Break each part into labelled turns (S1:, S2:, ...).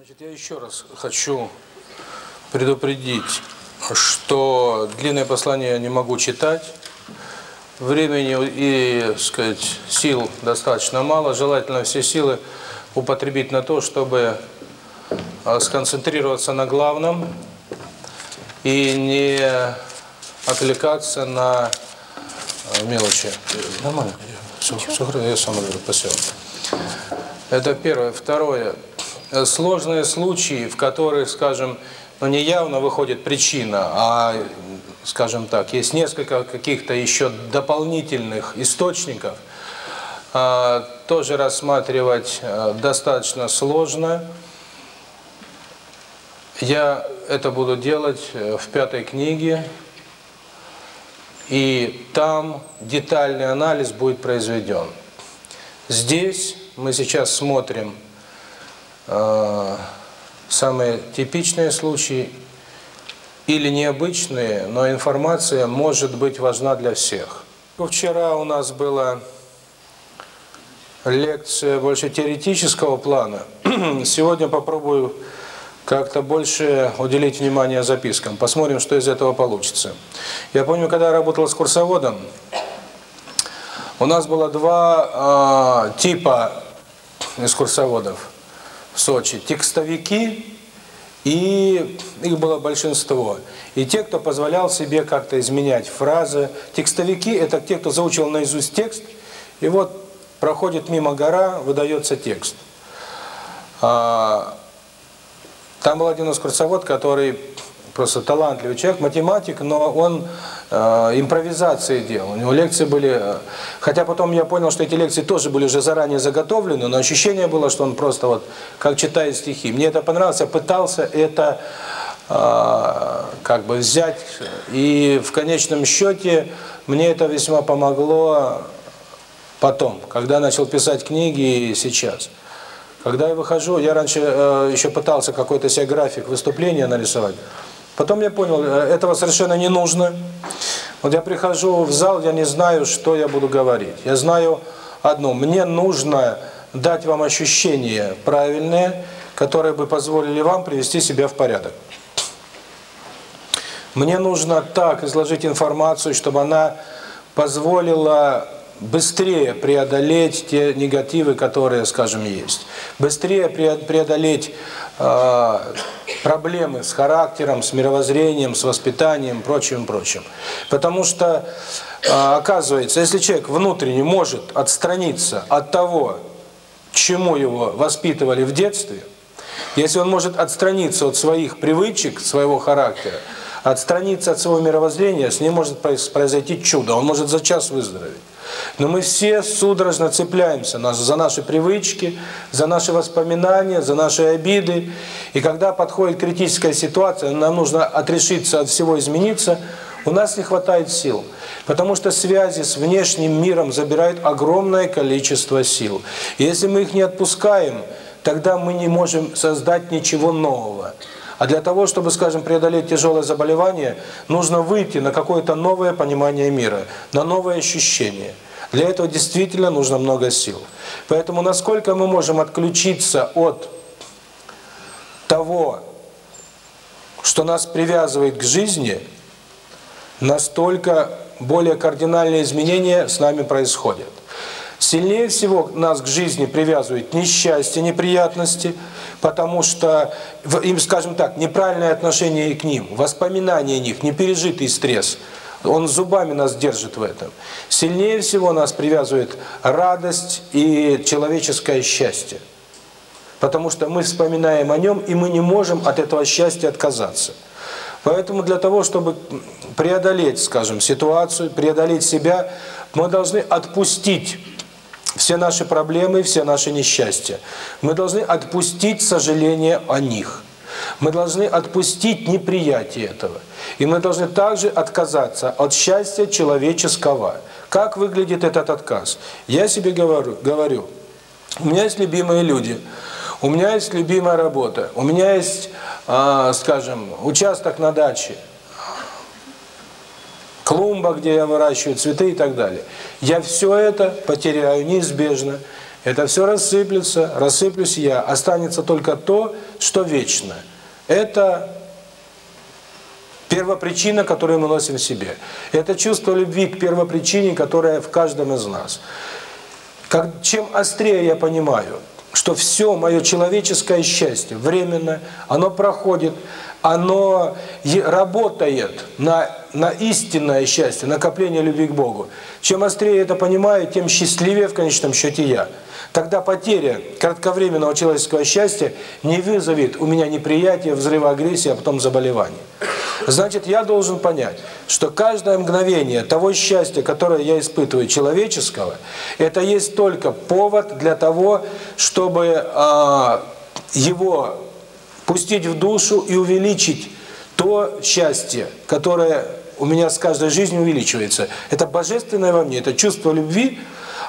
S1: Значит, я еще раз хочу предупредить, что длинное послание я не могу читать. Времени и, сказать, сил достаточно мало. Желательно все силы употребить на то, чтобы а, сконцентрироваться на главном и не отвлекаться на а, мелочи. Нормально. Все, все, я сам говорю, спасибо. Это первое. Второе сложные случаи, в которые, скажем, но ну, не явно выходит причина, а, скажем так, есть несколько каких-то еще дополнительных источников, а, тоже рассматривать а, достаточно сложно. Я это буду делать э, в пятой книге, и там детальный анализ будет произведен. Здесь мы сейчас смотрим самые типичные случаи или необычные, но информация может быть важна для всех. Вчера у нас была лекция больше теоретического плана. Сегодня попробую как-то больше уделить внимание запискам. Посмотрим, что из этого получится. Я помню, когда я работал с курсоводом, у нас было два э, типа экскурсоводов. Сочи текстовики, и их было большинство. И те, кто позволял себе как-то изменять фразы. Текстовики – это те, кто заучил наизусть текст, и вот проходит мимо гора, выдается текст. А, там был один из курсовод, который просто талантливый человек, математик, но он э, импровизации делал. У него лекции были, э, хотя потом я понял, что эти лекции тоже были уже заранее заготовлены, но ощущение было, что он просто вот как читает стихи. Мне это понравилось, я пытался это э, как бы взять, и в конечном счете мне это весьма помогло потом, когда начал писать книги и сейчас. Когда я выхожу, я раньше э, еще пытался какой-то себе график выступления нарисовать. Потом я понял, э, этого совершенно не нужно. Вот я прихожу в зал, я не знаю, что я буду говорить. Я знаю одно, мне нужно дать вам ощущения правильные, которые бы позволили вам привести себя в порядок. Мне нужно так изложить информацию, чтобы она позволила быстрее преодолеть те негативы, которые, скажем, есть, быстрее преодолеть э, проблемы с характером, с мировоззрением, с воспитанием, прочим, прочим. Потому что, э, оказывается, если человек внутренне может отстраниться от того, чему его воспитывали в детстве, если он может отстраниться от своих привычек, своего характера, отстраниться от своего мировоззрения, с ним может произойти чудо, он может за час выздороветь. Но мы все судорожно цепляемся за наши привычки, за наши воспоминания, за наши обиды. И когда подходит критическая ситуация, нам нужно отрешиться от всего, измениться, у нас не хватает сил, потому что связи с внешним миром забирают огромное количество сил. И если мы их не отпускаем, тогда мы не можем создать ничего нового. А для того, чтобы, скажем, преодолеть тяжелое заболевание, нужно выйти на какое-то новое понимание мира, на новое ощущение. Для этого действительно нужно много сил. Поэтому насколько мы можем отключиться от того, что нас привязывает к жизни, настолько более кардинальные изменения с нами происходят. Сильнее всего нас к жизни привязывает несчастье, неприятности, потому что, им, скажем так, неправильное отношение к ним, воспоминания о них, непережитый стресс. Он зубами нас держит в этом. Сильнее всего нас привязывает радость и человеческое счастье. Потому что мы вспоминаем о нем, и мы не можем от этого счастья отказаться. Поэтому для того, чтобы преодолеть, скажем, ситуацию, преодолеть себя, мы должны отпустить все наши проблемы, все наши несчастья. Мы должны отпустить сожаление о них. Мы должны отпустить неприятие этого. И мы должны также отказаться от счастья человеческого. Как выглядит этот отказ? Я себе говорю, говорю у меня есть любимые люди, у меня есть любимая работа, у меня есть, а, скажем, участок на даче – клумба, где я выращиваю цветы и так далее. Я все это потеряю неизбежно. Это все рассыплется, рассыплюсь я. Останется только то, что вечно. Это первопричина, которую мы носим в себе. Это чувство любви к первопричине, которая в каждом из нас. Как, чем острее я понимаю, что все мое человеческое счастье временно, оно проходит, оно работает на, на истинное счастье, накопление любви к Богу. Чем острее это понимаю, тем счастливее в конечном счете я. Тогда потеря кратковременного человеческого счастья не вызовет у меня неприятие, взрыва агрессии, а потом заболевание. Значит, я должен понять, что каждое мгновение того счастья, которое я испытываю человеческого, это есть только повод для того, чтобы э, его пустить в душу и увеличить то счастье, которое у меня с каждой жизнью увеличивается. Это божественное во мне, это чувство любви,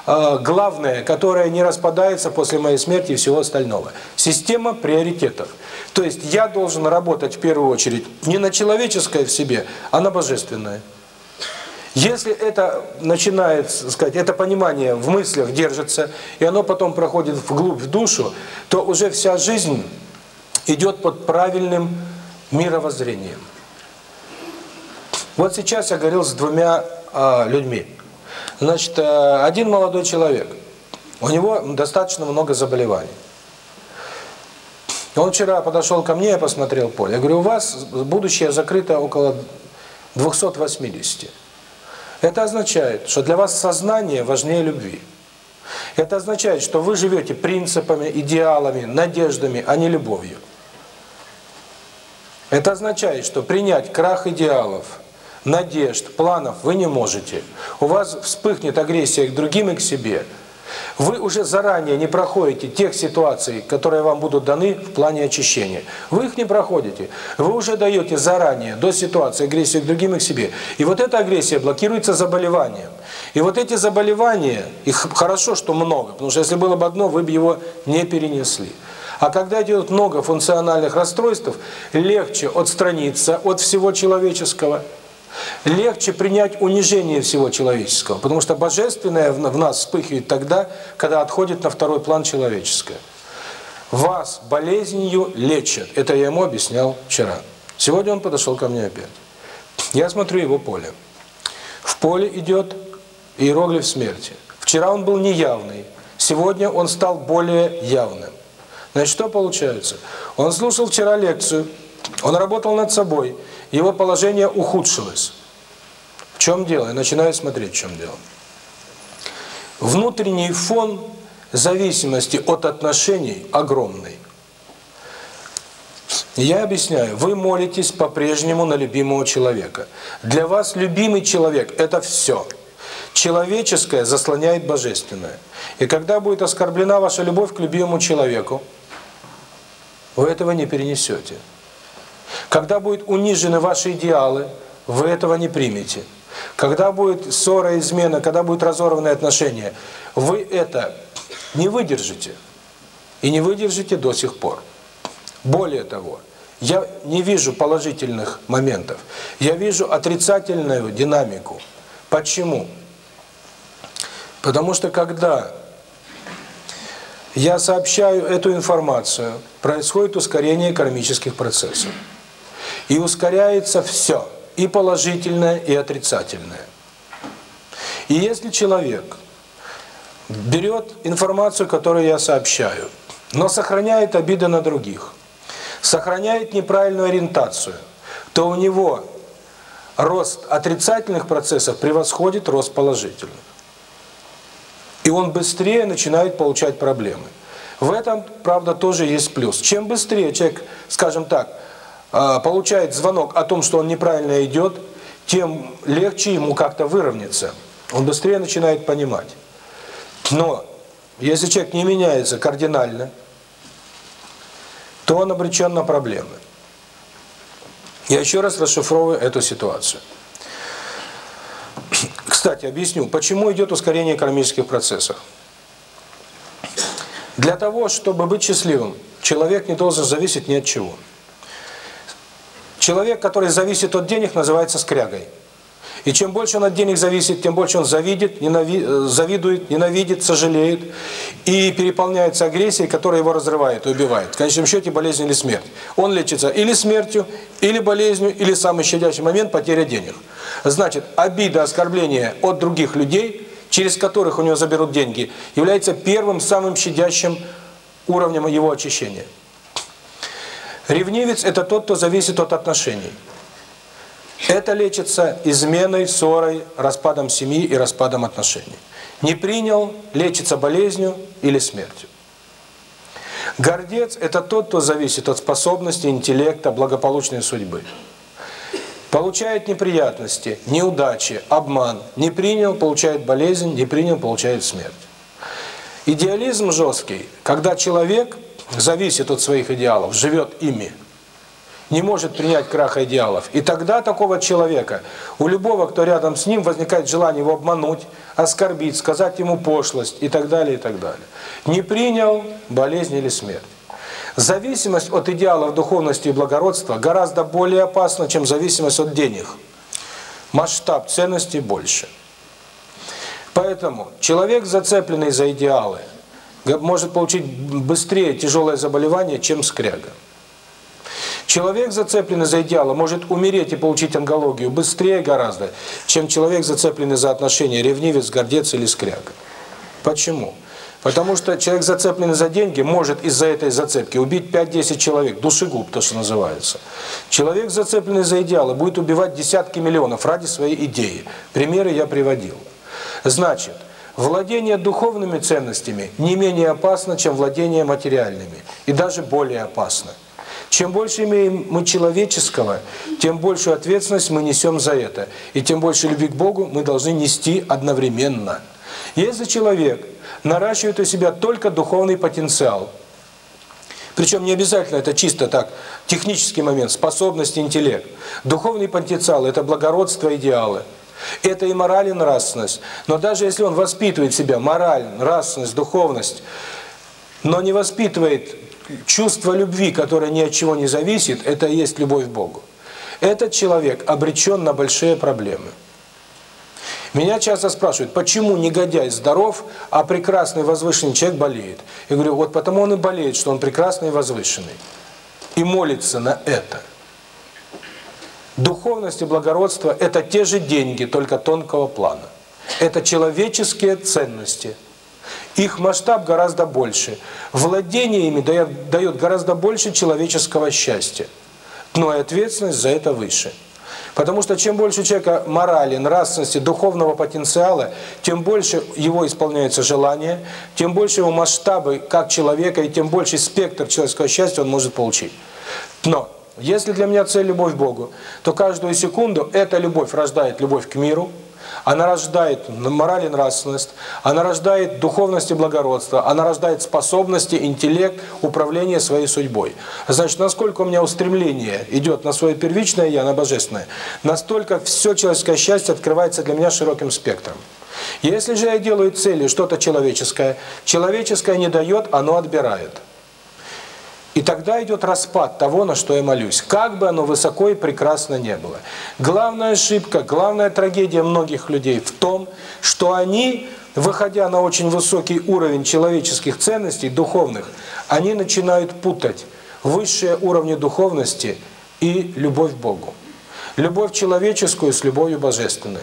S1: э, главное, которое не распадается после моей смерти и всего остального. Система приоритетов. То есть я должен работать в первую очередь не на человеческое в себе, а на божественное. Если это начинает, сказать, это понимание в мыслях держится, и оно потом проходит вглубь в душу, то уже вся жизнь идет под правильным мировоззрением. Вот сейчас я говорил с двумя а, людьми. Значит, э, один молодой человек, у него достаточно много заболеваний. Он вчера подошел ко мне, и посмотрел поле. Я говорю, у вас будущее закрыто около 280. Это означает, что для вас сознание важнее любви. Это означает, что вы живете принципами, идеалами, надеждами, а не любовью. Это означает, что принять крах идеалов, надежд, планов вы не можете. У вас вспыхнет агрессия к другим и к себе. Вы уже заранее не проходите тех ситуаций, которые вам будут даны в плане очищения. Вы их не проходите. Вы уже даете заранее, до ситуации, агрессию к другим и к себе. И вот эта агрессия блокируется заболеванием. И вот эти заболевания, их хорошо, что много, потому что если было бы одно, вы бы его не перенесли. А когда идет много функциональных расстройств, легче отстраниться от всего человеческого, легче принять унижение всего человеческого, потому что божественное в нас вспыхивает тогда, когда отходит на второй план человеческое. Вас болезнью лечат. Это я ему объяснял вчера. Сегодня он подошел ко мне опять. Я смотрю его поле. В поле идет иероглиф смерти. Вчера он был неявный, сегодня он стал более явным. Значит, что получается? Он слушал вчера лекцию, он работал над собой, его положение ухудшилось. В чем дело? Я начинаю смотреть, в чем дело. Внутренний фон зависимости от отношений огромный. Я объясняю, вы молитесь по-прежнему на любимого человека. Для вас любимый человек – это все. Человеческое заслоняет божественное. И когда будет оскорблена ваша любовь к любимому человеку, вы этого не перенесете. Когда будут унижены ваши идеалы, вы этого не примете. Когда будет ссора, измена, когда будут разорваны отношения, вы это не выдержите. И не выдержите до сих пор. Более того, я не вижу положительных моментов. Я вижу отрицательную динамику. Почему? Потому что когда я сообщаю эту информацию, происходит ускорение кармических процессов. И ускоряется все, и положительное, и отрицательное. И если человек берет информацию, которую я сообщаю, но сохраняет обиды на других, сохраняет неправильную ориентацию, то у него рост отрицательных процессов превосходит рост положительных. И он быстрее начинает получать проблемы. В этом, правда, тоже есть плюс. Чем быстрее человек, скажем так, а, получает звонок о том, что он неправильно идет, тем легче ему как-то выровняться. Он быстрее начинает понимать. Но если человек не меняется кардинально, то он обречен на проблемы. Я еще раз расшифровываю эту ситуацию. Кстати, объясню, почему идет ускорение кармических процессов. Для того, чтобы быть счастливым, человек не должен зависеть ни от чего. Человек, который зависит от денег, называется скрягой. И чем больше он от денег зависит, тем больше он завидит, ненави... Э, завидует, ненавидит, сожалеет и переполняется агрессией, которая его разрывает и убивает. В конечном счете болезнь или смерть. Он лечится или смертью, или болезнью, или самый щадящий момент – потеря денег. Значит, обида, оскорбление от других людей, через которых у него заберут деньги, является первым самым щадящим уровнем его очищения. Ревнивец – это тот, кто зависит от отношений – это лечится изменой, ссорой, распадом семьи и распадом отношений. Не принял – лечится болезнью или смертью. Гордец – это тот, кто зависит от способности, интеллекта, благополучной судьбы. Получает неприятности, неудачи, обман. Не принял – получает болезнь, не принял – получает смерть. Идеализм жесткий, когда человек зависит от своих идеалов, живет ими – не может принять краха идеалов. И тогда такого человека, у любого, кто рядом с ним, возникает желание его обмануть, оскорбить, сказать ему пошлость и так далее, и так далее. Не принял – болезнь или смерть. Зависимость от идеалов духовности и благородства гораздо более опасна, чем зависимость от денег. Масштаб ценностей больше. Поэтому человек, зацепленный за идеалы, может получить быстрее тяжелое заболевание, чем скряга. Человек, зацепленный за идеалы, может умереть и получить онкологию быстрее гораздо, чем человек, зацепленный за отношения, ревнивец, гордец или скряга. Почему? Потому что человек, зацепленный за деньги, может из-за этой зацепки убить 5-10 человек, душегуб, то, что называется. Человек, зацепленный за идеалы, будет убивать десятки миллионов ради своей идеи. Примеры я приводил. Значит, Владение духовными ценностями не менее опасно, чем владение материальными, и даже более опасно. Чем больше имеем мы человеческого, тем большую ответственность мы несем за это. И тем больше любви к Богу мы должны нести одновременно. Если человек наращивает у себя только духовный потенциал, причем не обязательно это чисто так, технический момент, способность, интеллект. Духовный потенциал – это благородство, идеалы. Это и мораль, и нравственность. Но даже если он воспитывает себя, мораль, нравственность, духовность, но не воспитывает чувство любви, которое ни от чего не зависит, это и есть любовь к Богу. Этот человек обречен на большие проблемы. Меня часто спрашивают, почему негодяй здоров, а прекрасный возвышенный человек болеет? Я говорю, вот потому он и болеет, что он прекрасный и возвышенный. И молится на это. Духовность и благородство – это те же деньги, только тонкого плана. Это человеческие ценности – их масштаб гораздо больше. Владение ими дает, гораздо больше человеческого счастья. Но и ответственность за это выше. Потому что чем больше человека морали, нравственности, духовного потенциала, тем больше его исполняется желание, тем больше его масштабы как человека и тем больше спектр человеческого счастья он может получить. Но если для меня цель – любовь к Богу, то каждую секунду эта любовь рождает любовь к миру – она рождает мораль и нравственность, она рождает духовность и благородство, она рождает способности, интеллект, управление своей судьбой. Значит, насколько у меня устремление идет на свое первичное я, на божественное, настолько все человеческое счастье открывается для меня широким спектром. Если же я делаю цели что-то человеческое, человеческое не дает, оно отбирает. И тогда идет распад того, на что я молюсь. Как бы оно высоко и прекрасно не было. Главная ошибка, главная трагедия многих людей в том, что они, выходя на очень высокий уровень человеческих ценностей, духовных, они начинают путать высшие уровни духовности и любовь к Богу. Любовь человеческую с любовью божественной.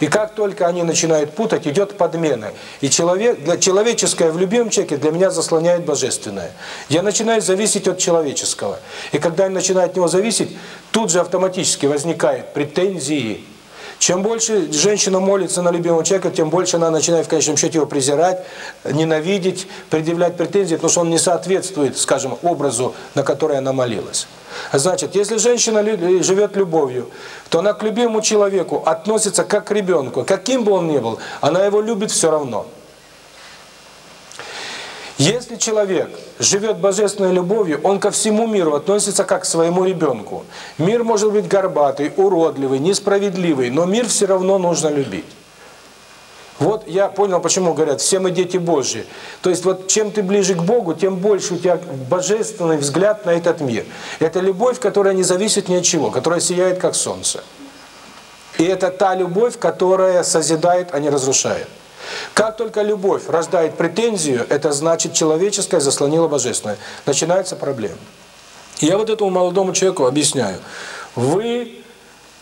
S1: И как только они начинают путать, идет подмена. И человек, для человеческое в любимом человеке для меня заслоняет божественное. Я начинаю зависеть от человеческого. И когда я начинаю от него зависеть, тут же автоматически возникают претензии, чем больше женщина молится на любимого человека, тем больше она начинает в конечном счете его презирать, ненавидеть, предъявлять претензии, потому что он не соответствует, скажем, образу, на который она молилась. Значит, если женщина э, живет любовью, то она к любимому человеку относится как к ребенку, каким бы он ни был, она его любит все равно. Если человек живет божественной любовью, он ко всему миру относится как к своему ребенку. Мир может быть горбатый, уродливый, несправедливый, но мир все равно нужно любить. Вот я понял, почему говорят, все мы дети Божьи. То есть вот чем ты ближе к Богу, тем больше у тебя божественный взгляд на этот мир. Это любовь, которая не зависит ни от чего, которая сияет как солнце. И это та любовь, которая созидает, а не разрушает. Как только любовь рождает претензию, это значит человеческое заслонило божественное. Начинается проблема. Я вот этому молодому человеку объясняю. Вы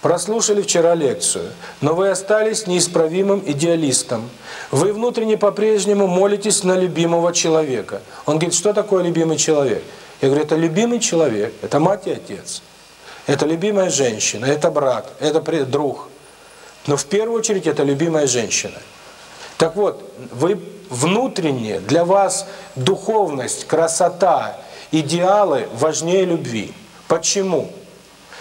S1: прослушали вчера лекцию, но вы остались неисправимым идеалистом. Вы внутренне по-прежнему молитесь на любимого человека. Он говорит, что такое любимый человек? Я говорю, это любимый человек, это мать и отец, это любимая женщина, это брат, это друг. Но в первую очередь это любимая женщина – так вот, вы внутренне, для вас духовность, красота, идеалы важнее любви. Почему?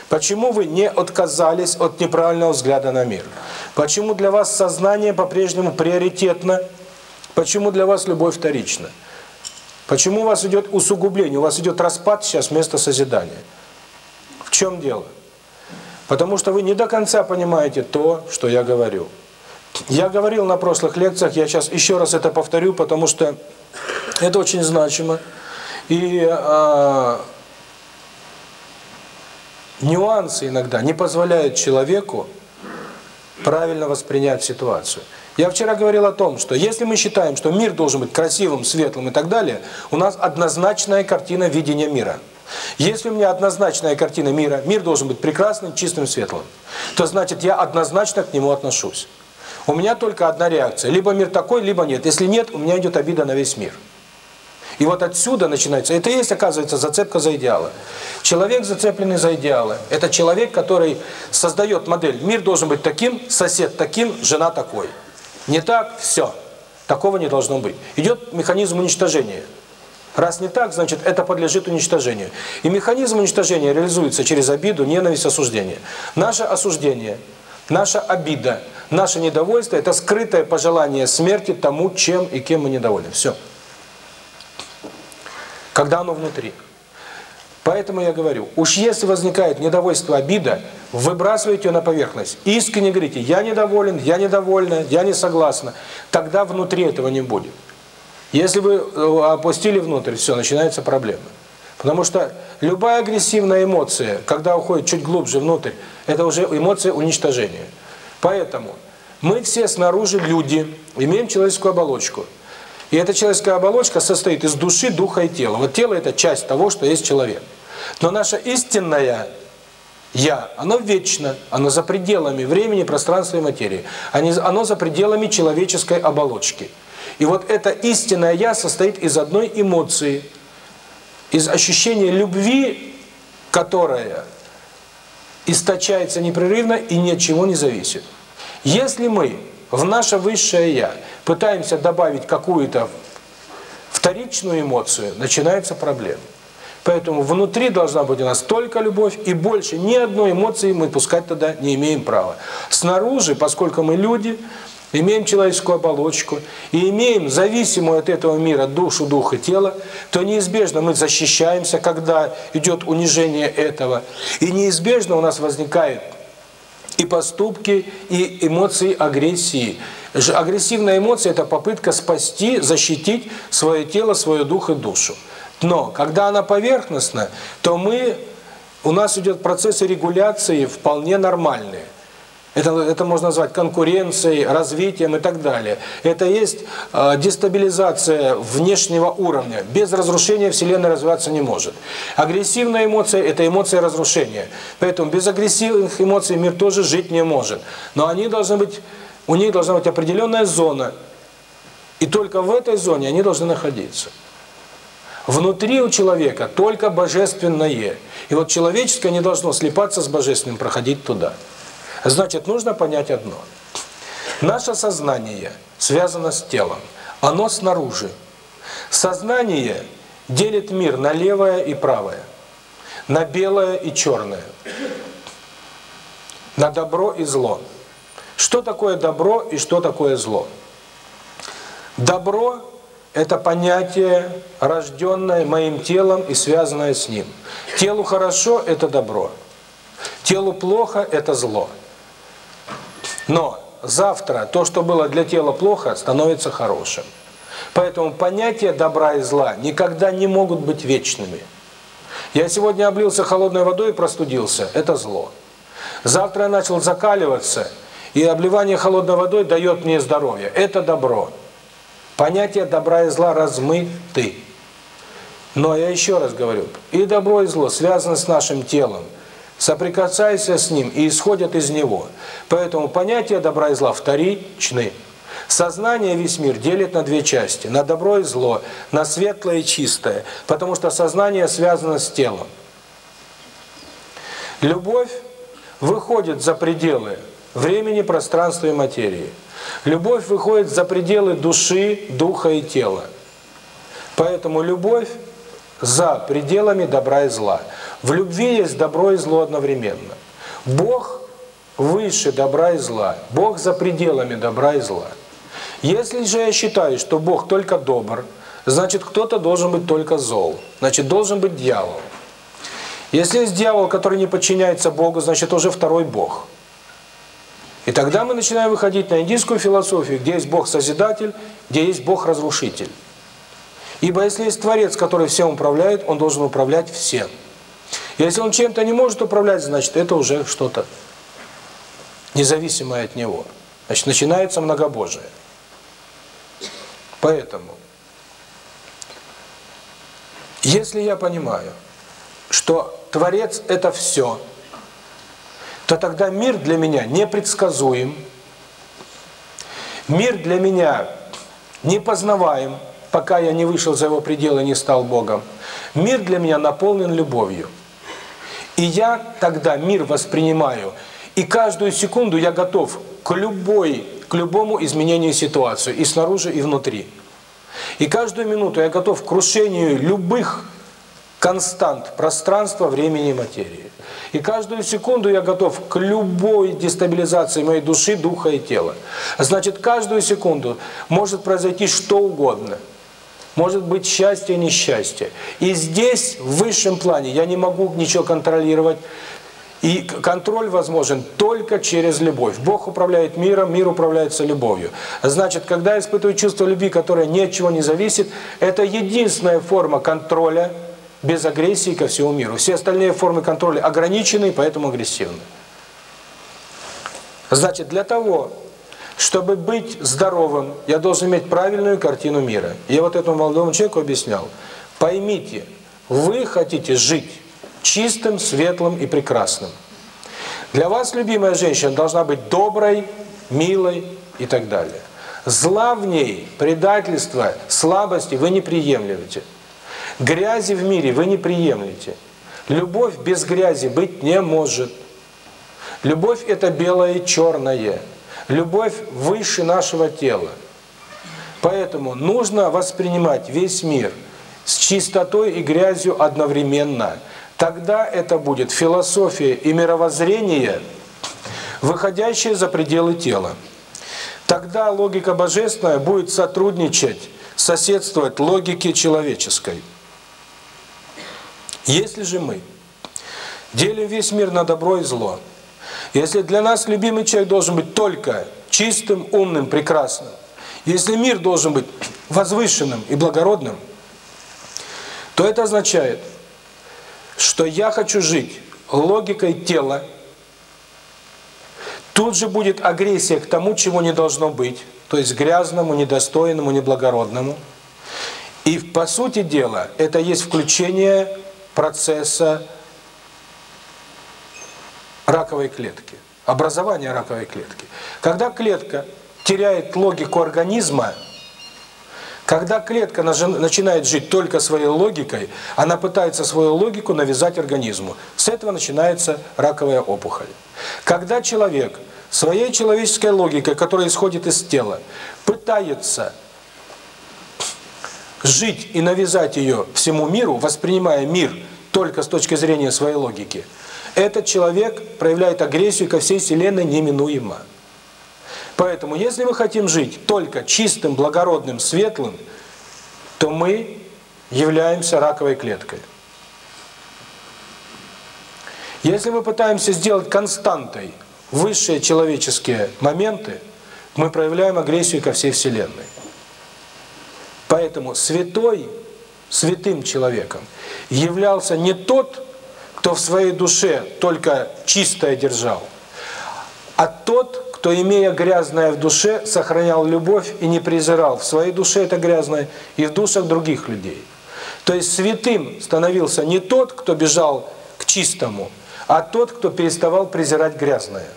S1: Почему вы не отказались от неправильного взгляда на мир? Почему для вас сознание по-прежнему приоритетно? Почему для вас любовь вторична? Почему у вас идет усугубление, у вас идет распад сейчас вместо созидания? В чем дело? Потому что вы не до конца понимаете то, что я говорю. Я говорил на прошлых лекциях, я сейчас еще раз это повторю, потому что это очень значимо. И э, нюансы иногда не позволяют человеку правильно воспринять ситуацию. Я вчера говорил о том, что если мы считаем, что мир должен быть красивым, светлым и так далее, у нас однозначная картина видения мира. Если у меня однозначная картина мира, мир должен быть прекрасным, чистым, светлым, то значит я однозначно к нему отношусь. У меня только одна реакция. Либо мир такой, либо нет. Если нет, у меня идет обида на весь мир. И вот отсюда начинается, это и есть, оказывается, зацепка за идеалы. Человек, зацепленный за идеалы, это человек, который создает модель. Мир должен быть таким, сосед таким, жена такой. Не так, все. Такого не должно быть. Идет механизм уничтожения. Раз не так, значит, это подлежит уничтожению. И механизм уничтожения реализуется через обиду, ненависть, осуждение. Наше осуждение, наша обида – Наше недовольство – это скрытое пожелание смерти тому, чем и кем мы недовольны. Все. Когда оно внутри. Поэтому я говорю, уж если возникает недовольство, обида, выбрасывайте ее на поверхность. Искренне говорите, я недоволен, я недовольна, я не согласна. Тогда внутри этого не будет. Если вы э, опустили внутрь, все, начинаются проблемы. Потому что любая агрессивная эмоция, когда уходит чуть глубже внутрь, это уже эмоция уничтожения. Поэтому мы все снаружи люди, имеем человеческую оболочку. И эта человеческая оболочка состоит из души, духа и тела. Вот тело – это часть того, что есть человек. Но наше истинное «я», оно вечно, оно за пределами времени, пространства и материи. Оно за пределами человеческой оболочки. И вот это истинное «я» состоит из одной эмоции, из ощущения любви, которая источается непрерывно и ни от чего не зависит. Если мы в наше высшее «я» пытаемся добавить какую-то вторичную эмоцию, начинается проблема. Поэтому внутри должна быть у нас только любовь, и больше ни одной эмоции мы пускать тогда не имеем права. Снаружи, поскольку мы люди, имеем человеческую оболочку и имеем зависимую от этого мира душу, дух и тело, то неизбежно мы защищаемся, когда идет унижение этого, и неизбежно у нас возникает и поступки, и эмоции агрессии. Агрессивная эмоция – это попытка спасти, защитить свое тело, свой дух и душу. Но когда она поверхностная, то мы, у нас идет процессы регуляции вполне нормальные. Это, это можно назвать конкуренцией, развитием и так далее. Это есть э, дестабилизация внешнего уровня. Без разрушения Вселенная развиваться не может. Агрессивная эмоция – это эмоция разрушения. Поэтому без агрессивных эмоций мир тоже жить не может. Но они должны быть, у них должна быть определенная зона. И только в этой зоне они должны находиться. Внутри у человека только божественное. И вот человеческое не должно слипаться с божественным, проходить туда. Значит, нужно понять одно. Наше сознание связано с телом. Оно снаружи. Сознание делит мир на левое и правое, на белое и черное, на добро и зло. Что такое добро и что такое зло? Добро – это понятие, рожденное моим телом и связанное с ним. Телу хорошо – это добро. Телу плохо – это зло. Но завтра то, что было для тела плохо, становится хорошим. Поэтому понятия добра и зла никогда не могут быть вечными. Я сегодня облился холодной водой и простудился. Это зло. Завтра я начал закаливаться, и обливание холодной водой дает мне здоровье. Это добро. Понятия добра и зла размыты. Но я еще раз говорю, и добро и зло связаны с нашим телом – соприкасайся с ним и исходят из него. Поэтому понятия добра и зла вторичны. Сознание весь мир делит на две части, на добро и зло, на светлое и чистое, потому что сознание связано с телом. Любовь выходит за пределы времени, пространства и материи. Любовь выходит за пределы души, духа и тела. Поэтому любовь за пределами добра и зла – в любви есть добро и зло одновременно. Бог выше добра и зла. Бог за пределами добра и зла. Если же я считаю, что Бог только добр, значит кто-то должен быть только зол. Значит должен быть дьявол. Если есть дьявол, который не подчиняется Богу, значит уже второй Бог. И тогда мы начинаем выходить на индийскую философию, где есть Бог-созидатель, где есть Бог-разрушитель. Ибо если есть Творец, который всем управляет, он должен управлять всем. Если он чем-то не может управлять, значит, это уже что-то независимое от него. Значит, начинается многобожие. Поэтому, если я понимаю, что Творец – это все, то тогда мир для меня непредсказуем, мир для меня непознаваем, пока я не вышел за его пределы и не стал Богом. Мир для меня наполнен любовью – и я тогда мир воспринимаю. И каждую секунду я готов к любой, к любому изменению ситуации, и снаружи, и внутри. И каждую минуту я готов к крушению любых констант пространства, времени и материи. И каждую секунду я готов к любой дестабилизации моей души, духа и тела. Значит, каждую секунду может произойти что угодно – может быть счастье и несчастье. И здесь, в высшем плане, я не могу ничего контролировать. И контроль возможен только через любовь. Бог управляет миром, мир управляется любовью. Значит, когда я испытываю чувство любви, которое ни от чего не зависит, это единственная форма контроля без агрессии ко всему миру. Все остальные формы контроля ограничены, поэтому агрессивны. Значит, для того, чтобы быть здоровым, я должен иметь правильную картину мира. Я вот этому молодому человеку объяснял. Поймите, вы хотите жить чистым, светлым и прекрасным. Для вас любимая женщина должна быть доброй, милой и так далее. Зла в ней, предательства, слабости вы не приемлете. Грязи в мире вы не приемлете. Любовь без грязи быть не может. Любовь – это белое и черное – Любовь выше нашего тела. Поэтому нужно воспринимать весь мир с чистотой и грязью одновременно. Тогда это будет философия и мировоззрение, выходящие за пределы тела. Тогда логика божественная будет сотрудничать, соседствовать логике человеческой. Если же мы делим весь мир на добро и зло – если для нас любимый человек должен быть только чистым, умным, прекрасным, если мир должен быть возвышенным и благородным, то это означает, что я хочу жить логикой тела, тут же будет агрессия к тому, чему не должно быть, то есть грязному, недостойному, неблагородному. И по сути дела это есть включение процесса раковой клетки, образование раковой клетки. Когда клетка теряет логику организма, когда клетка начинает жить только своей логикой, она пытается свою логику навязать организму. С этого начинается раковая опухоль. Когда человек своей человеческой логикой, которая исходит из тела, пытается жить и навязать ее всему миру, воспринимая мир только с точки зрения своей логики – этот человек проявляет агрессию ко всей Вселенной неминуемо. Поэтому, если мы хотим жить только чистым, благородным, светлым, то мы являемся раковой клеткой. Если мы пытаемся сделать константой высшие человеческие моменты, мы проявляем агрессию ко всей Вселенной. Поэтому святой, святым человеком являлся не тот, кто в своей душе только чистое держал, а тот, кто, имея грязное в душе, сохранял любовь и не презирал в своей душе это грязное и в душах других людей. То есть святым становился не тот, кто бежал к чистому, а тот, кто переставал презирать грязное.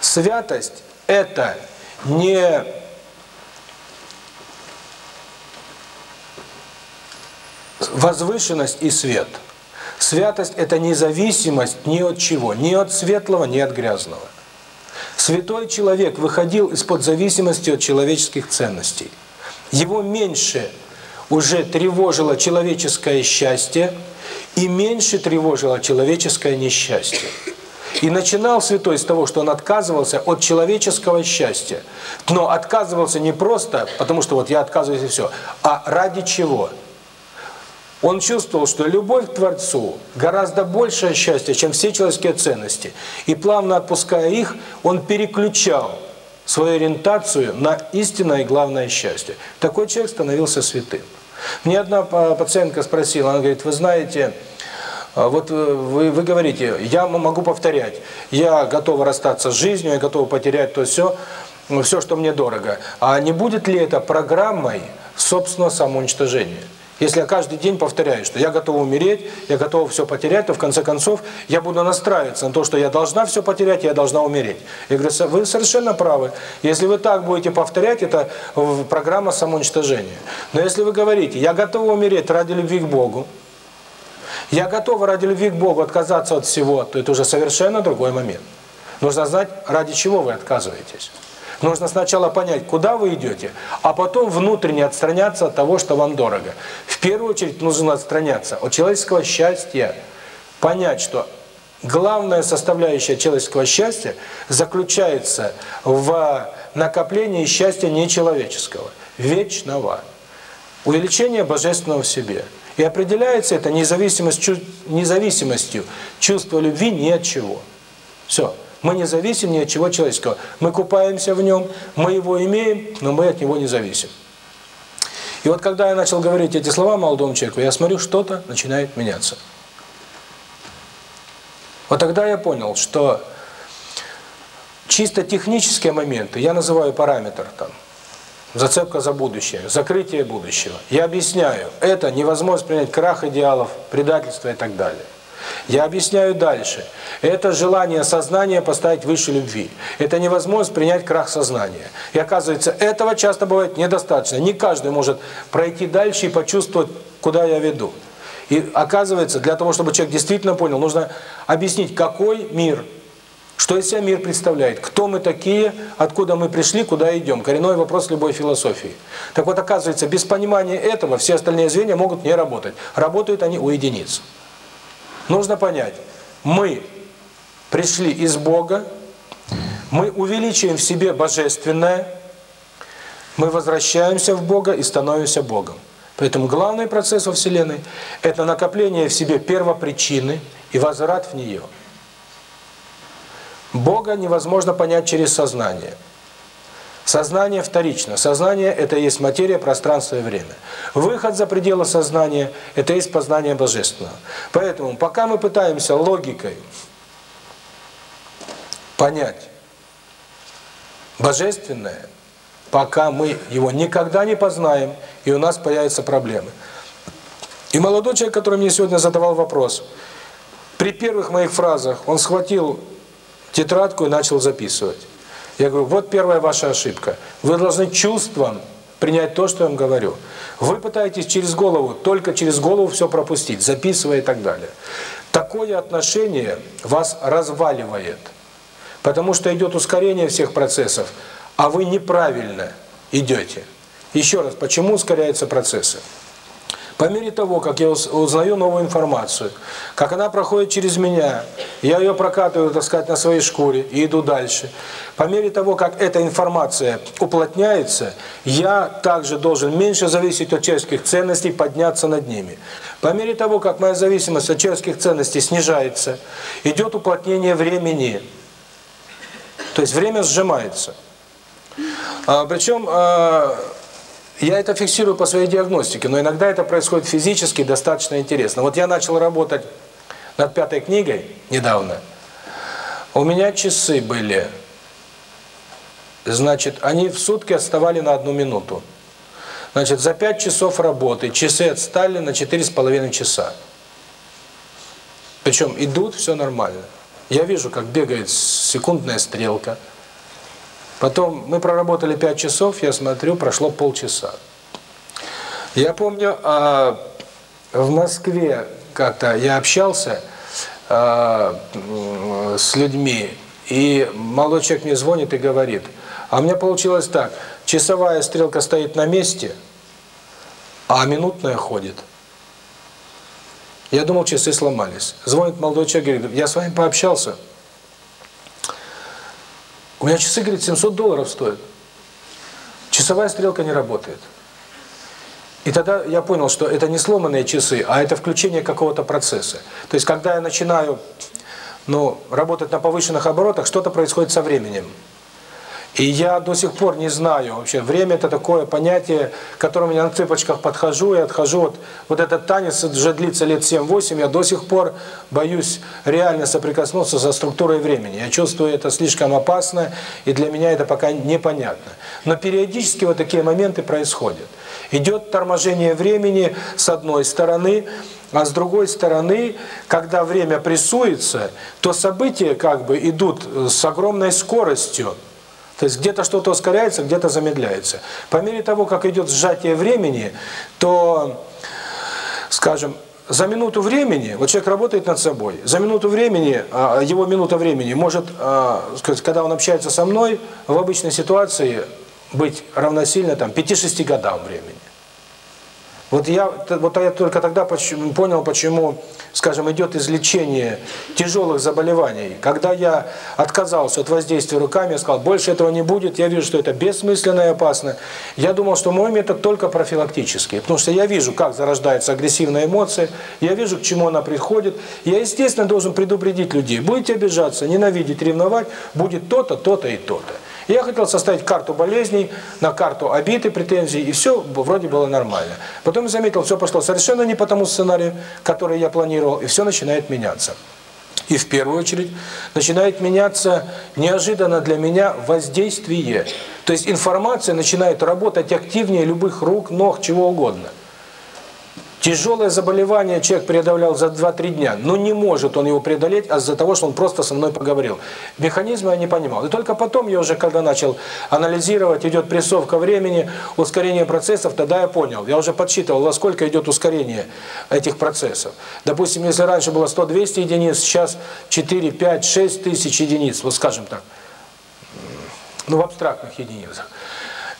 S1: Святость – это не возвышенность и свет. Святость – это независимость ни от чего, ни от светлого, ни от грязного. Святой человек выходил из-под зависимости от человеческих ценностей. Его меньше уже тревожило человеческое счастье и меньше тревожило человеческое несчастье. И начинал святой с того, что он отказывался от человеческого счастья. Но отказывался не просто, потому что вот я отказываюсь и все, а ради чего – он чувствовал, что любовь к Творцу гораздо большее счастье, чем все человеческие ценности. И плавно отпуская их, он переключал свою ориентацию на истинное и главное счастье. Такой человек становился святым. Мне одна а, пациентка спросила, она говорит, вы знаете, а, вот э, вы, вы говорите, я могу повторять, я готова расстаться с жизнью, я готова потерять то все, все, что мне дорого. А не будет ли это программой собственного самоуничтожения? Если я каждый день повторяю, что я готова умереть, я готова все потерять, то в конце концов я буду настраиваться на то, что я должна все потерять, я должна умереть. Я говорю, вы совершенно правы. Если вы так будете повторять, это программа самоуничтожения. Но если вы говорите, я готова умереть ради любви к Богу, я готова ради любви к Богу отказаться от всего, то это уже совершенно другой момент. Нужно знать, ради чего вы отказываетесь. Нужно сначала понять, куда вы идете, а потом внутренне отстраняться от того, что вам дорого. В первую очередь нужно отстраняться от человеческого счастья, понять, что главная составляющая человеческого счастья заключается в накоплении счастья нечеловеческого, вечного, увеличение божественного в себе. И определяется это независимость, независимостью чувства любви ни от чего. Все. Мы не зависим ни от чего человеческого. Мы купаемся в нем, мы его имеем, но мы от него не зависим. И вот когда я начал говорить эти слова молодому человеку, я смотрю, что-то начинает меняться. Вот тогда я понял, что чисто технические моменты, я называю параметр там, зацепка за будущее, закрытие будущего. Я объясняю, это невозможность принять крах идеалов, предательство и так далее. Я объясняю дальше. Это желание сознания поставить выше любви. Это невозможность принять крах сознания. И оказывается, этого часто бывает недостаточно. Не каждый может пройти дальше и почувствовать, куда я веду. И оказывается, для того, чтобы человек действительно понял, нужно объяснить, какой мир, что из себя мир представляет, кто мы такие, откуда мы пришли, куда идем. Коренной вопрос любой философии. Так вот, оказывается, без понимания этого все остальные звенья могут не работать. Работают они у единиц. Нужно понять, мы пришли из Бога, мы увеличиваем в себе божественное, мы возвращаемся в Бога и становимся Богом. Поэтому главный процесс во Вселенной – это накопление в себе первопричины и возврат в нее. Бога невозможно понять через сознание – Сознание вторично. Сознание – это есть материя, пространство и время. Выход за пределы сознания – это есть познание Божественного. Поэтому пока мы пытаемся логикой понять Божественное, пока мы его никогда не познаем, и у нас появятся проблемы. И молодой человек, который мне сегодня задавал вопрос, при первых моих фразах он схватил тетрадку и начал записывать. Я говорю, вот первая ваша ошибка. Вы должны чувством принять то, что я вам говорю. Вы пытаетесь через голову, только через голову все пропустить, записывая и так далее. Такое отношение вас разваливает, потому что идет ускорение всех процессов, а вы неправильно идете. Еще раз, почему ускоряются процессы? По мере того, как я узнаю новую информацию, как она проходит через меня, я ее прокатываю, так сказать, на своей шкуре и иду дальше. По мере того, как эта информация уплотняется, я также должен меньше зависеть от человеческих ценностей, подняться над ними. По мере того, как моя зависимость от человеческих ценностей снижается, идет уплотнение времени. То есть время сжимается. А, причем... А, я это фиксирую по своей диагностике, но иногда это происходит физически достаточно интересно. Вот я начал работать над пятой книгой недавно. У меня часы были, значит, они в сутки отставали на одну минуту. Значит, за пять часов работы часы отстали на 4,5 часа. Причем идут, все нормально. Я вижу, как бегает секундная стрелка – Потом мы проработали 5 часов, я смотрю, прошло полчаса. Я помню, а, в Москве как-то я общался а, с людьми, и молодой человек мне звонит и говорит, а у меня получилось так, часовая стрелка стоит на месте, а минутная ходит. Я думал, часы сломались. Звонит молодой человек, говорит, я с вами пообщался, у меня часы, говорит, 700 долларов стоят. Часовая стрелка не работает. И тогда я понял, что это не сломанные часы, а это включение какого-то процесса. То есть, когда я начинаю ну, работать на повышенных оборотах, что-то происходит со временем. И я до сих пор не знаю вообще. Время это такое понятие, к которому я на цыпочках подхожу и отхожу. Вот, вот этот танец уже длится лет 7-8. Я до сих пор боюсь реально соприкоснуться со структурой времени. Я чувствую это слишком опасно, и для меня это пока непонятно. Но периодически вот такие моменты происходят. Идет торможение времени с одной стороны, а с другой стороны, когда время прессуется, то события как бы идут с огромной скоростью. То есть где-то что-то ускоряется, где-то замедляется. По мере того, как идет сжатие времени, то, скажем, за минуту времени, вот человек работает над собой, за минуту времени, а, его минута времени может, а, когда он общается со мной, в обычной ситуации быть равносильно 5-6 годам времени. Вот я, вот я только тогда понял, почему, скажем, идет излечение тяжелых заболеваний. Когда я отказался от воздействия руками, я сказал, больше этого не будет, я вижу, что это бессмысленно и опасно. Я думал, что мой метод только профилактический, потому что я вижу, как зарождается агрессивная эмоция, я вижу, к чему она приходит. Я, естественно, должен предупредить людей, будете обижаться, ненавидеть, ревновать, будет то-то, то-то и то-то. Я хотел составить карту болезней, на карту обиды, претензий, и все вроде было нормально. Потом заметил, все пошло совершенно не по тому сценарию, который я планировал, и все начинает меняться. И в первую очередь начинает меняться неожиданно для меня воздействие. То есть информация начинает работать активнее любых рук, ног, чего угодно. Тяжелое заболевание человек преодолел за 2-3 дня, но не может он его преодолеть из-за того, что он просто со мной поговорил. Механизмы я не понимал. И только потом я уже, когда начал анализировать, идет прессовка времени, ускорение процессов, тогда я понял. Я уже подсчитывал, во сколько идет ускорение этих процессов. Допустим, если раньше было 100-200 единиц, сейчас 4, 5, 6 тысяч единиц, вот скажем так. Ну, в абстрактных единицах.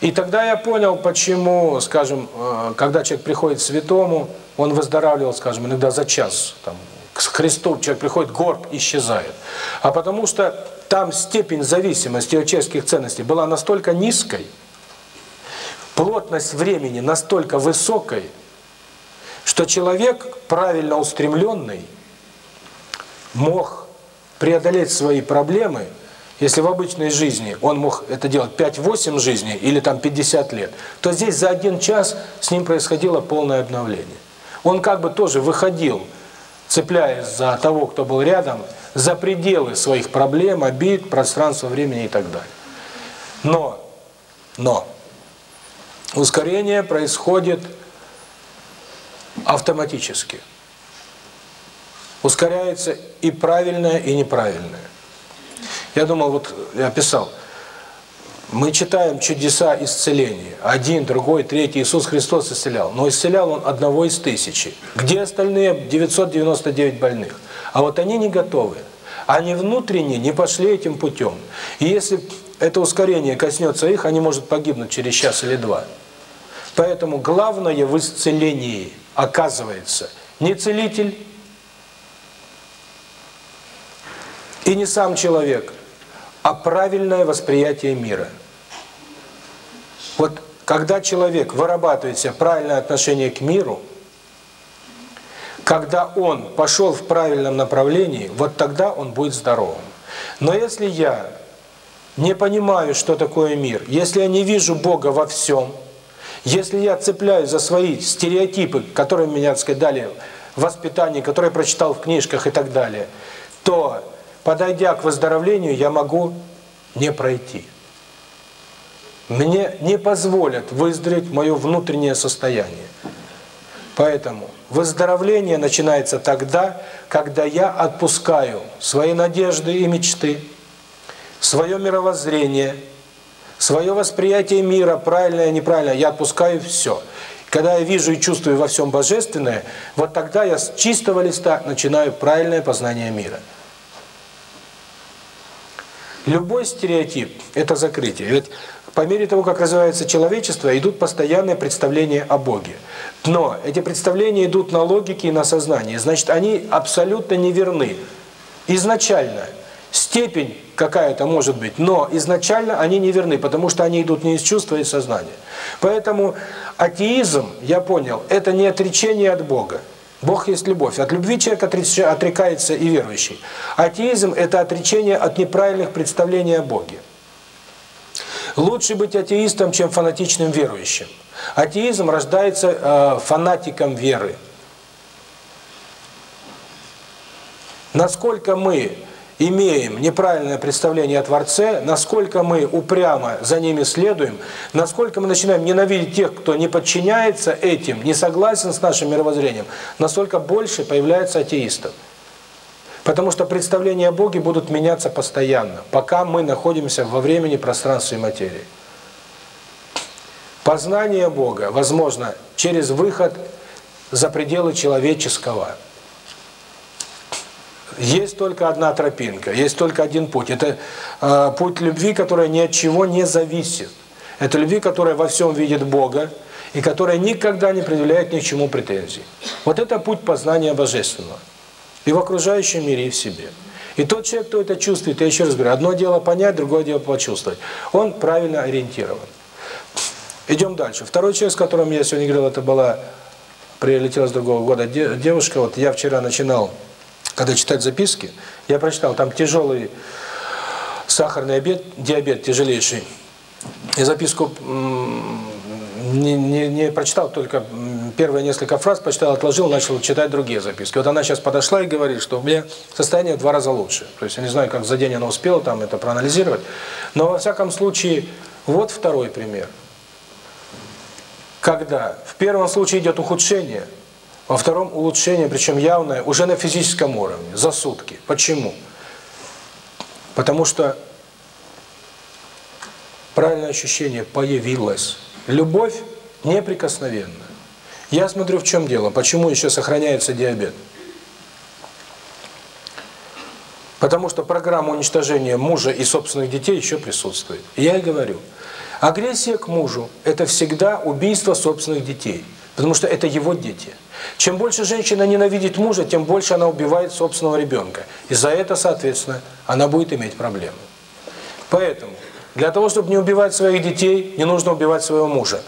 S1: И тогда я понял, почему, скажем, э, когда человек приходит к святому, он выздоравливал, скажем, иногда за час. Там, к Христу человек приходит, горб исчезает. А потому что там степень зависимости от человеческих ценностей была настолько низкой, плотность времени настолько высокой, что человек, правильно устремленный, мог преодолеть свои проблемы – если в обычной жизни он мог это делать 5-8 жизней или там 50 лет, то здесь за один час с ним происходило полное обновление. Он как бы тоже выходил, цепляясь за того, кто был рядом, за пределы своих проблем, обид, пространства, времени и так далее. Но, но, ускорение происходит автоматически. Ускоряется и правильное, и неправильное. Я думал, вот я писал, мы читаем чудеса исцеления. Один, другой, третий. Иисус Христос исцелял. Но исцелял Он одного из тысячи. Где остальные 999 больных? А вот они не готовы. Они внутренне не пошли этим путем. И если это ускорение коснется их, они могут погибнуть через час или два. Поэтому главное в исцелении оказывается не целитель и не сам человек – а правильное восприятие мира. Вот когда человек вырабатывает себе правильное отношение к миру, когда он пошел в правильном направлении, вот тогда он будет здоровым. Но если я не понимаю, что такое мир, если я не вижу Бога во всем, если я цепляюсь за свои стереотипы, которые меня, так сказать, дали воспитание, которые прочитал в книжках и так далее, то подойдя к выздоровлению, я могу не пройти. Мне не позволят выздороветь мое внутреннее состояние. Поэтому выздоровление начинается тогда, когда я отпускаю свои надежды и мечты, свое мировоззрение, свое восприятие мира, правильное, неправильное, я отпускаю все. Когда я вижу и чувствую во всем божественное, вот тогда я с чистого листа начинаю правильное познание мира – Любой стереотип – это закрытие. Ведь по мере того, как развивается человечество, идут постоянные представления о Боге. Но эти представления идут на логике и на сознание. Значит, они абсолютно неверны. Изначально степень какая-то может быть, но изначально они неверны, потому что они идут не из чувства, а из сознания. Поэтому атеизм, я понял, это не отречение от Бога. Бог есть любовь. От любви человек отрекается и верующий. Атеизм – это отречение от неправильных представлений о Боге. Лучше быть атеистом, чем фанатичным верующим. Атеизм рождается э, фанатиком веры. Насколько мы имеем неправильное представление о Творце, насколько мы упрямо за ними следуем, насколько мы начинаем ненавидеть тех, кто не подчиняется этим, не согласен с нашим мировоззрением, настолько больше появляется атеистов. Потому что представления о Боге будут меняться постоянно, пока мы находимся во времени, пространстве и материи. Познание Бога возможно через выход за пределы человеческого. Есть только одна тропинка, есть только один путь. Это э, путь любви, которая ни от чего не зависит. Это любви, которая во всем видит Бога и которая никогда не предъявляет ни к чему претензий. Вот это путь познания Божественного. И в окружающем мире, и в себе. И тот человек, кто это чувствует, я еще раз говорю, одно дело понять, другое дело почувствовать. Он правильно ориентирован. Идем дальше. Второй человек, с которым я сегодня говорил, это была, прилетела с другого года девушка. Вот я вчера начинал когда читать записки, я прочитал, там тяжелый сахарный обед, диабет тяжелейший. Я записку не, не, не прочитал только первые несколько фраз, почитал, отложил, начал читать другие записки. Вот она сейчас подошла и говорит, что у меня состояние в два раза лучше. То есть я не знаю, как за день она успела там это проанализировать. Но во всяком случае, вот второй пример. Когда в первом случае идет ухудшение – во втором улучшение, причем явное, уже на физическом уровне, за сутки. Почему? Потому что правильное ощущение появилось. Любовь неприкосновенна. Я смотрю, в чем дело, почему еще сохраняется диабет. Потому что программа уничтожения мужа и собственных детей еще присутствует. И я и говорю, агрессия к мужу – это всегда убийство собственных детей – Потому что это его дети. Чем больше женщина ненавидит мужа, тем больше она убивает собственного ребенка. И за это, соответственно, она будет иметь проблемы. Поэтому для того, чтобы не убивать своих детей, не нужно убивать своего мужа.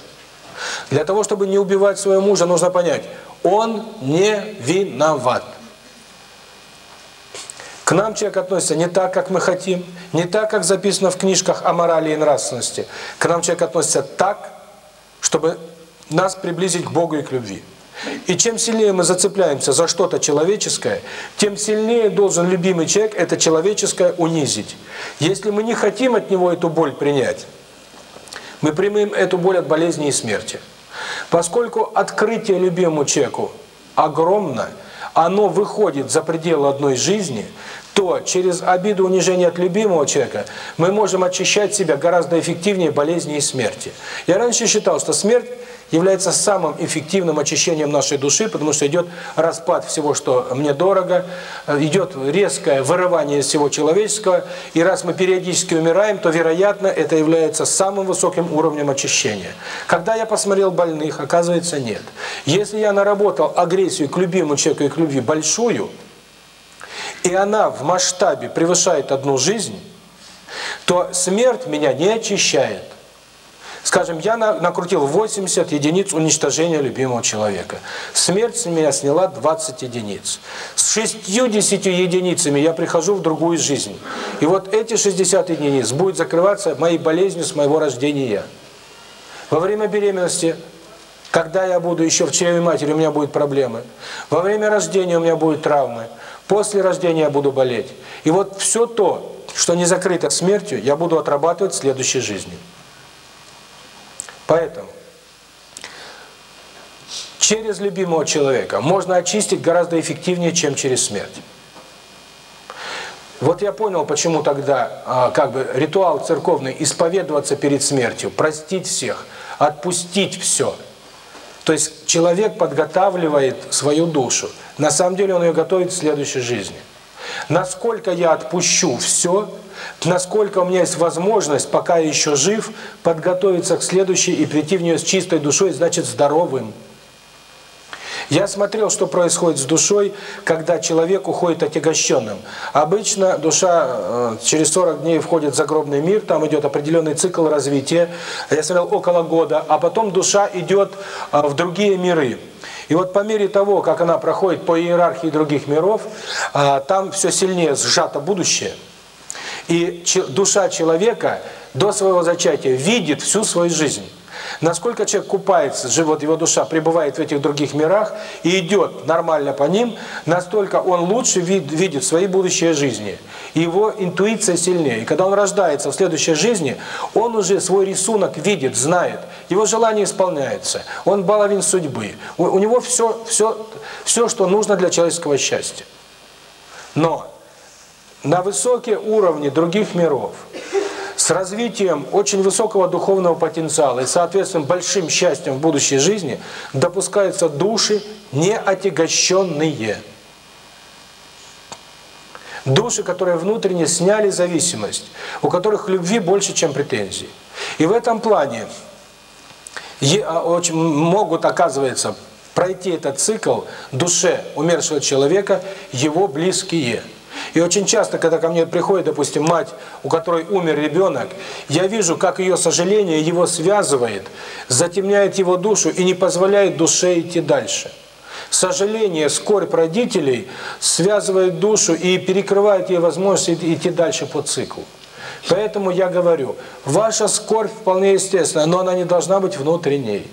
S1: Для того, чтобы не убивать своего мужа, нужно понять, он не виноват. К нам человек относится не так, как мы хотим, не так, как записано в книжках о морали и нравственности. К нам человек относится так, чтобы нас приблизить к Богу и к любви. И чем сильнее мы зацепляемся за что-то человеческое, тем сильнее должен любимый человек это человеческое унизить. Если мы не хотим от него эту боль принять, мы примем эту боль от болезни и смерти. Поскольку открытие любимому человеку огромно, оно выходит за пределы одной жизни, то через обиду унижения от любимого человека мы можем очищать себя гораздо эффективнее болезни и смерти. Я раньше считал, что смерть – является самым эффективным очищением нашей души, потому что идет распад всего, что мне дорого, э, идет резкое вырывание всего человеческого, и раз мы периодически умираем, то, вероятно, это является самым высоким уровнем очищения. Когда я посмотрел больных, оказывается, нет. Если я наработал агрессию к любимому человеку и к любви большую, и она в масштабе превышает одну жизнь, то смерть меня не очищает. Скажем, я накрутил 80 единиц уничтожения любимого человека. Смерть с меня сняла 20 единиц. С 60 единицами я прихожу в другую жизнь. И вот эти 60 единиц будет закрываться моей болезнью с моего рождения. Во время беременности когда я буду еще в чреве матери, у меня будут проблемы. Во время рождения у меня будут травмы. После рождения я буду болеть. И вот все то, что не закрыто смертью, я буду отрабатывать в следующей жизни. Поэтому через любимого человека можно очистить гораздо эффективнее, чем через смерть. Вот я понял, почему тогда а, как бы ритуал церковный исповедоваться перед смертью, простить всех, отпустить все. То есть человек подготавливает свою душу. На самом деле он ее готовит к следующей жизни. Насколько я отпущу все, насколько у меня есть возможность, пока я еще жив, подготовиться к следующей и прийти в нее с чистой душой, значит здоровым. Я смотрел, что происходит с душой, когда человек уходит отягощенным. Обычно душа э, через 40 дней входит в загробный мир, там идет определенный цикл развития. Я смотрел около года, а потом душа идет э, в другие миры. И вот по мере того, как она проходит по иерархии других миров, э, там все сильнее сжато будущее – и душа человека до своего зачатия видит всю свою жизнь. Насколько человек купается, живет, его душа пребывает в этих других мирах и идет нормально по ним, настолько он лучше видит свои будущие жизни. Его интуиция сильнее. И когда он рождается в следующей жизни, он уже свой рисунок видит, знает. Его желание исполняется. Он баловин судьбы. У него все, все, все, что нужно для человеческого счастья. Но на высокие уровни других миров, с развитием очень высокого духовного потенциала и, соответственно, большим счастьем в будущей жизни допускаются души неотягощенные. Души, которые внутренне сняли зависимость, у которых любви больше, чем претензий. И в этом плане а, могут, оказывается, пройти этот цикл душе умершего человека его близкие – и очень часто, когда ко мне приходит, допустим, мать, у которой умер ребенок, я вижу, как ее сожаление его связывает, затемняет его душу и не позволяет душе идти дальше. Сожаление, скорбь родителей связывает душу и перекрывает ей возможность идти дальше по циклу. Поэтому я говорю, ваша скорбь вполне естественная, но она не должна быть внутренней.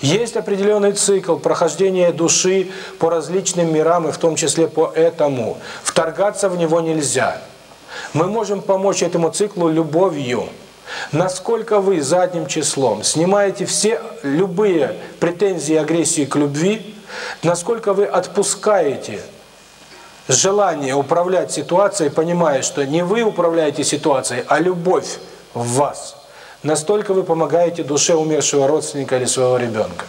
S1: Есть определенный цикл прохождения души по различным мирам, и в том числе по этому. Вторгаться в него нельзя. Мы можем помочь этому циклу любовью. Насколько вы задним числом снимаете все любые претензии и агрессии к любви, насколько вы отпускаете желание управлять ситуацией, понимая, что не вы управляете ситуацией, а любовь в вас – настолько вы помогаете душе умершего родственника или своего ребенка.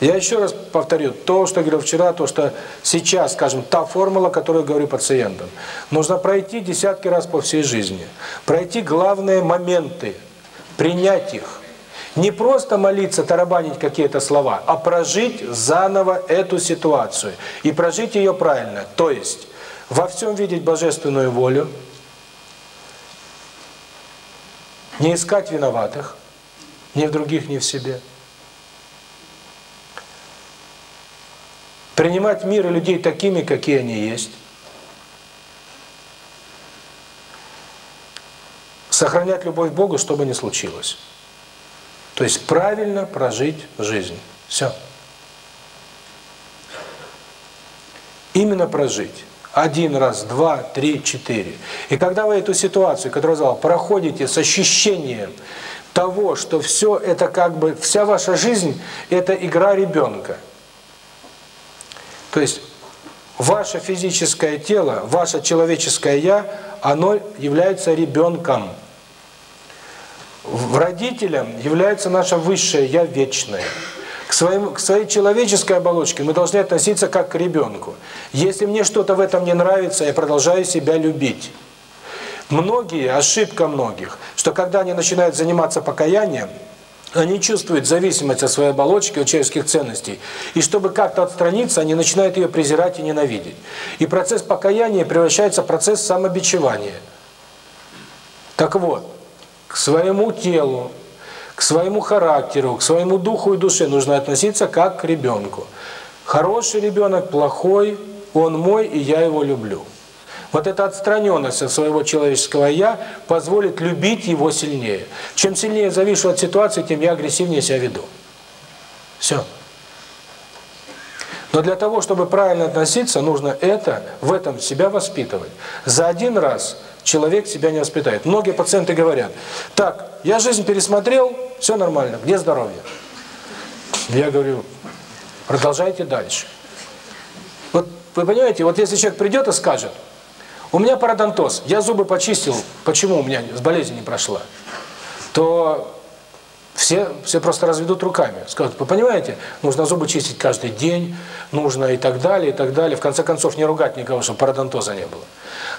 S1: Я еще раз повторю, то, что говорил вчера, то, что сейчас, скажем, та формула, которую говорю пациентам, нужно пройти десятки раз по всей жизни, пройти главные моменты, принять их, не просто молиться, тарабанить какие-то слова, а прожить заново эту ситуацию и прожить ее правильно, то есть во всем видеть божественную волю, не искать виноватых, ни в других, ни в себе. Принимать мир и людей такими, какие они есть. Сохранять любовь к Богу, что бы ни случилось. То есть правильно прожить жизнь. Все. Именно прожить один раз, два, три, четыре. И когда вы эту ситуацию, которую я проходите с ощущением того, что все это как бы, вся ваша жизнь – это игра ребенка. То есть ваше физическое тело, ваше человеческое «я», оно является ребенком. Родителем является наше высшее «я» вечное к, своим к своей человеческой оболочке мы должны относиться как к ребенку. Если мне что-то в этом не нравится, я продолжаю себя любить. Многие, ошибка многих, что когда они начинают заниматься покаянием, они чувствуют зависимость от своей оболочки, от человеческих ценностей. И чтобы как-то отстраниться, они начинают ее презирать и ненавидеть. И процесс покаяния превращается в процесс самобичевания. Так вот, к своему телу, к своему характеру, к своему духу и душе нужно относиться как к ребенку. Хороший ребенок, плохой, он мой и я его люблю. Вот эта отстраненность от своего человеческого «я» позволит любить его сильнее. Чем сильнее завишу от ситуации, тем я агрессивнее себя веду. Все. Но для того, чтобы правильно относиться, нужно это, в этом себя воспитывать. За один раз человек себя не воспитает. Многие пациенты говорят, так, я жизнь пересмотрел, все нормально, где здоровье? Я говорю, продолжайте дальше. Вот вы понимаете, вот если человек придет и скажет, у меня парадонтоз, я зубы почистил, почему у меня болезнь не прошла, то все, все просто разведут руками. Скажут, вы понимаете, нужно зубы чистить каждый день, нужно и так далее, и так далее. В конце концов, не ругать никого, чтобы парадонтоза не было.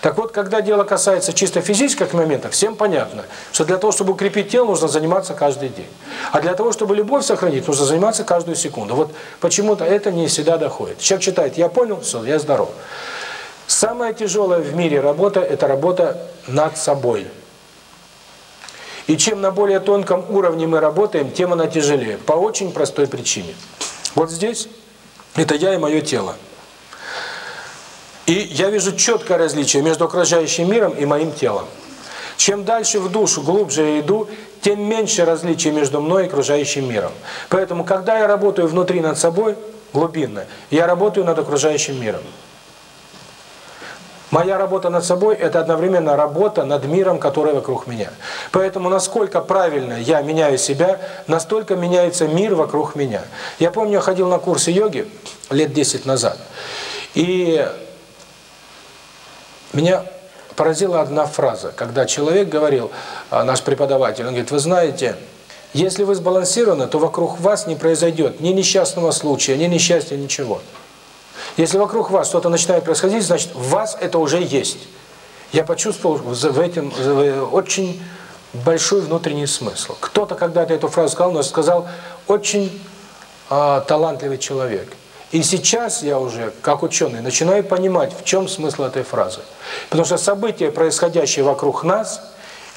S1: Так вот, когда дело касается чисто физических моментов, всем понятно, что для того, чтобы укрепить тело, нужно заниматься каждый день. А для того, чтобы любовь сохранить, нужно заниматься каждую секунду. Вот почему-то это не всегда доходит. Человек читает, я понял, все, я здоров. Самая тяжелая в мире работа – это работа над собой. И чем на более тонком уровне мы работаем, тем она тяжелее. По очень простой причине. Вот здесь это я и мое тело. И я вижу четкое различие между окружающим миром и моим телом. Чем дальше в душу, глубже я иду, тем меньше различий между мной и окружающим миром. Поэтому, когда я работаю внутри над собой, глубинно, я работаю над окружающим миром. Моя работа над собой – это одновременно работа над миром, который вокруг меня. Поэтому насколько правильно я меняю себя, настолько меняется мир вокруг меня. Я помню, я ходил на курсы йоги лет 10 назад, и меня поразила одна фраза, когда человек говорил, наш преподаватель, он говорит, вы знаете, если вы сбалансированы, то вокруг вас не произойдет ни несчастного случая, ни несчастья, ничего. Ничего. Если вокруг вас что-то начинает происходить, значит, в вас это уже есть. Я почувствовал в этом очень большой внутренний смысл. Кто-то когда-то эту фразу сказал, но сказал «очень э, талантливый человек». И сейчас я уже, как ученый, начинаю понимать, в чем смысл этой фразы. Потому что события, происходящие вокруг нас,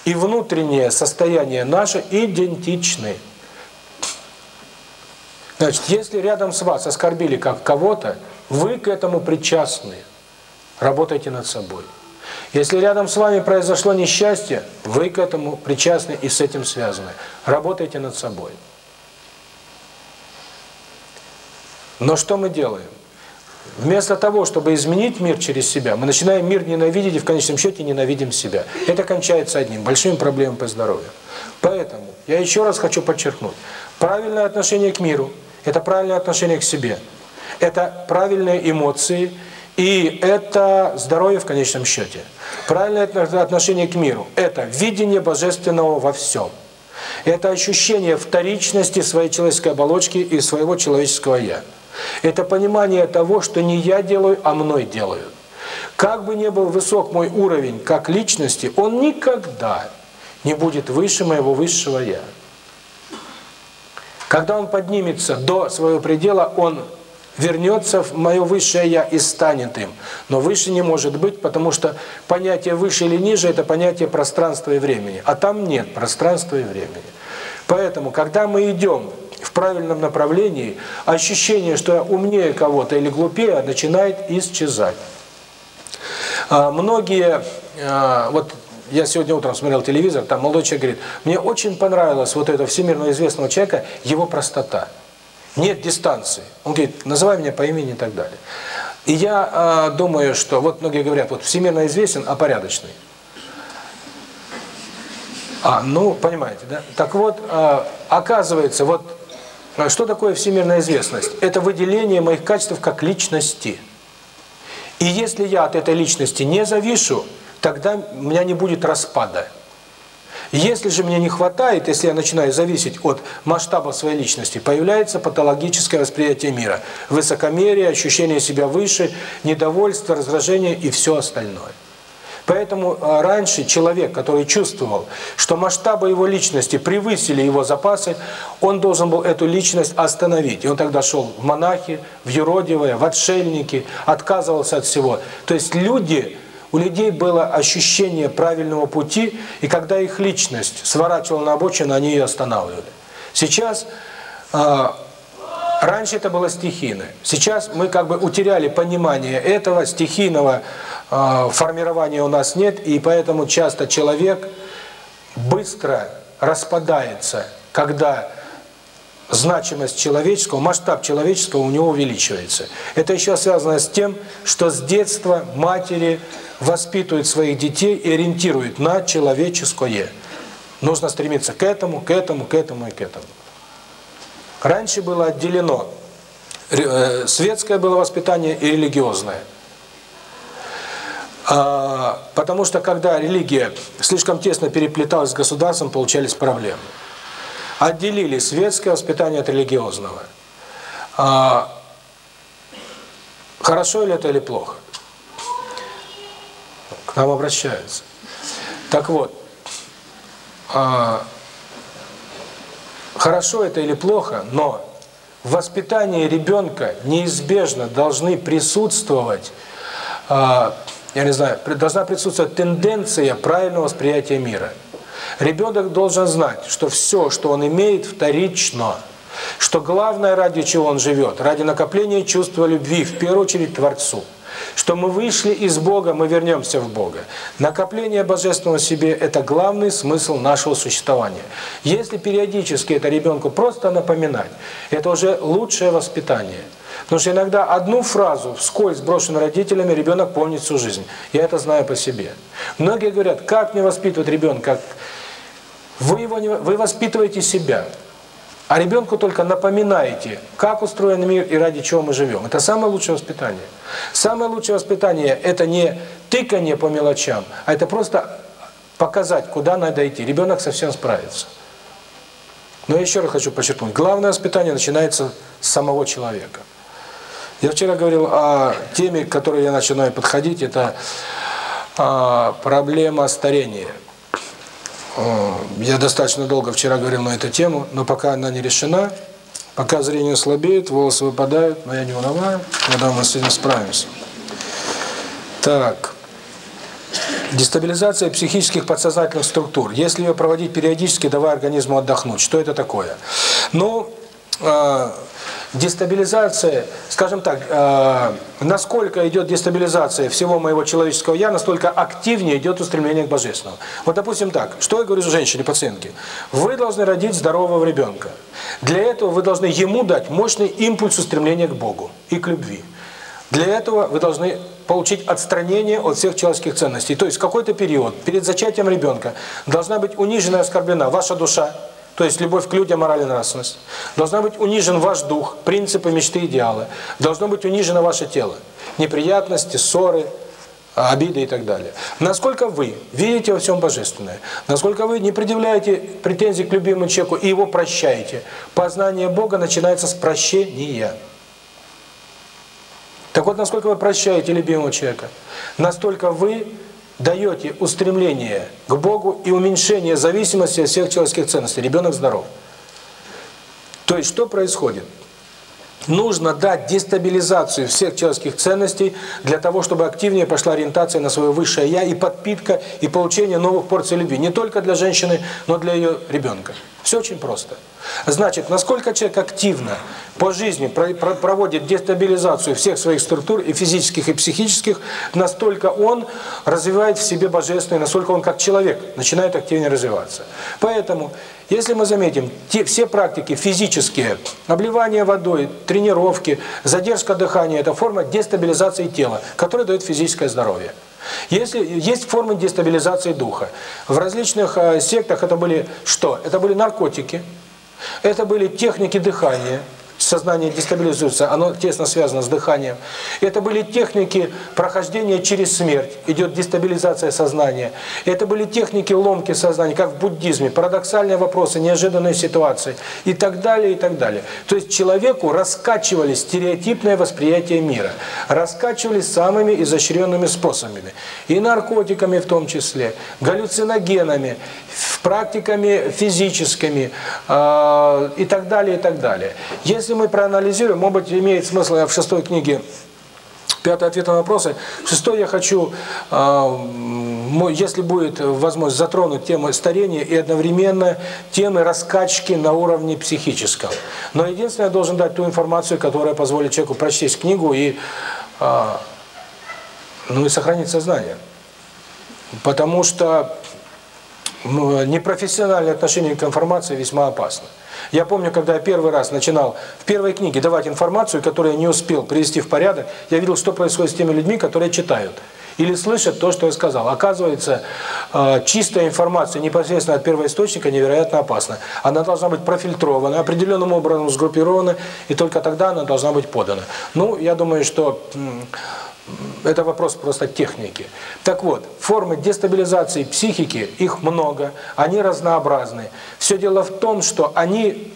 S1: и внутреннее состояние наше идентичны. Значит, если рядом с вас оскорбили как кого-то, вы к этому причастны. Работайте над собой. Если рядом с вами произошло несчастье, вы к этому причастны и с этим связаны. Работайте над собой. Но что мы делаем? Вместо того, чтобы изменить мир через себя, мы начинаем мир ненавидеть и в конечном счете ненавидим себя. Это кончается одним большим проблемой по здоровью. Поэтому я еще раз хочу подчеркнуть, правильное отношение к миру – это правильное отношение к себе – это правильные эмоции, и это здоровье в конечном счете. Правильное отношение к миру – это видение божественного во всем. Это ощущение вторичности своей человеческой оболочки и своего человеческого «я». Это понимание того, что не я делаю, а мной делают Как бы ни был высок мой уровень как личности, он никогда не будет выше моего высшего «я». Когда он поднимется до своего предела, он вернется в мое высшее я и станет им. Но выше не может быть, потому что понятие выше или ниже – это понятие пространства и времени. А там нет пространства и времени. Поэтому, когда мы идем в правильном направлении, ощущение, что я умнее кого-то или глупее, начинает исчезать. А, многие, а, вот я сегодня утром смотрел телевизор, там молодой человек говорит, мне очень понравилось вот этого всемирно известного человека, его простота нет дистанции. Он говорит, называй меня по имени и так далее. И я э, думаю, что вот многие говорят, вот всемирно известен, а порядочный. А, ну, понимаете, да? Так вот, э, оказывается, вот что такое всемирная известность? Это выделение моих качеств как личности. И если я от этой личности не завишу, тогда у меня не будет распада. Если же мне не хватает, если я начинаю зависеть от масштаба своей личности, появляется патологическое восприятие мира, высокомерие, ощущение себя выше, недовольство, раздражение и все остальное. Поэтому э, раньше человек, который чувствовал, что масштабы его личности превысили его запасы, он должен был эту личность остановить. И он тогда шел в монахи, в юродивые, в отшельники, отказывался от всего. То есть люди у людей было ощущение правильного пути, и когда их личность сворачивала на обочину, они ее останавливали. Сейчас, э, раньше это было стихийно, сейчас мы как бы утеряли понимание этого, стихийного э, формирования у нас нет, и поэтому часто человек быстро распадается, когда значимость человеческого, масштаб человеческого у него увеличивается. Это еще связано с тем, что с детства матери воспитывают своих детей и ориентируют на человеческое. Нужно стремиться к этому, к этому, к этому и к этому. Раньше было отделено э, светское было воспитание и религиозное. А, потому что когда религия слишком тесно переплеталась с государством, получались проблемы отделили светское воспитание от религиозного. А, хорошо ли это или плохо? К нам обращаются. Так вот, а, хорошо это или плохо, но в воспитании ребенка неизбежно должны присутствовать, а, я не знаю, должна присутствовать тенденция правильного восприятия мира – Ребенок должен знать, что все, что он имеет, вторично. Что главное, ради чего он живет, ради накопления чувства любви, в первую очередь, Творцу. Что мы вышли из Бога, мы вернемся в Бога. Накопление Божественного в себе – это главный смысл нашего существования. Если периодически это ребенку просто напоминать, это уже лучшее воспитание. Потому что иногда одну фразу вскользь брошенную родителями ребенок помнит всю жизнь. Я это знаю по себе. Многие говорят, как мне воспитывать ребенка, как... Вы, его не, вы воспитываете себя, а ребенку только напоминаете, как устроен мир и ради чего мы живем. Это самое лучшее воспитание. Самое лучшее воспитание – это не тыканье по мелочам, а это просто показать, куда надо идти. Ребенок совсем справится. Но я еще раз хочу подчеркнуть, главное воспитание начинается с самого человека. Я вчера говорил о теме, к которой я начинаю подходить, это а, проблема старения. Я достаточно долго вчера говорил на эту тему, но пока она не решена, пока зрение слабеет, волосы выпадают, но я не унываю, я думаю, мы с этим справимся. Так. Дестабилизация психических подсознательных структур. Если ее проводить периодически, давая организму отдохнуть, что это такое? Ну, дестабилизация, скажем так, насколько идет дестабилизация всего моего человеческого я, настолько активнее идет устремление к божественному. Вот допустим так, что я говорю женщине, пациентке? Вы должны родить здорового ребенка. Для этого вы должны ему дать мощный импульс устремления к Богу и к любви. Для этого вы должны получить отстранение от всех человеческих ценностей. То есть какой-то период перед зачатием ребенка должна быть унижена и оскорблена ваша душа, то есть любовь к людям, мораль и нравственность. Должна быть унижен ваш дух, принципы, мечты, идеалы. Должно быть унижено ваше тело. Неприятности, ссоры, обиды и так далее. Насколько вы видите во всем божественное, насколько вы не предъявляете претензий к любимому человеку и его прощаете, познание Бога начинается с прощения. Так вот, насколько вы прощаете любимого человека, настолько вы даете устремление к Богу и уменьшение зависимости от всех человеческих ценностей. Ребенок здоров. То есть что происходит? Нужно дать дестабилизацию всех человеческих ценностей для того, чтобы активнее пошла ориентация на свое высшее «я» и подпитка, и получение новых порций любви. Не только для женщины, но для ее ребенка. Все очень просто. Значит, насколько человек активно по жизни проводит дестабилизацию всех своих структур, и физических, и психических, настолько он развивает в себе божественное, насколько он как человек начинает активнее развиваться. Поэтому, если мы заметим, те, все практики физические, обливание водой, тренировки, задержка дыхания – это форма дестабилизации тела, которая дает физическое здоровье. Если есть формы дестабилизации духа. В различных э, сектах это были что? Это были наркотики – это были техники дыхания, сознание дестабилизируется, оно тесно связано с дыханием. Это были техники прохождения через смерть, идет дестабилизация сознания. Это были техники ломки сознания, как в буддизме, парадоксальные вопросы, неожиданные ситуации и так далее, и так далее. То есть человеку раскачивали стереотипное восприятие мира, раскачивали самыми изощренными способами. И наркотиками в том числе, галлюциногенами, практиками физическими э, и так далее, и так далее. Если если мы проанализируем, может быть, имеет смысл, я в шестой книге Пятый ответ на вопросы. Шестой я хочу, а, если будет возможность, затронуть тему старения и одновременно темы раскачки на уровне психическом. Но единственное, я должен дать ту информацию, которая позволит человеку прочесть книгу и, а, ну, и сохранить сознание. Потому что ну, э, непрофессиональное отношение к информации весьма опасно. Я помню, когда я первый раз начинал в первой книге давать информацию, которую я не успел привести в порядок, я видел, что происходит с теми людьми, которые читают или слышат то, что я сказал. Оказывается, э, чистая информация непосредственно от первоисточника невероятно опасна. Она должна быть профильтрована, определенным образом сгруппирована, и только тогда она должна быть подана. Ну, я думаю, что это вопрос просто техники. Так вот, формы дестабилизации психики, их много, они разнообразны. Все дело в том, что они,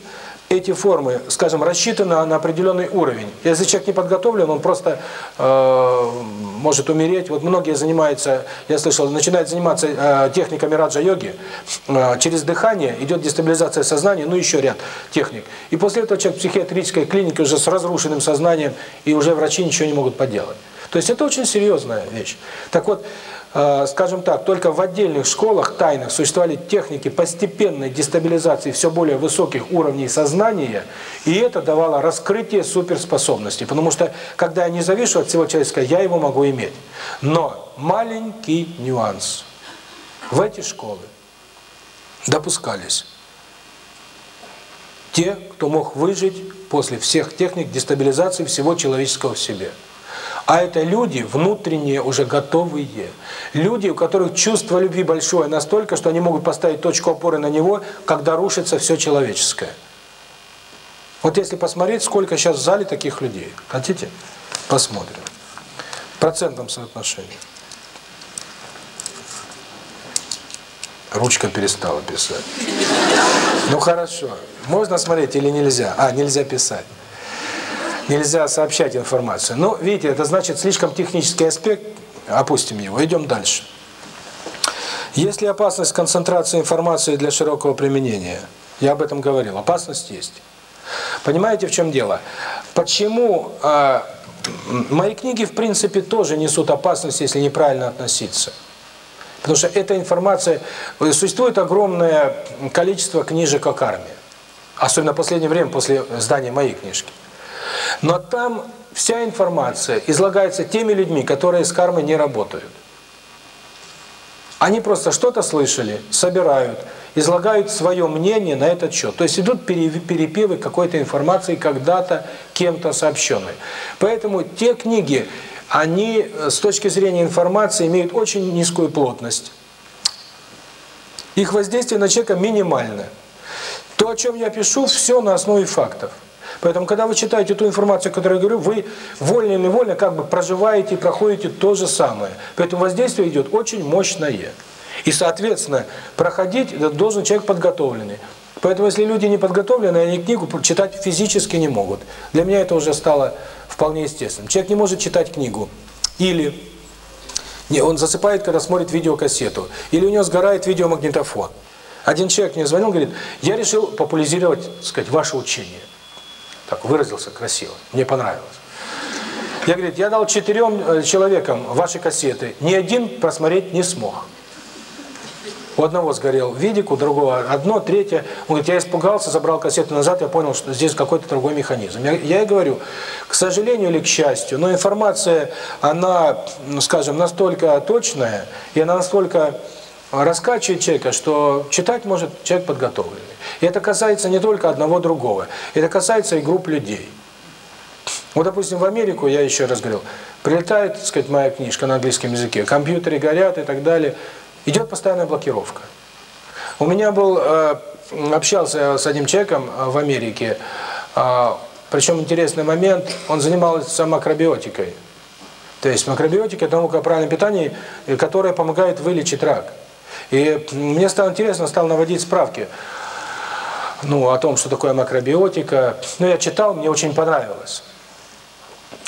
S1: эти формы, скажем, рассчитаны на определенный уровень. Если человек не подготовлен, он просто э, может умереть. Вот многие занимаются, я слышал, начинают заниматься э, техниками раджа-йоги. Э, через дыхание идет дестабилизация сознания, ну еще ряд техник. И после этого человек в психиатрической клинике уже с разрушенным сознанием, и уже врачи ничего не могут поделать. То есть это очень серьезная вещь. Так вот, э, скажем так, только в отдельных школах тайных существовали техники постепенной дестабилизации все более высоких уровней сознания, и это давало раскрытие суперспособностей. Потому что, когда я не завишу от всего человеческого, я его могу иметь. Но маленький нюанс. В эти школы допускались те, кто мог выжить после всех техник дестабилизации всего человеческого в себе. А это люди внутренние, уже готовые. Люди, у которых чувство любви большое настолько, что они могут поставить точку опоры на него, когда рушится все человеческое. Вот если посмотреть, сколько сейчас в зале таких людей. Хотите? Посмотрим. В процентном соотношении. Ручка перестала писать. Ну хорошо. Можно смотреть или нельзя? А, нельзя писать нельзя сообщать информацию. Но видите, это значит слишком технический аспект, опустим его, идем дальше. Есть ли опасность концентрации информации для широкого применения? Я об этом говорил. Опасность есть. Понимаете, в чем дело? Почему э, мои книги, в принципе, тоже несут опасность, если неправильно относиться? Потому что эта информация... Существует огромное количество книжек о карме. Особенно в последнее время, после издания моей книжки. Но там вся информация излагается теми людьми, которые с кармой не работают. Они просто что-то слышали, собирают, излагают свое мнение на этот счет. То есть идут перепевы какой-то информации, когда-то кем-то сообщенной. Поэтому те книги, они э, с точки зрения информации имеют очень низкую плотность. Их воздействие на человека минимальное. То, о чем я пишу, все на основе фактов. Поэтому, когда вы читаете ту информацию, которую я говорю, вы вольно или невольно как бы проживаете и проходите то же самое. Поэтому воздействие идет очень мощное. И, соответственно, проходить должен человек подготовленный. Поэтому, если люди не подготовлены, они книгу читать физически не могут. Для меня это уже стало вполне естественным. Человек не может читать книгу. Или не, он засыпает, когда смотрит видеокассету. Или у него сгорает видеомагнитофон. Один человек мне звонил, говорит, я решил популяризировать, сказать, ваше учение так выразился красиво. Мне понравилось. Я, говорит, я дал четырем э, человекам ваши кассеты. Ни один просмотреть не смог. У одного сгорел видик, у другого одно, третье. Он говорит, я испугался, забрал кассеты назад, я понял, что здесь какой-то другой механизм. Я, я и говорю, к сожалению или к счастью, но информация, она, ну, скажем, настолько точная, и она настолько раскачивает человека, что читать может человек подготовленный. И это касается не только одного другого, это касается и групп людей. Вот, допустим, в Америку, я еще раз говорил, прилетает, так сказать, моя книжка на английском языке, компьютеры горят и так далее, идет постоянная блокировка. У меня был, э, общался с одним человеком э, в Америке, э, причем интересный момент, он занимался макробиотикой. То есть макробиотика – это наука о правильном питании, которая помогает вылечить рак. И мне стало интересно, стал наводить справки ну, о том, что такое макробиотика. Ну, я читал, мне очень понравилось.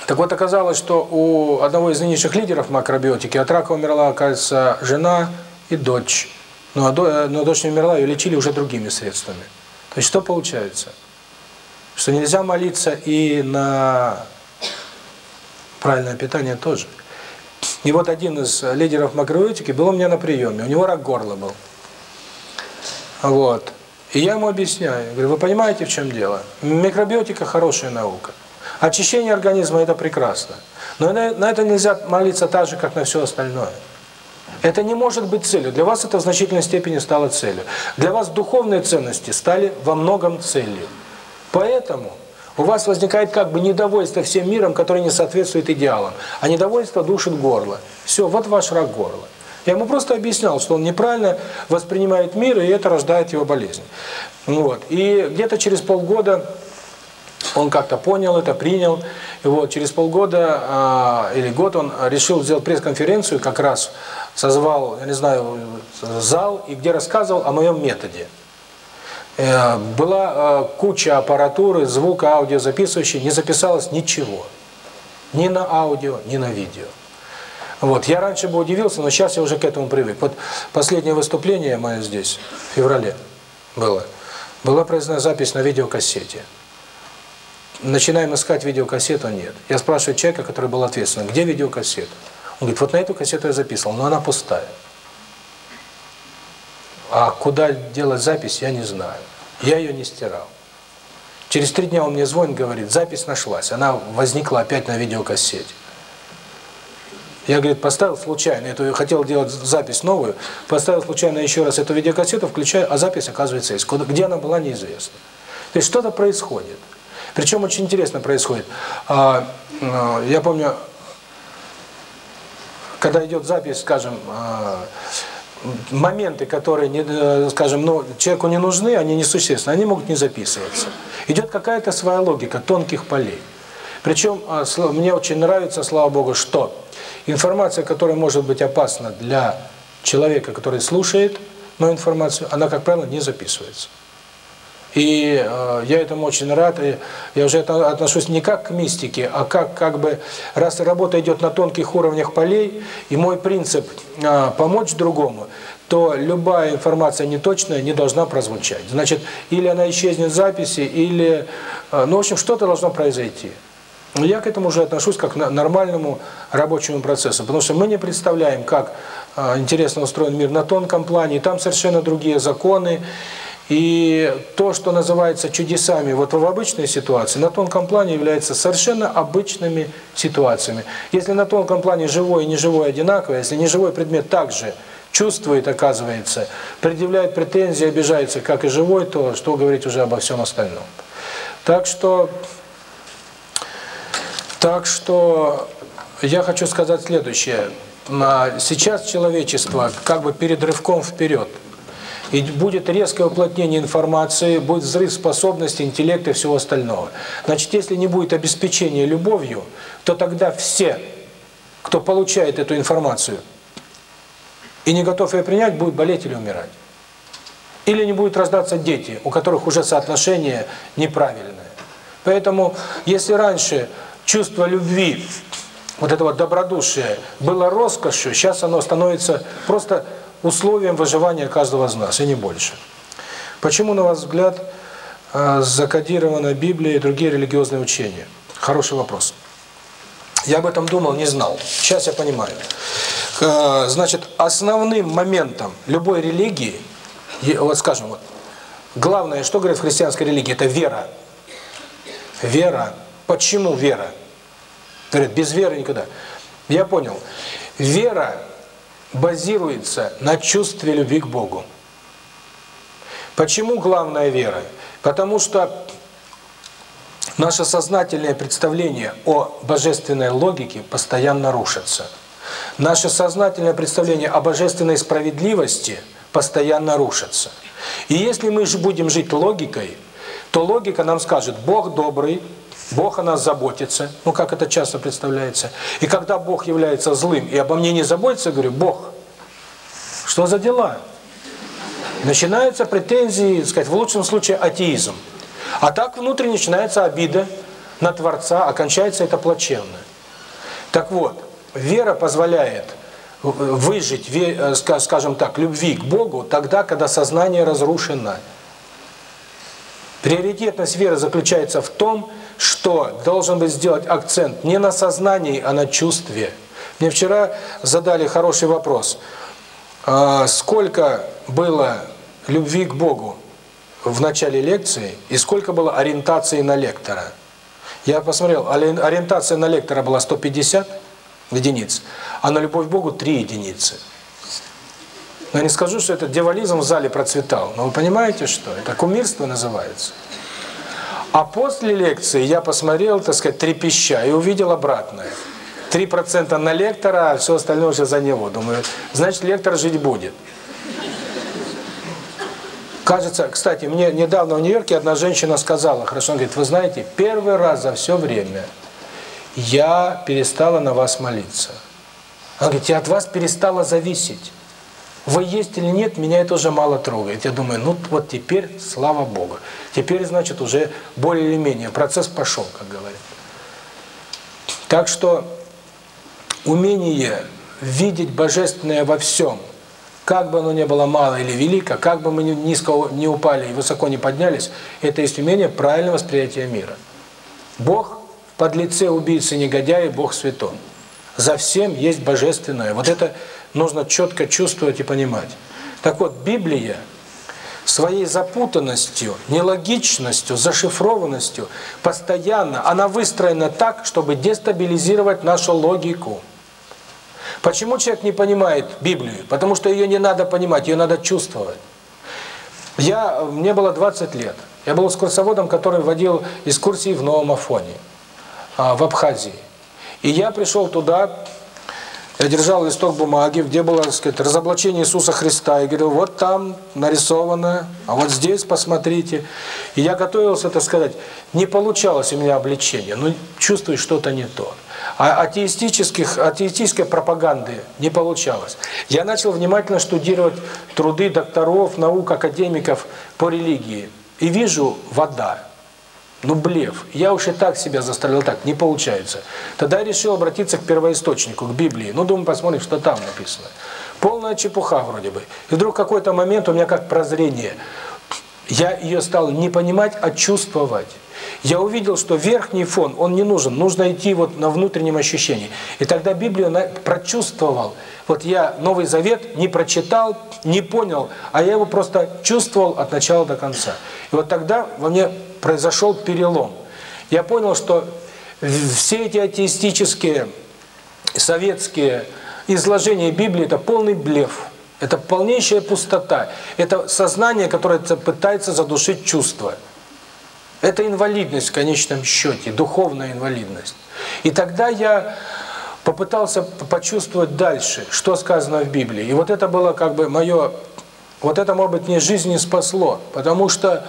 S1: Так вот, оказалось, что у одного из нынешних лидеров макробиотики от рака умерла, оказывается, жена и дочь. Ну, а но, э, но дочь не умерла, ее лечили уже другими средствами. То есть что получается? Что нельзя молиться и на правильное питание тоже. И вот один из лидеров макроэтики был у меня на приеме, у него рак горла был. Вот. И я ему объясняю, говорю, вы понимаете, в чем дело? Микробиотика – хорошая наука. Очищение организма – это прекрасно. Но на, на это нельзя молиться так же, как на все остальное. Это не может быть целью. Для вас это в значительной степени стало целью. Для вас духовные ценности стали во многом целью. Поэтому у вас возникает как бы недовольство всем миром, который не соответствует идеалам. А недовольство душит горло. Все, вот ваш рак горла. Я ему просто объяснял, что он неправильно воспринимает мир, и это рождает его болезнь. Ну вот. И где-то через полгода он как-то понял это, принял. И вот через полгода а, или год он решил сделать пресс-конференцию, как раз созвал, я не знаю, зал, и где рассказывал о моем методе была э, куча аппаратуры, звука, аудио не записалось ничего. Ни на аудио, ни на видео. Вот. Я раньше бы удивился, но сейчас я уже к этому привык. Вот последнее выступление мое здесь, в феврале было, была произведена запись на видеокассете. Начинаем искать видеокассету, а нет. Я спрашиваю человека, который был ответственным, где видеокассета? Он говорит, вот на эту кассету я записывал, но она пустая. А куда делать запись, я не знаю. Я ее не стирал. Через три дня он мне звонит, говорит, запись нашлась. Она возникла опять на видеокассете. Я, говорит, поставил случайно, эту, хотел делать запись новую, поставил случайно еще раз эту видеокассету, включаю, а запись, оказывается, есть. Куда, где она была, неизвестно. То есть что-то происходит. Причем очень интересно происходит. А, я помню, когда идет запись, скажем, а, моменты, которые, не, э, скажем, ну, человеку не нужны, они несущественны, они могут не записываться. Идет какая-то своя логика тонких полей. Причем э, мне очень нравится, слава богу, что информация, которая может быть опасна для человека, который слушает мою информацию, она, как правило, не записывается. И э, я этому очень рад. И я уже это отношусь не как к мистике, а как как бы раз работа идет на тонких уровнях полей, и мой принцип э, помочь другому, то любая информация неточная не должна прозвучать. Значит, или она исчезнет в записи, или э, ну в общем что-то должно произойти. Я к этому уже отношусь как к нормальному рабочему процессу, потому что мы не представляем, как интересно устроен мир на тонком плане, и там совершенно другие законы. И то, что называется чудесами вот в обычной ситуации, на тонком плане является совершенно обычными ситуациями. Если на тонком плане живой и неживой одинаково, если неживой предмет также чувствует, оказывается, предъявляет претензии, обижается, как и живой, то что говорить уже обо всем остальном. Так что, так что я хочу сказать следующее. Сейчас человечество как бы перед рывком вперед – и будет резкое уплотнение информации, будет взрыв способности, интеллекта и всего остального. Значит, если не будет обеспечения любовью, то тогда все, кто получает эту информацию и не готов ее принять, будет болеть или умирать. Или не будет рождаться дети, у которых уже соотношение неправильное. Поэтому, если раньше чувство любви, вот этого добродушия было роскошью, сейчас оно становится просто условием выживания каждого из нас, и не больше. Почему, на ваш взгляд, э, закодирована Библия и другие религиозные учения? Хороший вопрос. Я об этом думал, не знал. Сейчас я понимаю. Э, значит, основным моментом любой религии, вот скажем, вот, главное, что говорит в христианской религии, это вера. Вера. Почему вера? Говорит, без веры никуда. Я понял. Вера базируется на чувстве любви к Богу. Почему главная вера? Потому что наше сознательное представление о божественной логике постоянно рушится. Наше сознательное представление о божественной справедливости постоянно рушится. И если мы же будем жить логикой, то логика нам скажет, Бог добрый, Бог о нас заботится, ну как это часто представляется. И когда Бог является злым и обо мне не заботится, говорю, Бог, что за дела? Начинаются претензии, сказать, в лучшем случае атеизм. А так внутри начинается обида на Творца, окончается это плачевно. Так вот, вера позволяет выжить, э, скажем так, любви к Богу тогда, когда сознание разрушено. Приоритетность веры заключается в том, что что должен быть сделать акцент не на сознании, а на чувстве. Мне вчера задали хороший вопрос. А, сколько было любви к Богу в начале лекции и сколько было ориентации на лектора? Я посмотрел, ориентация на лектора была 150 единиц, а на любовь к Богу 3 единицы. Я не скажу, что этот девализм в зале процветал, но вы понимаете, что это кумирство называется. А после лекции я посмотрел, так сказать, три пища и увидел обратное. три процента на лектора, а все остальное уже за него. Думаю, значит, лектор жить будет. Кажется, кстати, мне недавно в Нью-Йорке одна женщина сказала, хорошо, она говорит, вы знаете, первый раз за все время я перестала на вас молиться. Она говорит, я от вас перестала зависеть вы есть или нет, меня это уже мало трогает. Я думаю, ну вот теперь, слава Богу. Теперь, значит, уже более или менее процесс пошел, как говорят. Так что умение видеть божественное во всем, как бы оно ни было мало или велико, как бы мы низко не упали и высоко не поднялись, это есть умение правильного восприятия мира. Бог под лице убийцы негодяя, Бог святом. За всем есть божественное. Вот это нужно четко чувствовать и понимать. Так вот, Библия своей запутанностью, нелогичностью, зашифрованностью постоянно, она выстроена так, чтобы дестабилизировать нашу логику. Почему человек не понимает Библию? Потому что ее не надо понимать, ее надо чувствовать. Я, мне было 20 лет. Я был экскурсоводом, который водил экскурсии в Новом Афоне, а, в Абхазии. И я пришел туда я держал листок бумаги, где было, так сказать, разоблачение Иисуса Христа. И говорил, вот там нарисовано, а вот здесь посмотрите. И я готовился, это сказать, не получалось у меня обличение. Ну, чувствую, что-то не то. А атеистических, атеистической пропаганды не получалось. Я начал внимательно штудировать труды докторов, наук, академиков по религии. И вижу вода ну блеф. Я уже так себя заставил так, не получается. Тогда решил обратиться к первоисточнику, к Библии. Ну, думаю, посмотрим, что там написано. Полная чепуха вроде бы. И вдруг какой-то момент у меня как прозрение. Я ее стал не понимать, а чувствовать я увидел, что верхний фон, он не нужен, нужно идти вот на внутреннем ощущении. И тогда Библию прочувствовал. Вот я Новый Завет не прочитал, не понял, а я его просто чувствовал от начала до конца. И вот тогда во мне произошел перелом. Я понял, что все эти атеистические, советские изложения Библии – это полный блеф. Это полнейшая пустота. Это сознание, которое пытается задушить чувства. Это инвалидность в конечном счете, духовная инвалидность. И тогда я попытался почувствовать дальше, что сказано в Библии. И вот это было как бы мое... Вот это, может быть, мне жизнь не спасло, потому что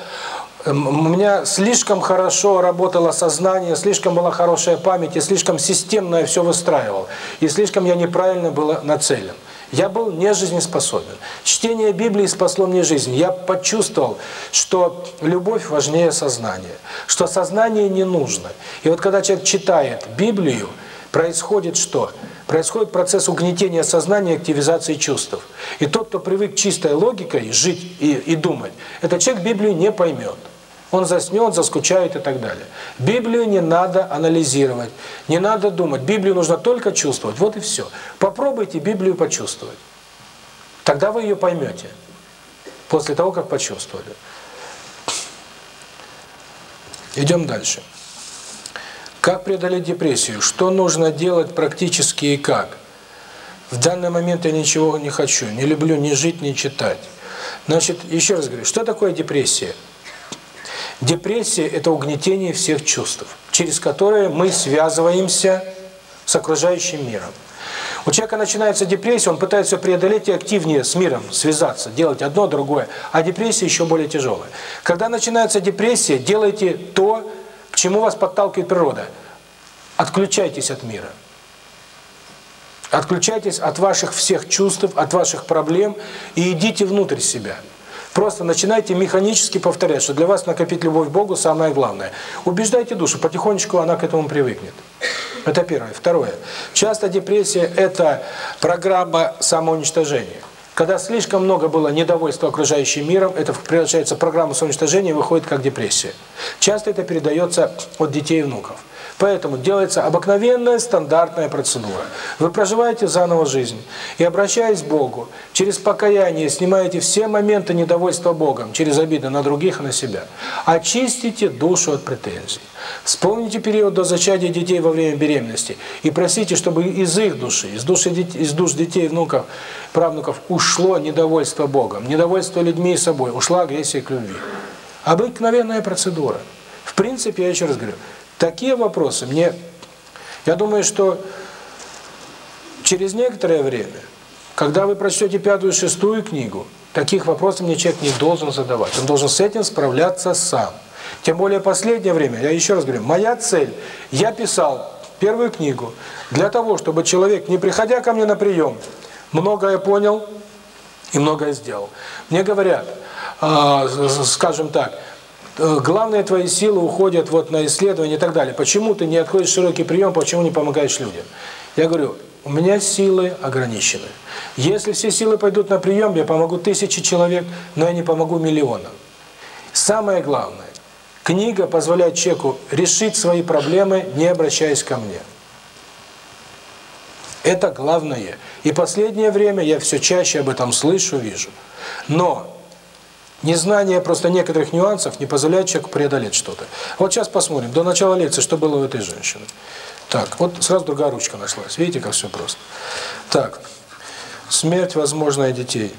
S1: эм, у меня слишком хорошо работало сознание, слишком была хорошая память, и слишком системно я все выстраивал, и слишком я неправильно был нацелен. Я был не жизнеспособен. Чтение Библии спасло мне жизнь. Я почувствовал, что любовь важнее сознания, что сознание не нужно. И вот когда человек читает Библию, происходит что? Происходит процесс угнетения сознания активизации чувств. И тот, кто привык чистой логикой жить и, и думать, этот человек Библию не поймет. Он заснет, заскучает и так далее. Библию не надо анализировать, не надо думать. Библию нужно только чувствовать. Вот и все. Попробуйте Библию почувствовать. Тогда вы ее поймете. После того, как почувствовали. Идем дальше. Как преодолеть депрессию? Что нужно делать практически и как? В данный момент я ничего не хочу, не люблю ни жить, ни читать. Значит, еще раз говорю, что такое депрессия? Депрессия. Депрессия – это угнетение всех чувств, через которые мы связываемся с окружающим миром. У человека начинается депрессия, он пытается преодолеть и активнее с миром связаться, делать одно, другое, а депрессия еще более тяжелая. Когда начинается депрессия, делайте то, к чему вас подталкивает природа. Отключайтесь от мира. Отключайтесь от ваших всех чувств, от ваших проблем и идите внутрь себя – Просто начинайте механически повторять, что для вас накопить любовь к Богу самое главное. Убеждайте душу, потихонечку она к этому привыкнет. Это первое. Второе. Часто депрессия – это программа самоуничтожения. Когда слишком много было недовольства окружающим миром, это превращается в программу самоуничтожения и выходит как депрессия. Часто это передается от детей и внуков. Поэтому делается обыкновенная стандартная процедура. Вы проживаете заново жизнь и, обращаясь к Богу, через покаяние снимаете все моменты недовольства Богом, через обиды на других и на себя. Очистите душу от претензий. Вспомните период до зачатия детей во время беременности и просите, чтобы из их души, из, души, детей, из душ детей, внуков, правнуков ушло недовольство Богом, недовольство людьми и собой, ушла агрессия к любви. Обыкновенная процедура. В принципе, я еще раз говорю, Такие вопросы мне... Я думаю, что через некоторое время, когда вы прочтете пятую, шестую книгу, таких вопросов мне человек не должен задавать. Он должен с этим справляться сам. Тем более последнее время, я еще раз говорю, моя цель, я писал первую книгу для того, чтобы человек, не приходя ко мне на прием, многое понял и многое сделал. Мне говорят, а, скажем так, главное твои силы уходят вот на исследование и так далее. Почему ты не отходишь широкий прием, почему не помогаешь людям? Я говорю, у меня силы ограничены. Если все силы пойдут на прием, я помогу тысячи человек, но я не помогу миллионам. Самое главное, книга позволяет человеку решить свои проблемы, не обращаясь ко мне. Это главное. И последнее время я все чаще об этом слышу, вижу. Но Незнание просто некоторых нюансов не позволяет человеку преодолеть что-то. Вот сейчас посмотрим, до начала лекции, что было у этой женщины. Так, вот сразу другая ручка нашлась. Видите, как все просто. Так, смерть возможная детей.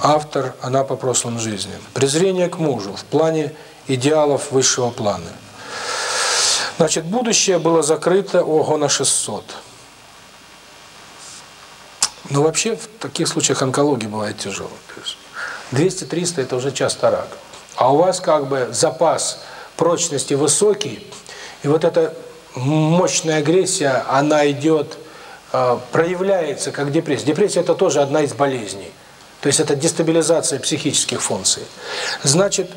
S1: Автор, она по прошлым жизням. Презрение к мужу в плане идеалов высшего плана. Значит, будущее было закрыто, ого, на 600. Но ну, вообще в таких случаях онкология бывает тяжелая. 200-300 это уже часто тарак. А у вас как бы запас прочности высокий, и вот эта мощная агрессия, она идет, проявляется как депрессия. Депрессия – это тоже одна из болезней. То есть это дестабилизация психических функций. Значит,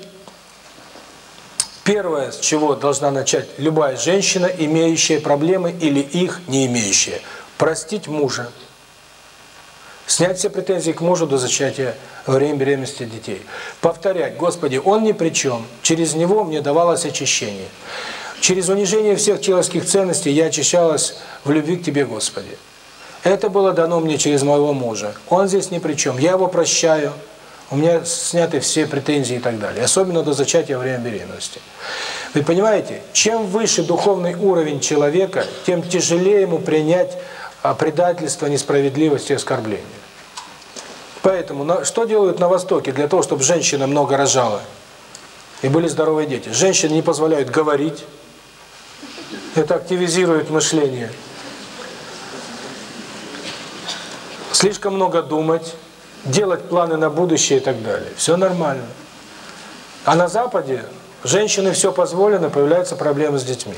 S1: первое, с чего должна начать любая женщина, имеющая проблемы или их не имеющая – простить мужа – Снять все претензии к мужу до зачатия во время беременности детей. Повторять, Господи, он ни при чем, через него мне давалось очищение. Через унижение всех человеческих ценностей я очищалась в любви к Тебе, Господи. Это было дано мне через моего мужа. Он здесь ни при чем. Я его прощаю. У меня сняты все претензии и так далее. Особенно до зачатия во время беременности. Вы понимаете, чем выше духовный уровень человека, тем тяжелее ему принять а предательства, несправедливости и оскорбления. Поэтому что делают на Востоке для того, чтобы женщина много рожала и были здоровые дети? Женщины не позволяют говорить, это активизирует мышление. Слишком много думать, делать планы на будущее и так далее. Все нормально. А на Западе женщины все позволено, появляются проблемы с детьми.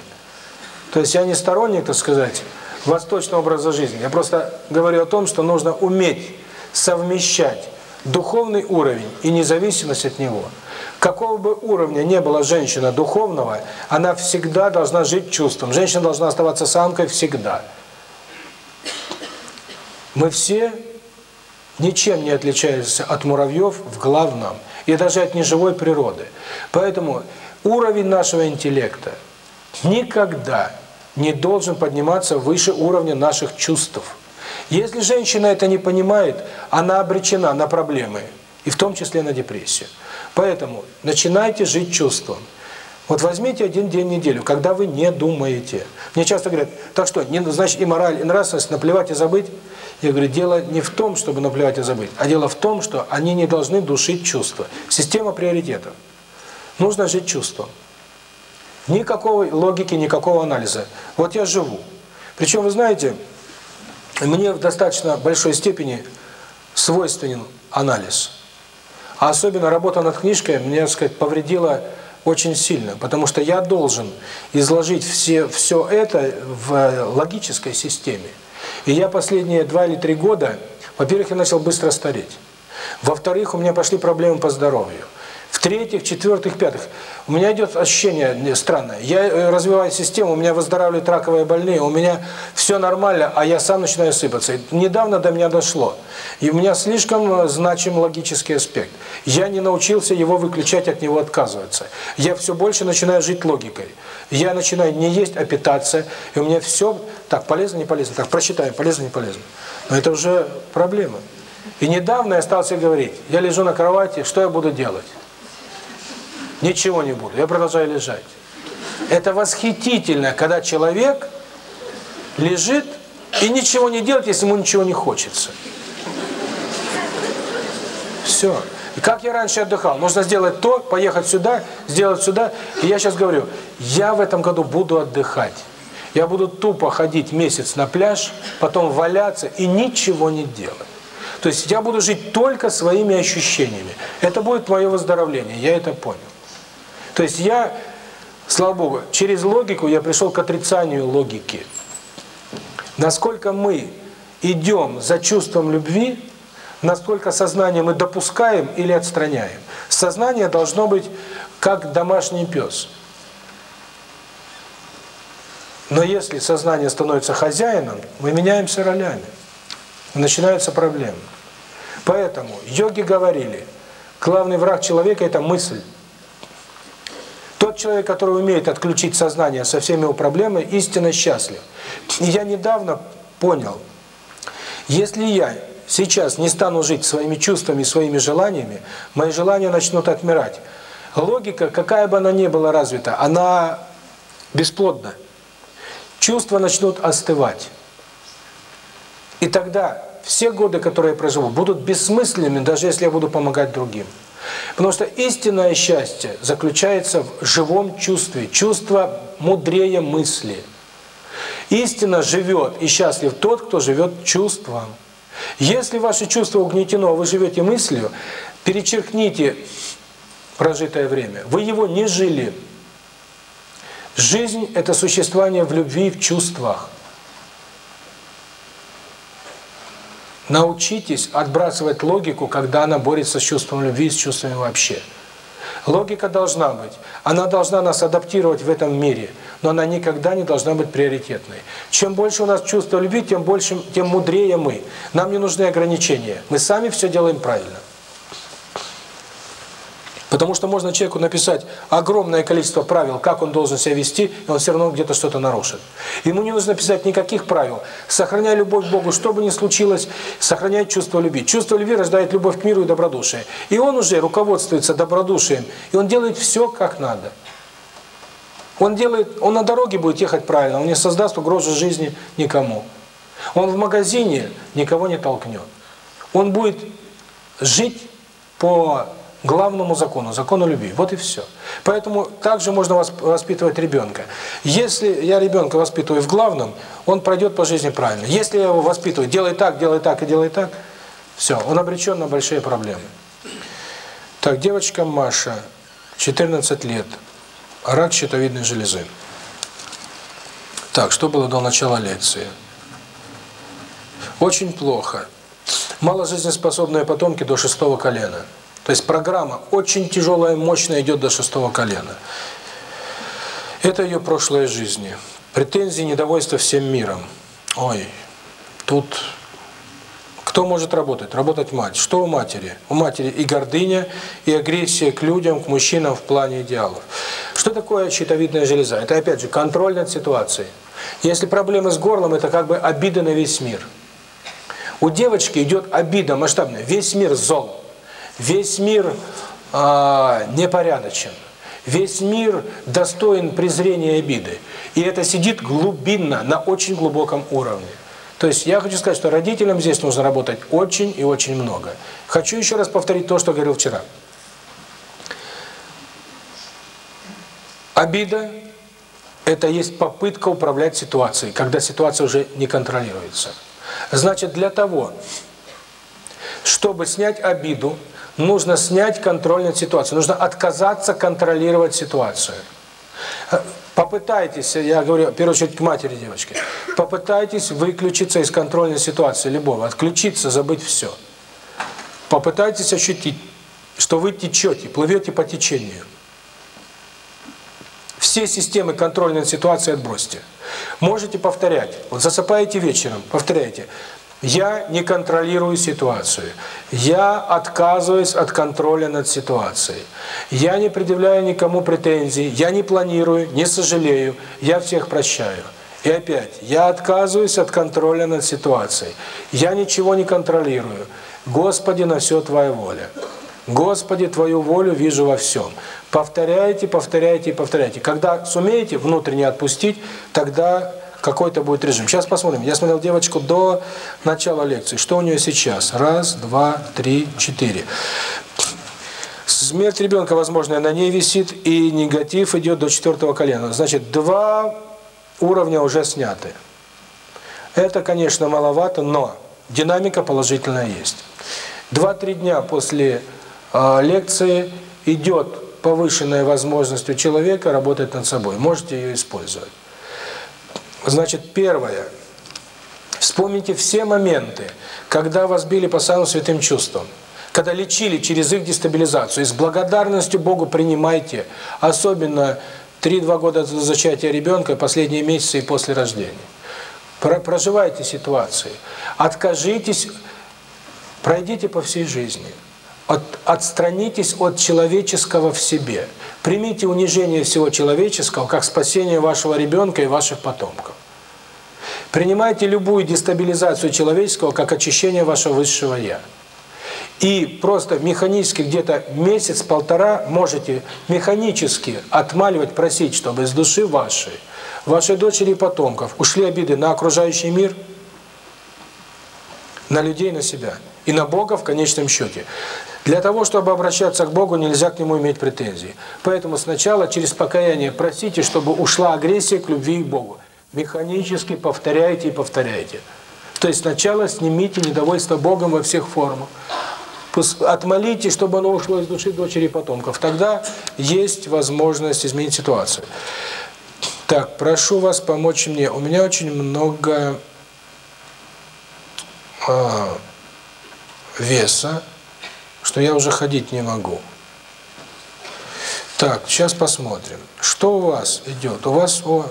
S1: То есть я не сторонник, так сказать, восточного образа жизни. Я просто говорю о том, что нужно уметь совмещать духовный уровень и независимость от него. Какого бы уровня не была женщина духовного, она всегда должна жить чувством. Женщина должна оставаться самкой всегда. Мы все ничем не отличаемся от муравьев в главном, и даже от неживой природы. Поэтому уровень нашего интеллекта никогда не должен подниматься выше уровня наших чувств. Если женщина это не понимает, она обречена на проблемы, и в том числе на депрессию. Поэтому начинайте жить чувством. Вот возьмите один день в неделю, когда вы не думаете. Мне часто говорят, так что, не, значит и мораль, и нравственность, наплевать и забыть? Я говорю, дело не в том, чтобы наплевать и забыть, а дело в том, что они не должны душить чувства. Система приоритетов. Нужно жить чувством. Никакой логики, никакого анализа. Вот я живу. Причем, вы знаете, мне в достаточно большой степени свойственен анализ. А особенно работа над книжкой мне, так сказать, повредила очень сильно, потому что я должен изложить все все это в логической системе. И я последние два или три года, во-первых, я начал быстро стареть. Во-вторых, у меня пошли проблемы по здоровью в-третьих, четвертых, пятых. У меня идет ощущение странное. Я э, развиваю систему, у меня выздоравливают раковые больные, у меня все нормально, а я сам начинаю сыпаться. И недавно до меня дошло. И у меня слишком э, значим логический аспект. Я не научился его выключать, от него отказываться. Я все больше начинаю жить логикой. Я начинаю не есть, а питаться. И у меня все так, полезно, не полезно. Так, прочитаем, полезно, не полезно. Но это уже проблема. И недавно я стал себе говорить, я лежу на кровати, что я буду делать? Ничего не буду. Я продолжаю лежать. Это восхитительно, когда человек лежит и ничего не делает, если ему ничего не хочется. Все. И как я раньше отдыхал? Нужно сделать то, поехать сюда, сделать сюда. И я сейчас говорю, я в этом году буду отдыхать. Я буду тупо ходить месяц на пляж, потом валяться и ничего не делать. То есть я буду жить только своими ощущениями. Это будет мое выздоровление, я это понял. То есть я, слава Богу, через логику я пришел к отрицанию логики. Насколько мы идем за чувством любви, насколько сознание мы допускаем или отстраняем. Сознание должно быть как домашний пес. Но если сознание становится хозяином, мы меняемся ролями. Начинаются проблемы. Поэтому йоги говорили, главный враг человека – это мысль. Тот человек, который умеет отключить сознание со всеми его проблемами, истинно счастлив. И я недавно понял, если я сейчас не стану жить своими чувствами, своими желаниями, мои желания начнут отмирать. Логика, какая бы она ни была развита, она бесплодна. Чувства начнут остывать. И тогда все годы, которые я проживу, будут бессмысленными, даже если я буду помогать другим. Потому что истинное счастье заключается в живом чувстве, чувство мудрее мысли. Истина живет и счастлив тот, кто живет чувством. Если ваше чувство угнетено, вы живете мыслью, перечеркните прожитое время. Вы его не жили. Жизнь – это существование в любви и в чувствах. Научитесь отбрасывать логику, когда она борется с чувством любви, с чувствами вообще. Логика должна быть. Она должна нас адаптировать в этом мире, но она никогда не должна быть приоритетной. Чем больше у нас чувства любви, тем больше, тем мудрее мы. Нам не нужны ограничения. Мы сами все делаем правильно. Потому что можно человеку написать огромное количество правил, как он должен себя вести, и он все равно где-то что-то нарушит. Ему не нужно писать никаких правил. Сохраняй любовь к Богу, что бы ни случилось, сохраняй чувство любви. Чувство любви рождает любовь к миру и добродушие. И он уже руководствуется добродушием, и он делает все как надо. Он делает, он на дороге будет ехать правильно, он не создаст угрозу жизни никому. Он в магазине никого не толкнет. Он будет жить по главному закону, закону любви. Вот и все. Поэтому также можно воспитывать ребенка. Если я ребенка воспитываю в главном, он пройдет по жизни правильно. Если я его воспитываю, делай так, делай так и делай так, все, он обречен на большие проблемы. Так, девочка Маша, 14 лет, рак щитовидной железы. Так, что было до начала лекции? Очень плохо. Мало жизнеспособные потомки до шестого колена. То есть программа очень тяжелая и мощная идет до шестого колена. Это ее прошлой жизни. Претензии, недовольство всем миром. Ой, тут кто может работать? Работать мать. Что у матери? У матери и гордыня, и агрессия к людям, к мужчинам в плане идеалов. Что такое щитовидная железа? Это опять же контроль над ситуацией. Если проблемы с горлом, это как бы обида на весь мир. У девочки идет обида масштабная. Весь мир зол. Весь мир э, а, непорядочен. Весь мир достоин презрения и обиды. И это сидит глубинно, на очень глубоком уровне. То есть я хочу сказать, что родителям здесь нужно работать очень и очень много. Хочу еще раз повторить то, что говорил вчера. Обида – это есть попытка управлять ситуацией, когда ситуация уже не контролируется. Значит, для того, чтобы снять обиду, нужно снять контроль над ситуацией, нужно отказаться контролировать ситуацию. Попытайтесь, я говорю, в первую очередь к матери девочки, попытайтесь выключиться из контрольной ситуации любого, отключиться, забыть все. Попытайтесь ощутить, что вы течете, плывете по течению. Все системы контрольной ситуации отбросьте. Можете повторять. Вот засыпаете вечером, повторяйте. Я не контролирую ситуацию. Я отказываюсь от контроля над ситуацией. Я не предъявляю никому претензий. Я не планирую, не сожалею. Я всех прощаю. И опять, я отказываюсь от контроля над ситуацией. Я ничего не контролирую. Господи, на все Твоя воля. Господи, Твою волю вижу во всем. Повторяйте, повторяйте, повторяйте. Когда сумеете внутренне отпустить, тогда какой-то будет режим. Сейчас посмотрим. Я смотрел девочку до начала лекции. Что у нее сейчас? Раз, два, три, четыре. Смерть ребенка, возможно, на ней висит, и негатив идет до четвертого колена. Значит, два уровня уже сняты. Это, конечно, маловато, но динамика положительная есть. Два-три дня после э, лекции идет повышенная возможность у человека работать над собой. Можете ее использовать. Значит, первое. Вспомните все моменты, когда вас били по самым святым чувствам, когда лечили через их дестабилизацию. И с благодарностью Богу принимайте, особенно 3-2 года до зачатия ребенка, последние месяцы и после рождения. Проживайте ситуации. Откажитесь, пройдите по всей жизни. От, отстранитесь от человеческого в себе. Примите унижение всего человеческого как спасение вашего ребенка и ваших потомков. Принимайте любую дестабилизацию человеческого как очищение вашего высшего «я». И просто механически где-то месяц-полтора можете механически отмаливать, просить, чтобы из души вашей, вашей дочери и потомков ушли обиды на окружающий мир, на людей, на себя и на Бога в конечном счете. Для того, чтобы обращаться к Богу, нельзя к Нему иметь претензии. Поэтому сначала через покаяние просите, чтобы ушла агрессия к любви к Богу. Механически повторяйте и повторяйте. То есть сначала снимите недовольство Богом во всех формах. Отмолите, чтобы оно ушло из души дочери и потомков. Тогда есть возможность изменить ситуацию. Так, прошу вас помочь мне. У меня очень много а, веса что я уже ходить не могу. Так, сейчас посмотрим. Что у вас идет? У вас о...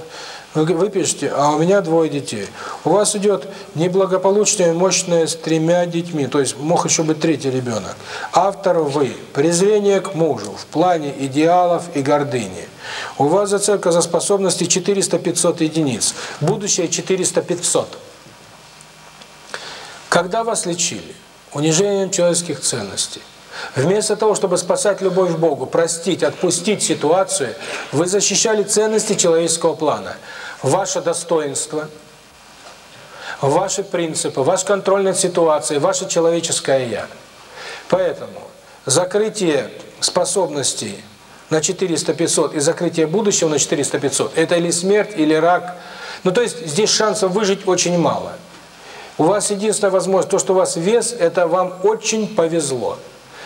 S1: Вы, вы пишете, а у меня двое детей. У вас идет неблагополучное, мощное с тремя детьми, то есть мог еще быть третий ребенок. Автор вы, презрение к мужу в плане идеалов и гордыни. У вас зацепка за способности 400-500 единиц, будущее 400-500. Когда вас лечили? Унижением человеческих ценностей. Вместо того, чтобы спасать любовь к Богу, простить, отпустить ситуацию, вы защищали ценности человеческого плана. Ваше достоинство, ваши принципы, ваш контроль над ситуацией, ваше человеческое «я». Поэтому закрытие способностей на 400-500 и закрытие будущего на 400-500 – это или смерть, или рак. Ну, то есть здесь шансов выжить очень мало. У вас единственная возможность, то, что у вас вес, это вам очень повезло.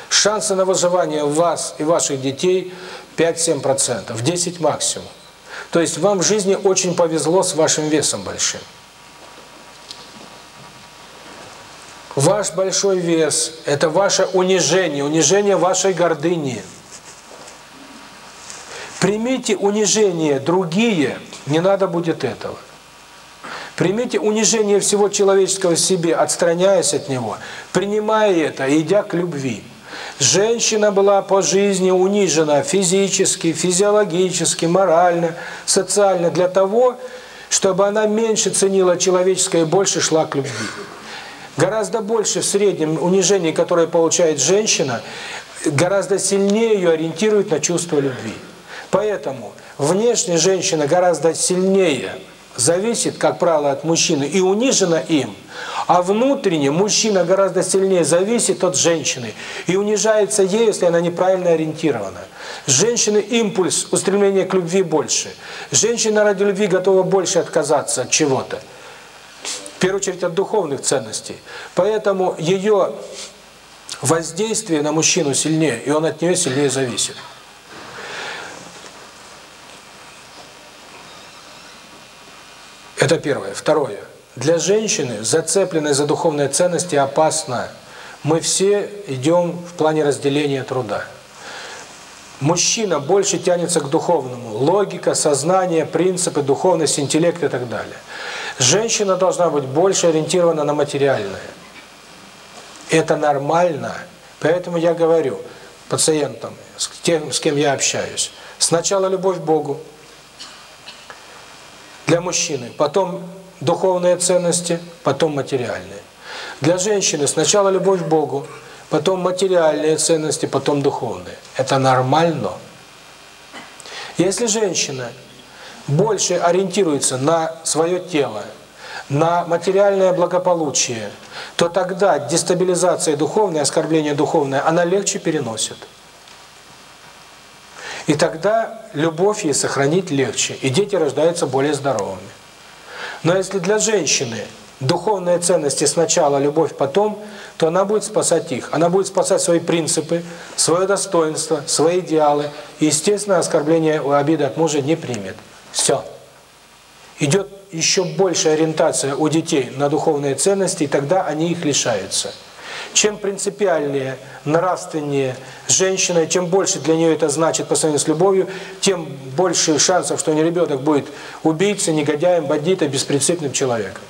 S1: Шансы на выживание вас и ваших детей 5-7%, 10 максимум. То есть вам в жизни очень повезло с вашим весом большим. Ваш большой вес – это ваше унижение, унижение вашей гордыни. Примите унижение другие, не надо будет этого. Примите унижение всего человеческого в себе, отстраняясь от него, принимая это и идя к любви. Женщина была по жизни унижена физически, физиологически, морально, социально для того, чтобы она меньше ценила человеческое и больше шла к любви. Гораздо больше в среднем унижение, которое получает женщина, гораздо сильнее ее ориентирует на чувство любви. Поэтому внешне женщина гораздо сильнее – зависит, как правило, от мужчины и унижена им. А внутренне мужчина гораздо сильнее зависит от женщины и унижается ей, если она неправильно ориентирована. Женщины импульс, устремление к любви больше. Женщина ради любви готова больше отказаться от чего-то. В первую очередь от духовных ценностей. Поэтому ее воздействие на мужчину сильнее, и он от нее сильнее зависит. Это первое. Второе. Для женщины, зацепленной за духовные ценности, опасно. Мы все идем в плане разделения труда. Мужчина больше тянется к духовному. Логика, сознание, принципы, духовность, интеллект и так далее. Женщина должна быть больше ориентирована на материальное. Это нормально. Поэтому я говорю пациентам, с тем, с кем я общаюсь, сначала любовь к Богу, для мужчины, потом духовные ценности, потом материальные. Для женщины сначала любовь к Богу, потом материальные ценности, потом духовные. Это нормально. Если женщина больше ориентируется на свое тело, на материальное благополучие, то тогда дестабилизация духовная, оскорбление духовное, она легче переносит. И тогда любовь ей сохранить легче, и дети рождаются более здоровыми. Но если для женщины духовные ценности сначала, любовь потом, то она будет спасать их. Она будет спасать свои принципы, свое достоинство, свои идеалы. И, естественно, оскорбление у обиды от мужа не примет. Все. Идет еще большая ориентация у детей на духовные ценности, и тогда они их лишаются. Чем принципиальнее нравственнее женщина, тем больше для нее это значит по сравнению с любовью, тем больше шансов, что не ребенок будет убийцей, негодяем, бандитом, беспринципным человеком.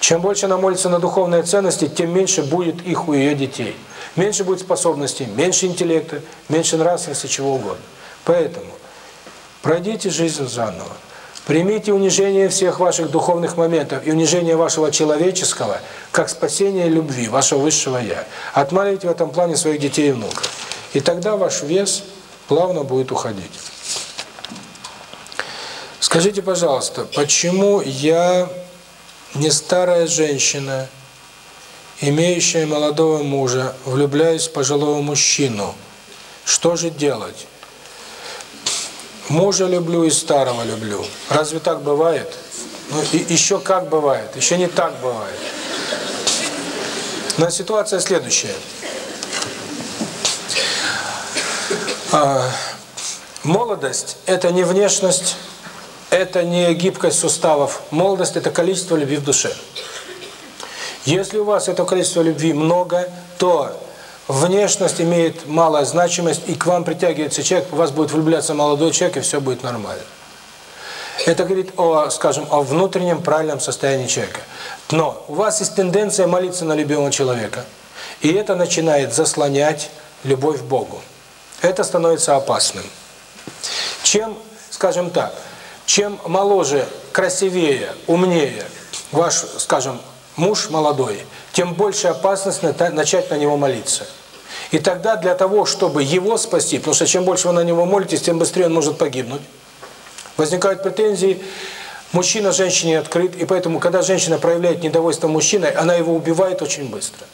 S1: Чем больше она молится на духовные ценности, тем меньше будет их у ее детей. Меньше будет способностей, меньше интеллекта, меньше нравственности, чего угодно. Поэтому пройдите жизнь заново. Примите унижение всех ваших духовных моментов и унижение вашего человеческого, как спасение любви, вашего высшего Я. Отмаливайте в этом плане своих детей и внуков. И тогда ваш вес плавно будет уходить. Скажите, пожалуйста, почему я не старая женщина, имеющая молодого мужа, влюбляюсь в пожилого мужчину? Что же делать? мужа люблю и старого люблю. Разве так бывает? Ну, и, еще как бывает, еще не так бывает. Но ситуация следующая. А, молодость – это не внешность, это не гибкость суставов. Молодость – это количество любви в душе. Если у вас этого количества любви много, то внешность имеет малая значимость, и к вам притягивается человек, у вас будет влюбляться молодой человек, и все будет нормально. Это говорит о, скажем, о внутреннем правильном состоянии человека. Но у вас есть тенденция молиться на любимого человека, и это начинает заслонять любовь к Богу. Это становится опасным. Чем, скажем так, чем моложе, красивее, умнее ваш, скажем, муж молодой, тем больше опасность начать на него молиться. И тогда для того, чтобы его спасти, потому что чем больше вы на него молитесь, тем быстрее он может погибнуть. Возникают претензии, мужчина женщине открыт, и поэтому, когда женщина проявляет недовольство мужчиной, она его убивает очень быстро.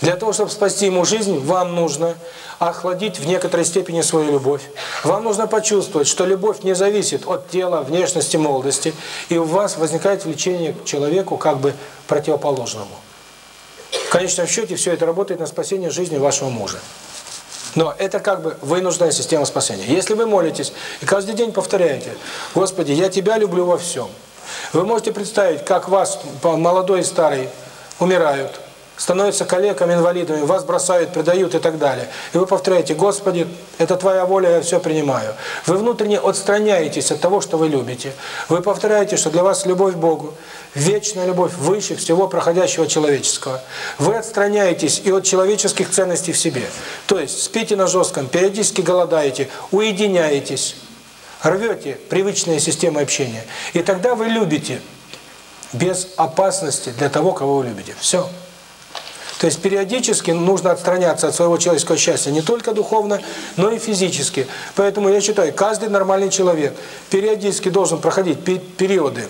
S1: Для того, чтобы спасти ему жизнь, вам нужно охладить в некоторой степени свою любовь. Вам нужно почувствовать, что любовь не зависит от тела, внешности, молодости, и у вас возникает влечение к человеку как бы противоположному. В конечном счете все это работает на спасение жизни вашего мужа. Но это как бы вынужденная система спасения. Если вы молитесь и каждый день повторяете, «Господи, я Тебя люблю во всем», вы можете представить, как вас, молодой и старый, умирают – становятся коллегами, инвалидами, вас бросают, предают и так далее. И вы повторяете, Господи, это Твоя воля, я все принимаю. Вы внутренне отстраняетесь от того, что вы любите. Вы повторяете, что для вас любовь к Богу, вечная любовь выше всего проходящего человеческого. Вы отстраняетесь и от человеческих ценностей в себе. То есть спите на жестком, периодически голодаете, уединяетесь, рвете привычные системы общения. И тогда вы любите без опасности для того, кого вы любите. Все. Все. То есть периодически нужно отстраняться от своего человеческого счастья, не только духовно, но и физически. Поэтому я считаю, каждый нормальный человек периодически должен проходить периоды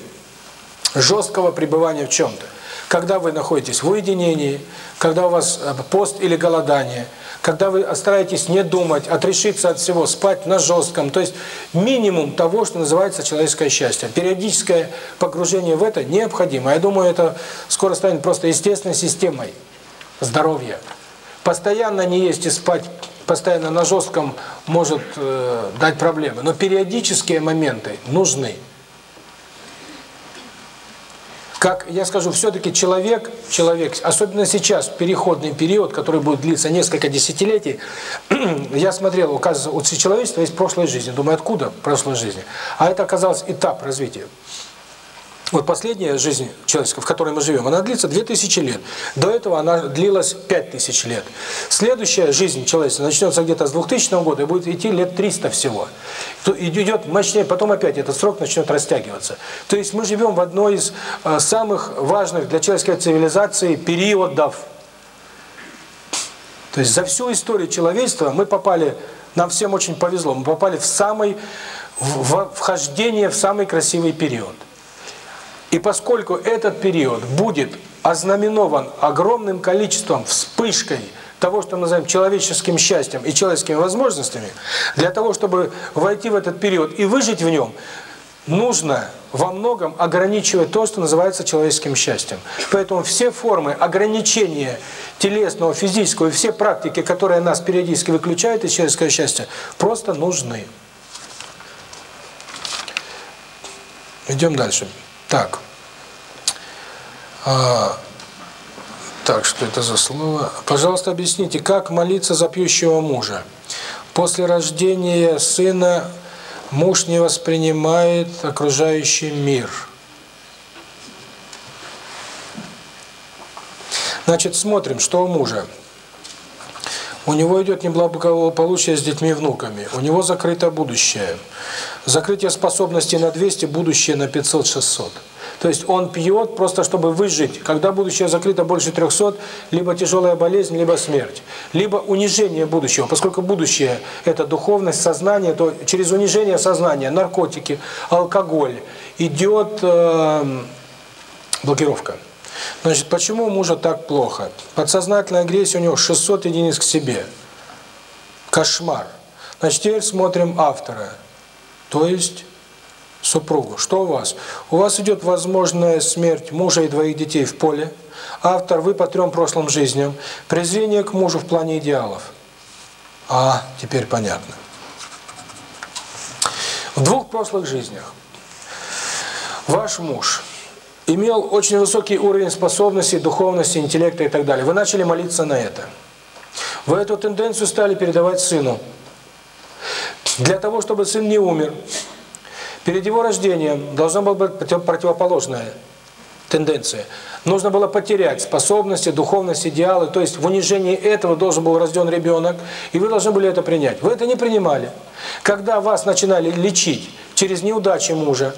S1: жесткого пребывания в чем-то. Когда вы находитесь в уединении, когда у вас э, пост или голодание, когда вы стараетесь не думать, отрешиться от всего, спать на жестком, то есть минимум того, что называется человеческое счастье. Периодическое погружение в это необходимо. Я думаю, это скоро станет просто естественной системой. Здоровье. Постоянно не есть и спать постоянно на жестком может э, дать проблемы. Но периодические моменты нужны. Как я скажу, все-таки человек, человек, особенно сейчас переходный период, который будет длиться несколько десятилетий, я смотрел, оказывается, у человечества есть прошлая жизнь. Думаю, откуда прошлой жизнь? А это оказалось этап развития. Вот последняя жизнь человеческая, в которой мы живем, она длится 2000 лет. До этого она длилась 5000 лет. Следующая жизнь человеческая начнется где-то с 2000 года и будет идти лет 300 всего. Идет мощнее, потом опять этот срок начнет растягиваться. То есть мы живем в одной из э, самых важных для человеческой цивилизации периодов. То есть за всю историю человечества мы попали, нам всем очень повезло, мы попали в самый, в, вхождение в самый красивый период – и поскольку этот период будет ознаменован огромным количеством вспышкой того, что мы называем человеческим счастьем и человеческими возможностями, для того, чтобы войти в этот период и выжить в нем, нужно во многом ограничивать то, что называется человеческим счастьем. Поэтому все формы ограничения телесного, физического и все практики, которые нас периодически выключают из человеческого счастья, просто нужны. Идем дальше. Так. А, так, что это за слово? Пожалуйста, объясните, как молиться за пьющего мужа? После рождения сына муж не воспринимает окружающий мир. Значит, смотрим, что у мужа. У него идет неблагополучие с детьми и внуками. У него закрыто будущее. Закрытие способности на 200, будущее на 500-600. То есть он пьет просто, чтобы выжить. Когда будущее закрыто больше 300, либо тяжелая болезнь, либо смерть. Либо унижение будущего. Поскольку будущее – это духовность, сознание, то через унижение сознания, наркотики, алкоголь идет э, блокировка. Значит, почему у мужа так плохо? Подсознательная агрессия у него 600 единиц к себе. Кошмар. Значит, теперь смотрим автора, то есть супругу. Что у вас? У вас идет возможная смерть мужа и двоих детей в поле. Автор, вы по трем прошлым жизням. Презрение к мужу в плане идеалов. А, теперь понятно. В двух прошлых жизнях ваш муж – имел очень высокий уровень способности, духовности, интеллекта и так далее. Вы начали молиться на это. Вы эту тенденцию стали передавать сыну. Для того, чтобы сын не умер, перед его рождением должна была быть противоположная тенденция. Нужно было потерять способности, духовность, идеалы. То есть в унижении этого должен был рожден ребенок, и вы должны были это принять. Вы это не принимали. Когда вас начинали лечить через неудачи мужа,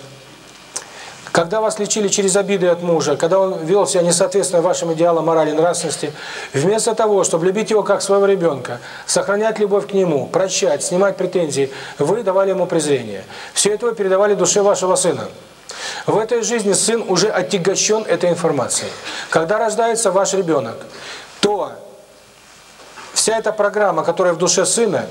S1: когда вас лечили через обиды от мужа, когда он вел себя несоответственно вашим идеалам морали и нравственности, вместо того, чтобы любить его как своего ребенка, сохранять любовь к нему, прощать, снимать претензии, вы давали ему презрение. Все это вы передавали душе вашего сына. В этой жизни сын уже отягощен этой информацией. Когда рождается ваш ребенок, то вся эта программа, которая в душе сына,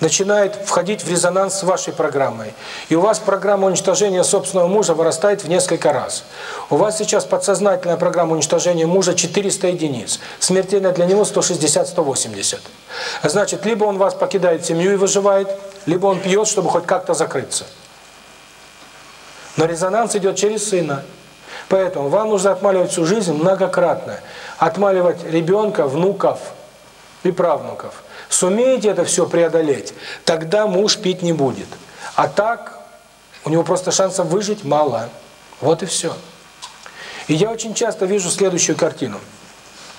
S1: начинает входить в резонанс с вашей программой. И у вас программа уничтожения собственного мужа вырастает в несколько раз. У вас сейчас подсознательная программа уничтожения мужа 400 единиц. Смертельная для него 160-180. Значит, либо он вас покидает семью и выживает, либо он пьет, чтобы хоть как-то закрыться. Но резонанс идет через сына. Поэтому вам нужно отмаливать всю жизнь многократно. Отмаливать ребенка, внуков и правнуков сумеете это все преодолеть, тогда муж пить не будет. А так у него просто шансов выжить мало. Вот и все. И я очень часто вижу следующую картину.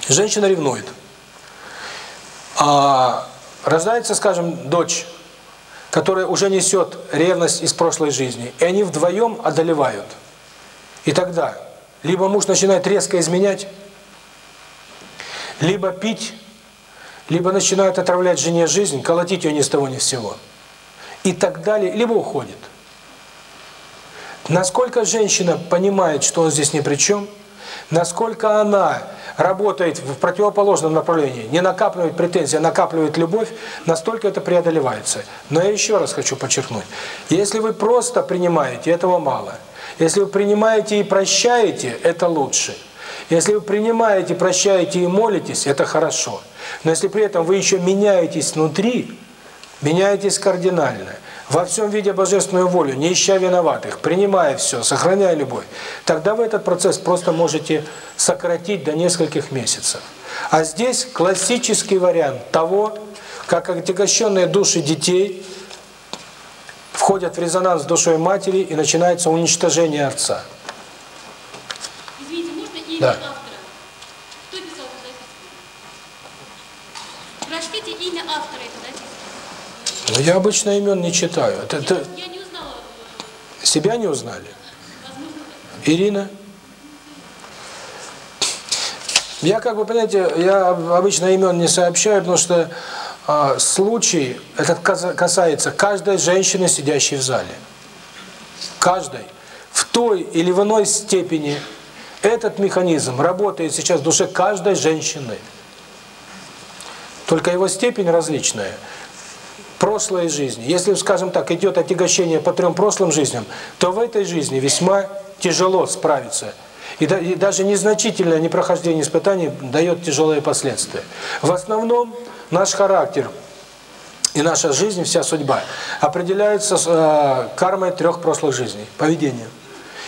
S1: Женщина ревнует. А рождается, скажем, дочь, которая уже несет ревность из прошлой жизни, и они вдвоем одолевают. И тогда либо муж начинает резко изменять, либо пить, либо начинают отравлять жене жизнь, колотить ее ни с того ни с сего. И так далее, либо уходит. Насколько женщина понимает, что он здесь ни при чем, насколько она работает в противоположном направлении, не накапливает претензии, а накапливает любовь, настолько это преодолевается. Но я еще раз хочу подчеркнуть, если вы просто принимаете, этого мало. Если вы принимаете и прощаете, это лучше. Если вы принимаете, прощаете и молитесь, это хорошо. Хорошо. Но если при этом вы еще меняетесь внутри, меняетесь кардинально, во всем виде божественную волю, не ища виноватых, принимая все, сохраняя любовь, тогда вы этот процесс просто можете сократить до нескольких месяцев. А здесь классический вариант того, как отягощенные души детей входят в резонанс с душой матери и начинается уничтожение отца.
S2: Извините, можно.
S1: Да. Но я обычно имен не читаю. Это, это...
S2: Не.
S1: Себя не узнали? Ирина? Я как бы, понимаете, я обычно имен не сообщаю, потому что э, случай этот касается каждой женщины, сидящей в зале. Каждой. В той или в иной степени этот механизм работает сейчас в душе каждой женщины. Только его степень различная прошлой жизни, если, скажем так, идет отягощение по трем прошлым жизням, то в этой жизни весьма тяжело справиться. И, да, и даже незначительное непрохождение испытаний дает тяжелые последствия. В основном наш характер и наша жизнь, вся судьба определяется э, кармой трех прошлых жизней, поведением.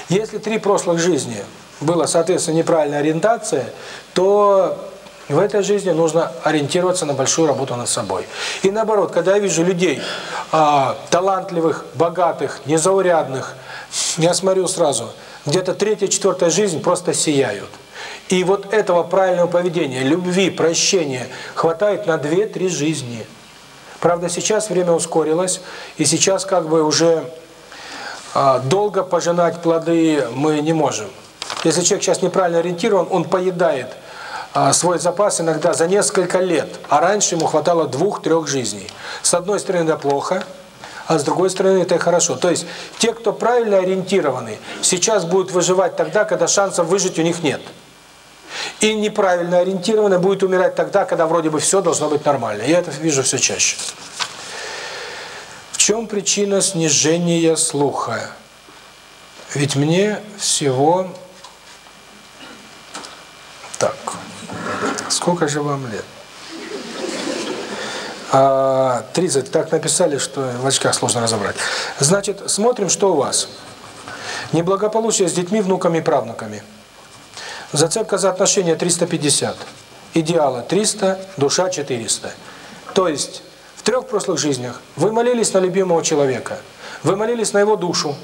S1: Если три прошлых жизни было, соответственно, неправильная ориентация, то и в этой жизни нужно ориентироваться на большую работу над собой. И наоборот, когда я вижу людей э, талантливых, богатых, незаурядных, я смотрю сразу, где-то третья, четвертая жизнь просто сияют. И вот этого правильного поведения, любви, прощения хватает на 2-3 жизни. Правда, сейчас время ускорилось, и сейчас как бы уже э, долго пожинать плоды мы не можем. Если человек сейчас неправильно ориентирован, он поедает – а, свой запас иногда за несколько лет, а раньше ему хватало двух-трех жизней. С одной стороны, это плохо, а с другой стороны, это хорошо. То есть те, кто правильно ориентированы, сейчас будут выживать тогда, когда шансов выжить у них нет. И неправильно ориентированы будут умирать тогда, когда вроде бы все должно быть нормально. Я это вижу все чаще. В чем причина снижения слуха? Ведь мне всего... Так... Сколько же вам лет? А, 30. Так написали, что в очках сложно разобрать. Значит, смотрим, что у вас. Неблагополучие с детьми, внуками и правнуками. Зацепка за отношения 350. Идеала 300, душа 400. То есть в трех прошлых жизнях вы молились на любимого человека, вы молились на его душу,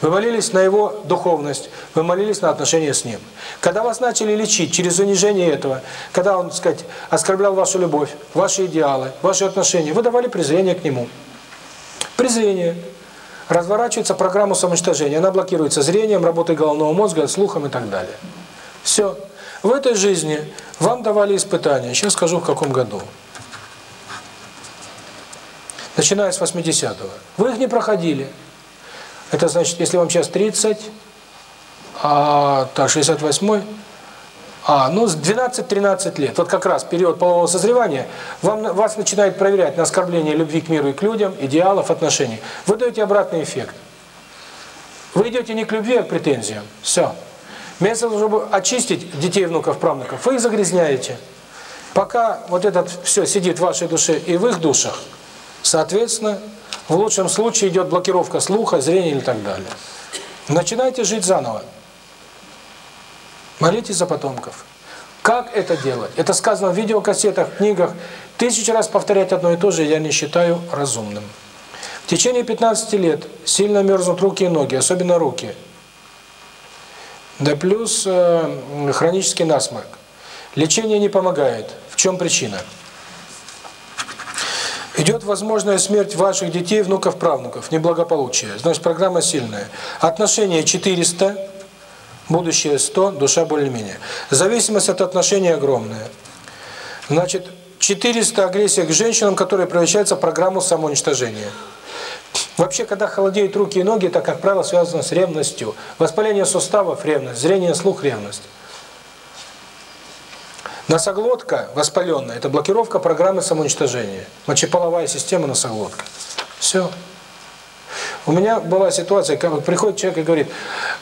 S1: вы молились на его духовность, вы молились на отношения с ним. Когда вас начали лечить через унижение этого, когда он, так сказать, оскорблял вашу любовь, ваши идеалы, ваши отношения, вы давали презрение к нему. Презрение. Разворачивается программа самоуничтожения. Она блокируется зрением, работой головного мозга, слухом и так далее. Все. В этой жизни вам давали испытания. Сейчас скажу, в каком году. Начиная с 80-го. Вы их не проходили. Это значит, если вам сейчас 30, а, так, 68, а, ну, с 12-13 лет, вот как раз период полового созревания, вам, вас начинает проверять на оскорбление любви к миру и к людям, идеалов, отношений. Вы даете обратный эффект. Вы идете не к любви, а к претензиям. Все. Вместо того, чтобы очистить детей, внуков, правнуков, вы их загрязняете. Пока вот этот все сидит в вашей душе и в их душах, соответственно, в лучшем случае идет блокировка слуха, зрения и так далее. Начинайте жить заново. Молитесь за потомков. Как это делать? Это сказано в видеокассетах, книгах. Тысячи раз повторять одно и то же я не считаю разумным. В течение 15 лет сильно мерзнут руки и ноги, особенно руки. Да плюс э, хронический насморк. Лечение не помогает. В чем причина? Причина. Идет возможная смерть ваших детей, внуков, правнуков, неблагополучие. Значит, программа сильная. Отношения 400, будущее 100, душа более-менее. Зависимость от отношений огромная. Значит, 400 агрессия к женщинам, которые превращаются в программу самоуничтожения. Вообще, когда холодеют руки и ноги, это, как правило, связано с ревностью. Воспаление суставов – ревность, зрение, слух – ревность. Носоглотка воспаленная – это блокировка программы самоуничтожения. Мочеполовая система носоглотка. Все. У меня была ситуация, как приходит человек и говорит,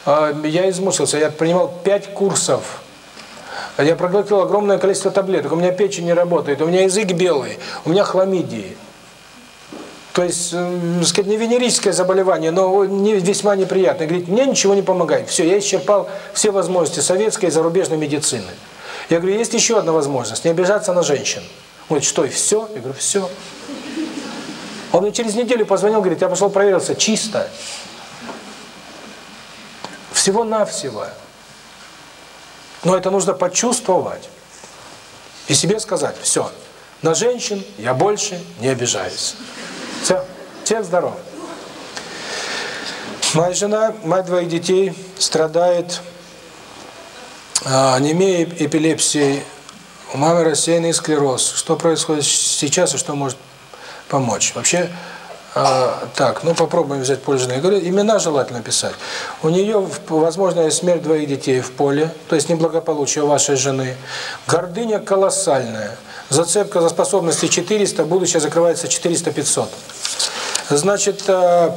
S1: «А, я измучился, я принимал пять курсов, я проглотил огромное количество таблеток, у меня печень не работает, у меня язык белый, у меня хламидии. То есть, э, так сказать, не венерическое заболевание, но весьма неприятное. Говорит, мне ничего не помогает. Все, я исчерпал все возможности советской и зарубежной медицины. Я говорю, есть еще одна возможность, не обижаться на женщин. Он говорит, что, и все? Я говорю, все. Он мне через неделю позвонил, говорит, я пошел проверился, чисто. Всего-навсего. Но это нужно почувствовать. И себе сказать, все, на женщин я больше не обижаюсь. Все, всем здоров. Моя жена, мать двоих детей, страдает анемия, эпилепсия, у мамы рассеянный склероз. Что происходит сейчас и что может помочь? Вообще, э, так, ну попробуем взять пользованные. Говорю, имена желательно писать. У нее возможная смерть двоих детей в поле, то есть неблагополучие у вашей жены. Гордыня колоссальная. Зацепка за способности 400, будущее закрывается 400-500. Значит, э,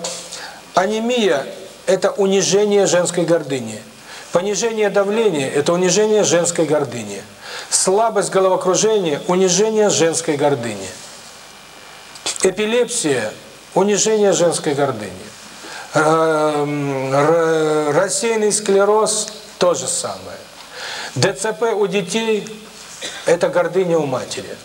S1: анемия – это унижение женской гордыни. Понижение давления – это унижение женской гордыни. Слабость головокружения – унижение женской гордыни. Эпилепсия – унижение женской гордыни. Эм, рассеянный склероз – то же самое. ДЦП у детей – это гордыня у матери.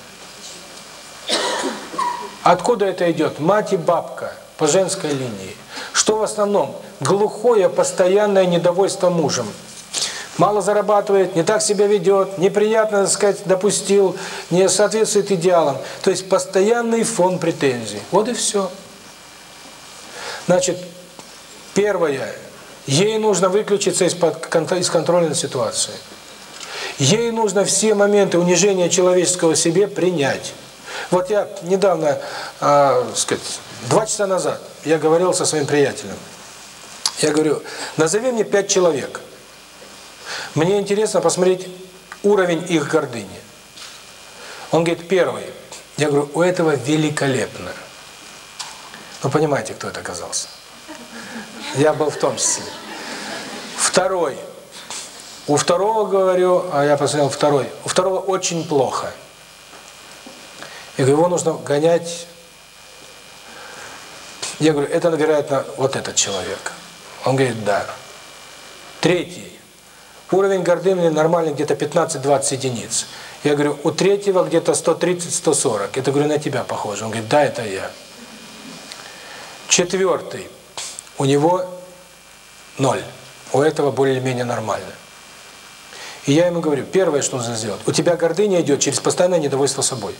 S1: Откуда это идет? Мать и бабка – по женской линии. Что в основном? Глухое постоянное недовольство мужем. Мало зарабатывает, не так себя ведет, неприятно, так сказать, допустил, не соответствует идеалам. То есть постоянный фон претензий. Вот и все. Значит, первое, ей нужно выключиться из-под из контрольной ситуации. Ей нужно все моменты унижения человеческого себе принять. Вот я недавно, э, сказать, Два часа назад я говорил со своим приятелем. Я говорю, назови мне пять человек. Мне интересно посмотреть уровень их гордыни. Он говорит, первый. Я говорю, у этого великолепно. Вы понимаете, кто это оказался? Я был в том числе. Второй. У второго говорю, а я посмотрел второй. У второго очень плохо. Я говорю, его нужно гонять я говорю, это набирает вот этот человек. Он говорит, да. Третий. Уровень гордыни нормальный где-то 15-20 единиц. Я говорю, у третьего где-то 130-140. Это, говорю, на тебя похоже. Он говорит, да, это я. Четвертый. У него ноль. У этого более-менее нормально. И я ему говорю, первое, что нужно сделать, у тебя гордыня идет через постоянное недовольство собой.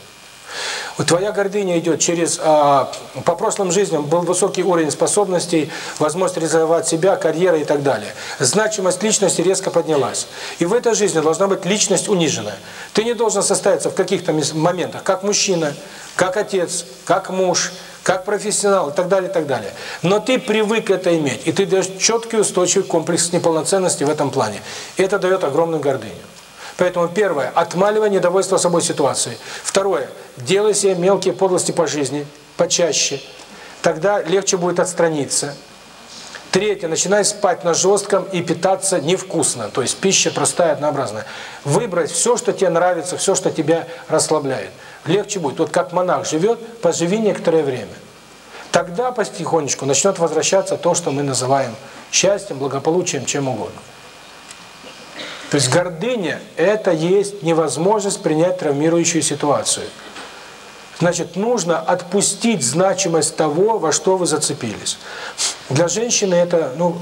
S1: Твоя гордыня идет через, по прошлым жизням был высокий уровень способностей, возможность реализовать себя, карьера и так далее. Значимость личности резко поднялась. И в этой жизни должна быть личность униженная. Ты не должен состояться в каких-то моментах, как мужчина, как отец, как муж, как профессионал и так далее, и так далее. Но ты привык это иметь, и ты даешь четкий устойчивый комплекс неполноценности в этом плане. И это дает огромную гордыню. Поэтому первое – отмаливание недовольства собой ситуации. Второе – делай себе мелкие подлости по жизни, почаще. Тогда легче будет отстраниться. Третье, начинай спать на жестком и питаться невкусно, то есть пища простая, однообразная. Выбрать все, что тебе нравится, все, что тебя расслабляет. Легче будет. Вот как монах живет, поживи некоторое время. Тогда потихонечку начнет возвращаться то, что мы называем счастьем, благополучием, чем угодно. То есть гордыня – это есть невозможность принять травмирующую ситуацию – Значит, нужно отпустить значимость того, во что вы зацепились. Для женщины это, ну,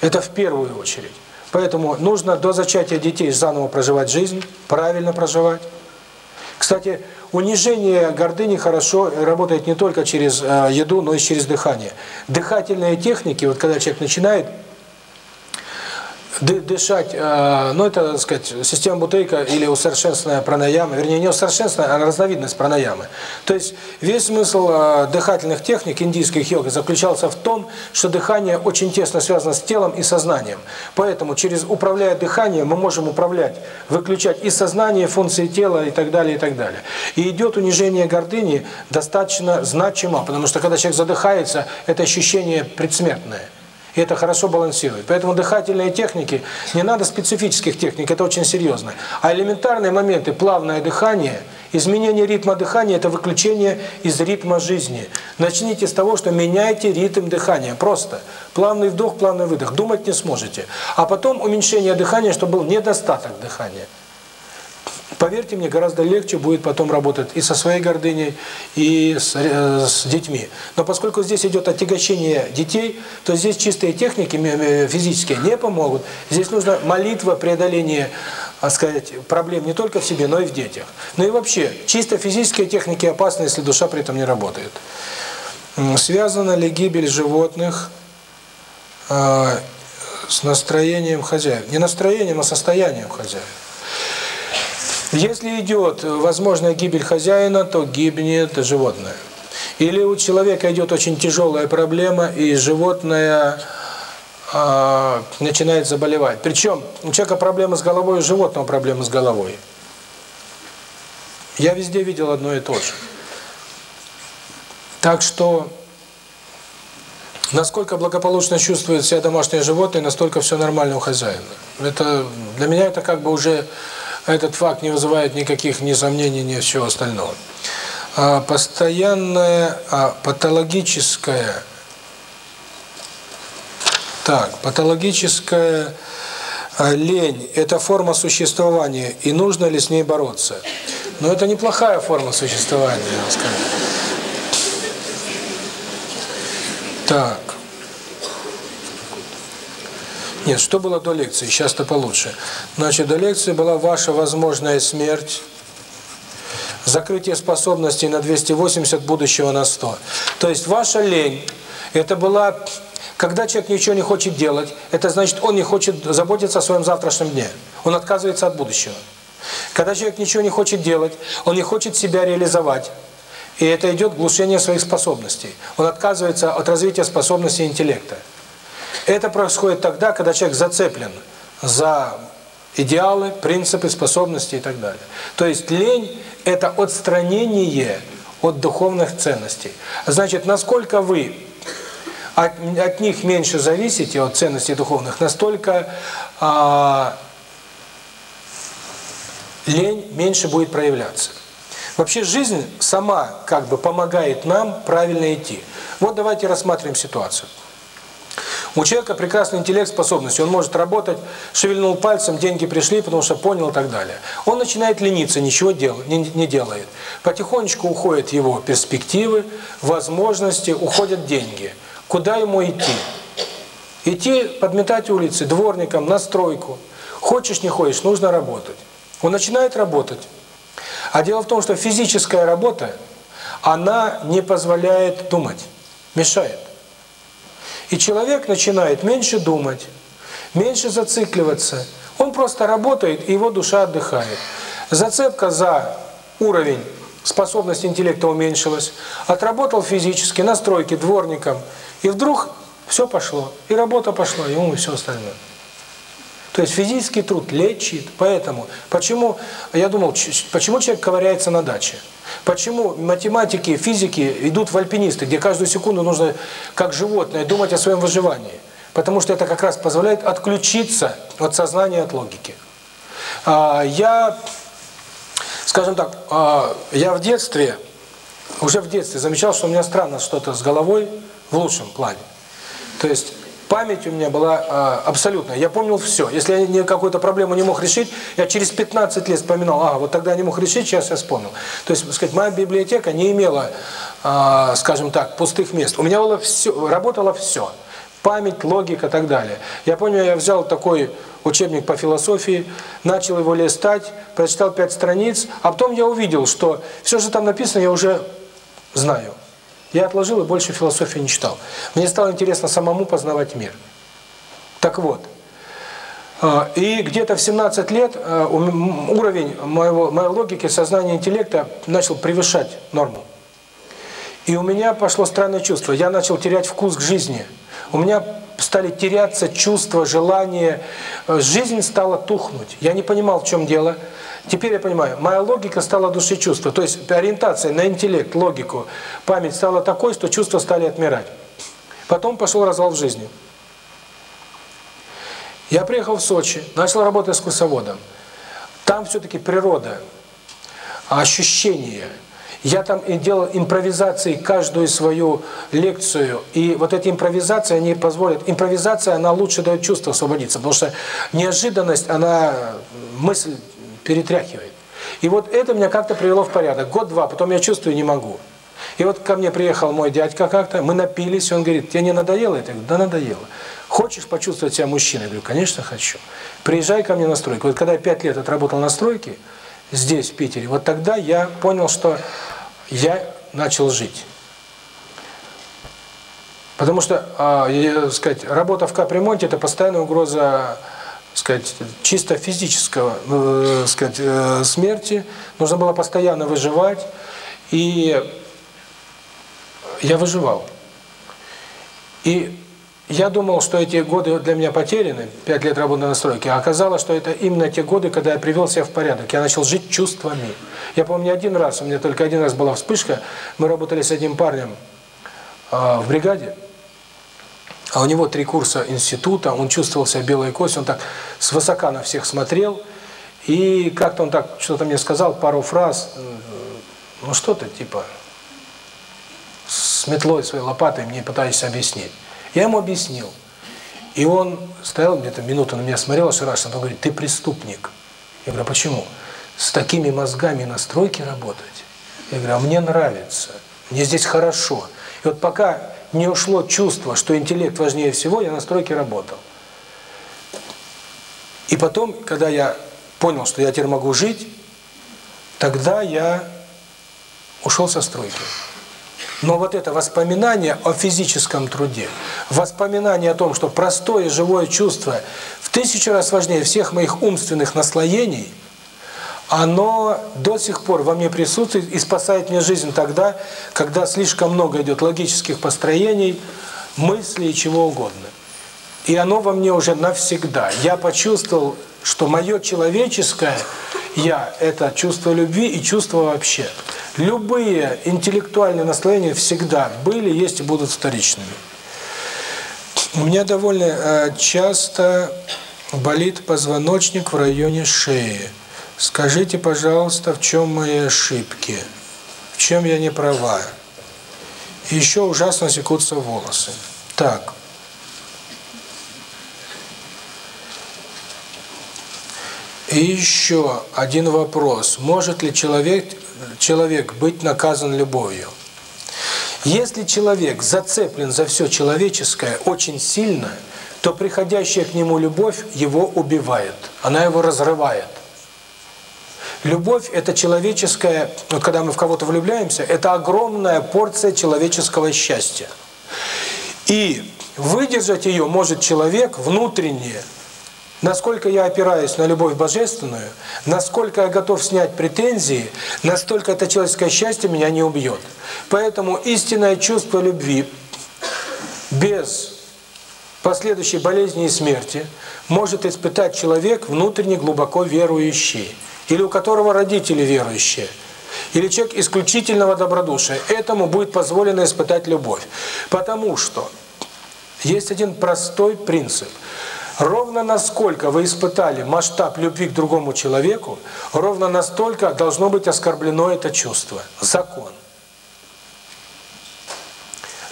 S1: это в первую очередь. Поэтому нужно до зачатия детей заново проживать жизнь, правильно проживать. Кстати, унижение гордыни хорошо работает не только через э, еду, но и через дыхание. Дыхательные техники, вот когда человек начинает дышать, ну это, так сказать, система Бутейка или усовершенствованная пранаяма, вернее, не усовершенствованная, а разновидность пранаямы. То есть весь смысл дыхательных техник индийских йога заключался в том, что дыхание очень тесно связано с телом и сознанием. Поэтому через управляя дыханием мы можем управлять, выключать и сознание, и функции тела и так далее, и так далее. И идет унижение гордыни достаточно значимо, потому что когда человек задыхается, это ощущение предсмертное и это хорошо балансирует. Поэтому дыхательные техники, не надо специфических техник, это очень серьезно. А элементарные моменты, плавное дыхание, изменение ритма дыхания – это выключение из ритма жизни. Начните с того, что меняйте ритм дыхания, просто. Плавный вдох, плавный выдох, думать не сможете. А потом уменьшение дыхания, чтобы был недостаток дыхания. Поверьте мне, гораздо легче будет потом работать и со своей гордыней, и с, э, с детьми. Но поскольку здесь идет отягощение детей, то здесь чистые техники физические не помогут. Здесь нужна молитва, преодоления, так сказать, проблем не только в себе, но и в детях. Ну и вообще, чисто физические техники опасны, если душа при этом не работает. Связана ли гибель животных э, с настроением хозяев? Не настроением, а состоянием хозяев. Если идет возможная гибель хозяина, то гибнет животное. Или у человека идет очень тяжелая проблема, и животное э, начинает заболевать. Причем у человека проблемы с головой, у животного проблемы с головой. Я везде видел одно и то же. Так что, насколько благополучно чувствуют себя домашние животные, настолько все нормально у хозяина. Это Для меня это как бы уже этот факт не вызывает никаких ни сомнений, ни всего остального. А, Постоянное а, патологическое, так, патологическое а, лень – это форма существования, и нужно ли с ней бороться? Но это неплохая форма существования, я вам скажу. Так. Нет, что было до лекции, сейчас-то получше. Значит, до лекции была ваша возможная смерть, закрытие способностей на 280, будущего на 100. То есть ваша лень, это была... Когда человек ничего не хочет делать, это значит, он не хочет заботиться о своем завтрашнем дне. Он отказывается от будущего. Когда человек ничего не хочет делать, он не хочет себя реализовать. И это идет глушение своих способностей. Он отказывается от развития способностей интеллекта. Это происходит тогда, когда человек зацеплен за идеалы, принципы, способности и так далее. То есть лень – это отстранение от духовных ценностей. Значит, насколько вы от, от них меньше зависите, от ценностей духовных, настолько а, лень меньше будет проявляться. Вообще жизнь сама как бы помогает нам правильно идти. Вот давайте рассмотрим ситуацию. У человека прекрасный интеллект, способность, он может работать, шевельнул пальцем, деньги пришли, потому что понял и так далее. Он начинает лениться, ничего дел, не, не делает. Потихонечку уходят его перспективы, возможности, уходят деньги. Куда ему идти? Идти подметать улицы, дворником, на стройку. Хочешь, не хочешь, нужно работать. Он начинает работать. А дело в том, что физическая работа, она не позволяет думать, мешает. И человек начинает меньше думать, меньше зацикливаться. Он просто работает, и его душа отдыхает. Зацепка за уровень способность интеллекта уменьшилась, отработал физически, настройки дворником, и вдруг все пошло, и работа пошла, и ум, и все остальное. То есть физический труд лечит. Поэтому, почему, я думал, почему человек ковыряется на даче? Почему математики, физики идут в альпинисты, где каждую секунду нужно, как животное, думать о своем выживании? Потому что это как раз позволяет отключиться от сознания, от логики. А, я, скажем так, а, я в детстве, уже в детстве замечал, что у меня странно что-то с головой в лучшем плане. То есть Память у меня была а, абсолютная. Я помнил все. Если я не, какую-то проблему не мог решить, я через 15 лет вспоминал, а, вот тогда я не мог решить, сейчас я вспомнил. То есть, сказать, моя библиотека не имела, а, скажем так, пустых мест. У меня было все, работало все. Память, логика и так далее. Я помню, я взял такой учебник по философии, начал его листать, прочитал пять страниц, а потом я увидел, что все, что там написано, я уже знаю. Я отложил и больше философии не читал. Мне стало интересно самому познавать мир. Так вот, э, и где-то в 17 лет э, уровень моего, моей логики, сознания, интеллекта начал превышать норму. И у меня пошло странное чувство. Я начал терять вкус к жизни. У меня стали теряться чувства, желания. Жизнь стала тухнуть. Я не понимал, в чем дело. Теперь я понимаю, моя логика стала души чувства. То есть ориентация на интеллект, логику, память стала такой, что чувства стали отмирать. Потом пошел развал в жизни. Я приехал в Сочи, начал работать с кусоводом. Там все-таки природа, ощущения. Я там и делал импровизации каждую свою лекцию. И вот эти импровизации, они позволят... Импровизация, она лучше дает чувство освободиться, потому что неожиданность, она... Мысль перетряхивает. И вот это меня как-то привело в порядок. Год-два, потом я чувствую, не могу. И вот ко мне приехал мой дядька как-то, мы напились, он говорит, тебе не надоело? Я говорю, да надоело. Хочешь почувствовать себя мужчиной? Я говорю, конечно хочу. Приезжай ко мне на стройку. Вот когда я пять лет отработал на стройке, здесь, в Питере, вот тогда я понял, что я начал жить. Потому что, э, сказать, работа в капремонте – это постоянная угроза сказать, чисто физического э, сказать, э, смерти. Нужно было постоянно выживать. И я выживал. И я думал, что эти годы для меня потеряны, пять лет работы на стройке, а оказалось, что это именно те годы, когда я привел себя в порядок. Я начал жить чувствами. Я помню один раз, у меня только один раз была вспышка, мы работали с одним парнем э, в бригаде, а у него три курса института, он чувствовал себя белой костью, он так свысока на всех смотрел. И как-то он так что-то мне сказал, пару фраз, э, ну что-то типа с метлой, своей лопатой мне пытаясь объяснить. Я ему объяснил. И он стоял где-то минуту на меня смотрел, все ошарашенно, он говорит, ты преступник. Я говорю, «А почему? С такими мозгами на стройке работать? Я говорю, а мне нравится, мне здесь хорошо. И вот пока не ушло чувство, что интеллект важнее всего, я на стройке работал. И потом, когда я понял, что я теперь могу жить, тогда я ушел со стройки. Но вот это воспоминание о физическом труде, воспоминание о том, что простое живое чувство в тысячу раз важнее всех моих умственных наслоений – а, оно до сих пор во мне присутствует и спасает мне жизнь тогда, когда слишком много идет логических построений, мыслей чего угодно. И оно во мне уже навсегда. Я почувствовал, что мое человеческое «я» — это чувство любви и чувство вообще. Любые интеллектуальные настроения всегда были, есть и будут вторичными. У меня довольно э, часто болит позвоночник в районе шеи. Скажите, пожалуйста, в чем мои ошибки? В чем я не права? Еще ужасно секутся волосы. Так. И еще один вопрос. Может ли человек человек быть наказан любовью? Если человек зацеплен за все человеческое очень сильно, то приходящая к нему любовь его убивает. Она его разрывает. Любовь – это человеческая, вот когда мы в кого-то влюбляемся, это огромная порция человеческого счастья. И выдержать ее может человек внутренне, Насколько я опираюсь на любовь божественную, насколько я готов снять претензии, настолько это человеческое счастье меня не убьет. Поэтому истинное чувство любви без последующей болезни и смерти может испытать человек внутренне глубоко верующий или у которого родители верующие, или человек исключительного добродушия, этому будет позволено испытать любовь. Потому что есть один простой принцип. Ровно насколько вы испытали масштаб любви к другому человеку, ровно настолько должно быть оскорблено это чувство. Закон.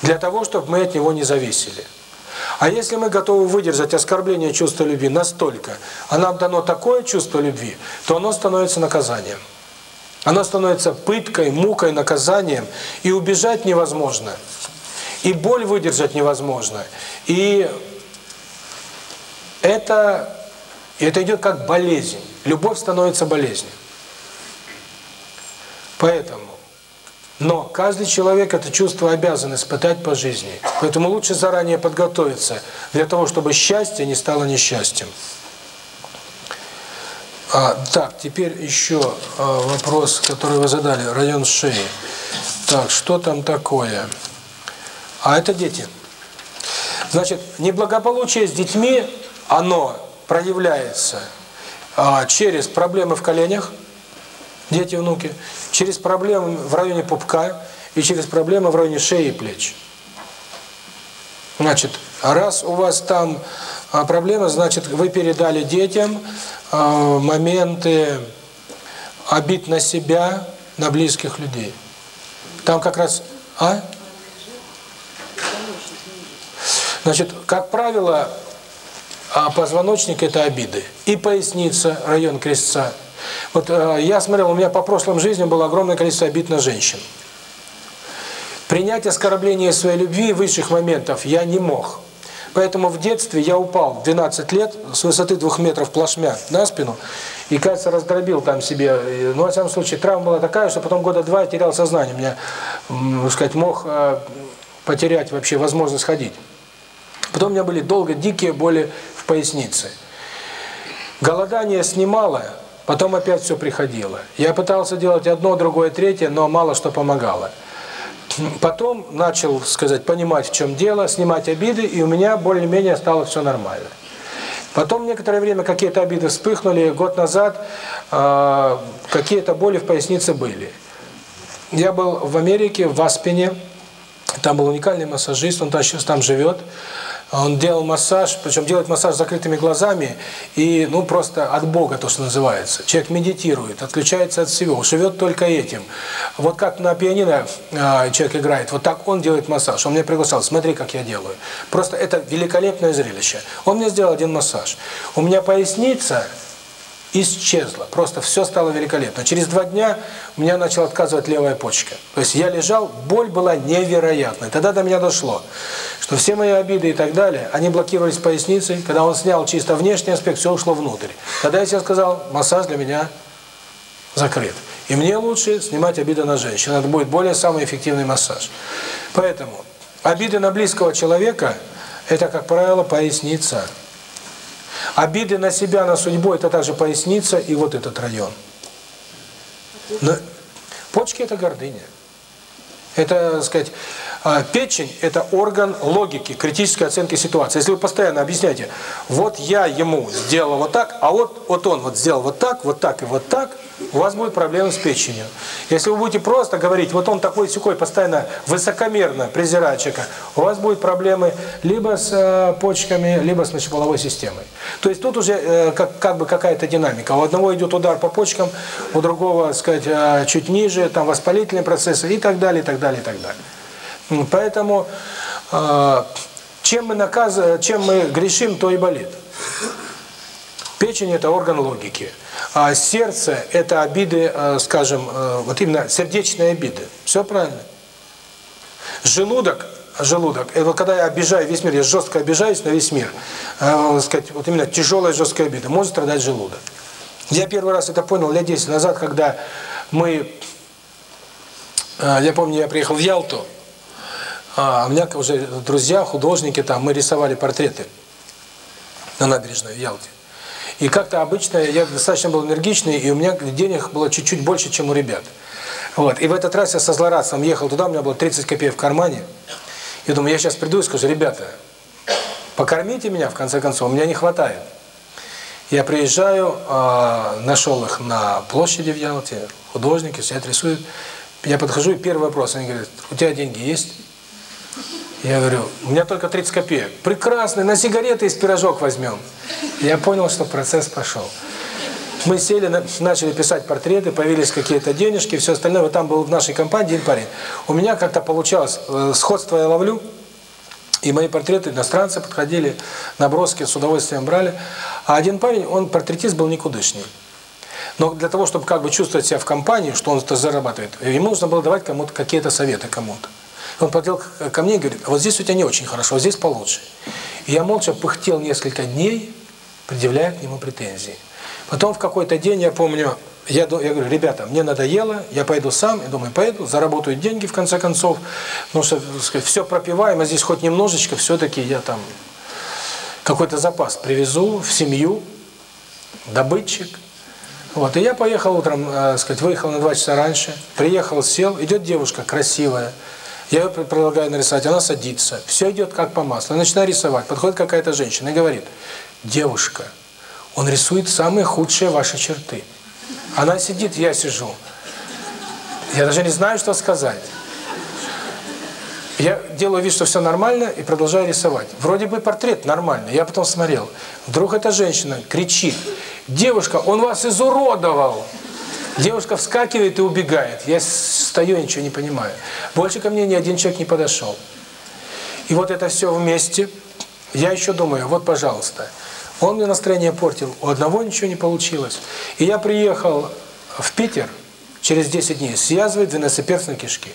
S1: Для того, чтобы мы от него не зависели. А если мы готовы выдержать оскорбление чувства любви настолько, а нам дано такое чувство любви, то оно становится наказанием. Оно становится пыткой, мукой, наказанием, и убежать невозможно, и боль выдержать невозможно. И это, это идет как болезнь. Любовь становится болезнью. Поэтому но каждый человек это чувство обязан испытать по жизни. Поэтому лучше заранее подготовиться, для того, чтобы счастье не стало несчастьем. А, так, теперь еще а, вопрос, который вы задали, район шеи. Так, что там такое? А это дети. Значит, неблагополучие с детьми, оно проявляется а, через проблемы в коленях, дети, внуки, через проблемы в районе пупка и через проблемы в районе шеи и плеч. Значит, раз у вас там а, проблема, значит, вы передали детям а, моменты обид на себя, на близких людей. Там как раз... А? Значит, как правило, а, позвоночник – это обиды. И поясница, район крестца – вот э, я смотрел, у меня по прошлым жизням было огромное количество обид на женщин. Принять оскорбление своей любви в высших моментов я не мог. Поэтому в детстве я упал 12 лет с высоты двух метров плашмя на спину и, кажется, раздробил там себе. Ну, во всяком случае, травма была такая, что потом года два я терял сознание. Меня, так сказать, мог э, потерять вообще возможность ходить. Потом у меня были долго дикие боли в пояснице. Голодание снимало, Потом опять все приходило. Я пытался делать одно, другое, третье, но мало что помогало. Потом начал, сказать, понимать, в чем дело, снимать обиды, и у меня более-менее стало все нормально. Потом некоторое время какие-то обиды вспыхнули, год назад э, какие-то боли в пояснице были. Я был в Америке, в Аспене, там был уникальный массажист, он там сейчас там живет. Он делал массаж, причем делает массаж с закрытыми глазами, и ну просто от Бога то, что называется. Человек медитирует, отключается от всего, живет только этим. Вот как на пианино человек играет, вот так он делает массаж. Он меня приглашал, смотри, как я делаю. Просто это великолепное зрелище. Он мне сделал один массаж. У меня поясница исчезла. Просто все стало великолепно. Через два дня у меня начала отказывать левая почка. То есть я лежал, боль была невероятная. Тогда до меня дошло, что все мои обиды и так далее, они блокировались поясницей. Когда он снял чисто внешний аспект, все ушло внутрь. Тогда я себе сказал, массаж для меня закрыт. И мне лучше снимать обиды на женщин. Это будет более самый эффективный массаж. Поэтому обиды на близкого человека – это, как правило, поясница. Обиды на себя, на судьбу – это также поясница и вот этот район. Но почки – это гордыня. Это, так сказать, а, печень – это орган логики, критической оценки ситуации. Если вы постоянно объясняете, вот я ему сделал вот так, а вот, вот он вот сделал вот так, вот так и вот так, у вас будет проблема с печенью. Если вы будете просто говорить, вот он такой сякой постоянно высокомерно презирает человека, у вас будут проблемы либо с э, почками, либо с мочеполовой системой. То есть тут уже э, как, как бы какая-то динамика. У одного идет удар по почкам, у другого, сказать, э, чуть ниже, там воспалительные процессы и так далее, и так далее, и так далее. Поэтому а, чем мы наказываем, чем мы грешим, то и болит. Печень – это орган логики. А сердце – это обиды, а, скажем, а, вот именно сердечные обиды. Все правильно. Желудок желудок. И вот когда я обижаю весь мир, я жестко обижаюсь на весь мир, сказать, вот именно тяжелая жесткая обида, может страдать желудок. Я первый раз это понял лет 10 назад, когда мы, я помню, я приехал в Ялту, а у меня уже друзья, художники, там мы рисовали портреты на набережной Ялте. И как-то обычно я достаточно был энергичный, и у меня денег было чуть-чуть больше, чем у ребят. Вот. И в этот раз я со злорадством ехал туда, у меня было 30 копеек в кармане. Я думаю, я сейчас приду и скажу, ребята, покормите меня, в конце концов, у меня не хватает. Я приезжаю, э, нашел их на площади в Ялте, художники, сидят, рисуют. Я подхожу, и первый вопрос, они говорят, у тебя деньги есть? Я говорю, у меня только 30 копеек. Прекрасно, на сигареты из пирожок возьмем. Я понял, что процесс пошел. Мы сели, начали писать портреты, появились какие-то денежки, все остальное. Вот там был в нашей компании один парень. У меня как-то получалось, э, сходство я ловлю, и мои портреты иностранцы подходили, наброски с удовольствием брали. А один парень, он портретист был никудышный. Но для того, чтобы как бы чувствовать себя в компании, что он это зарабатывает, ему нужно было давать кому-то какие-то советы кому-то. Он подел ко мне и говорит, «А вот здесь у тебя не очень хорошо, вот здесь получше. И я молча пыхтел несколько дней, предъявляя к нему претензии. Потом в какой-то день, я помню, я, я говорю, ребята, мне надоело, я пойду сам, я думаю, пойду, заработаю деньги в конце концов, Ну что сказать, все пропиваем, а здесь хоть немножечко, все-таки я там какой-то запас привезу в семью, добытчик. Вот, и я поехал утром, э, сказать, выехал на два часа раньше, приехал, сел, идет девушка красивая, я предлагаю нарисовать, она садится, все идет как по маслу, я начинаю рисовать, подходит какая-то женщина и говорит, девушка, он рисует самые худшие ваши черты. Она сидит, я сижу. Я даже не знаю, что сказать. Я делаю вид, что все нормально, и продолжаю рисовать. Вроде бы портрет нормальный. Я потом смотрел. Вдруг эта женщина кричит. «Девушка, он вас изуродовал!» Девушка вскакивает и убегает. Я стою, я ничего не понимаю. Больше ко мне ни один человек не подошел. И вот это все вместе. Я еще думаю, вот, пожалуйста. Он мне настроение портил, у одного ничего не получилось. И я приехал в Питер через 10 дней с язвой двенадцатиперстной кишки.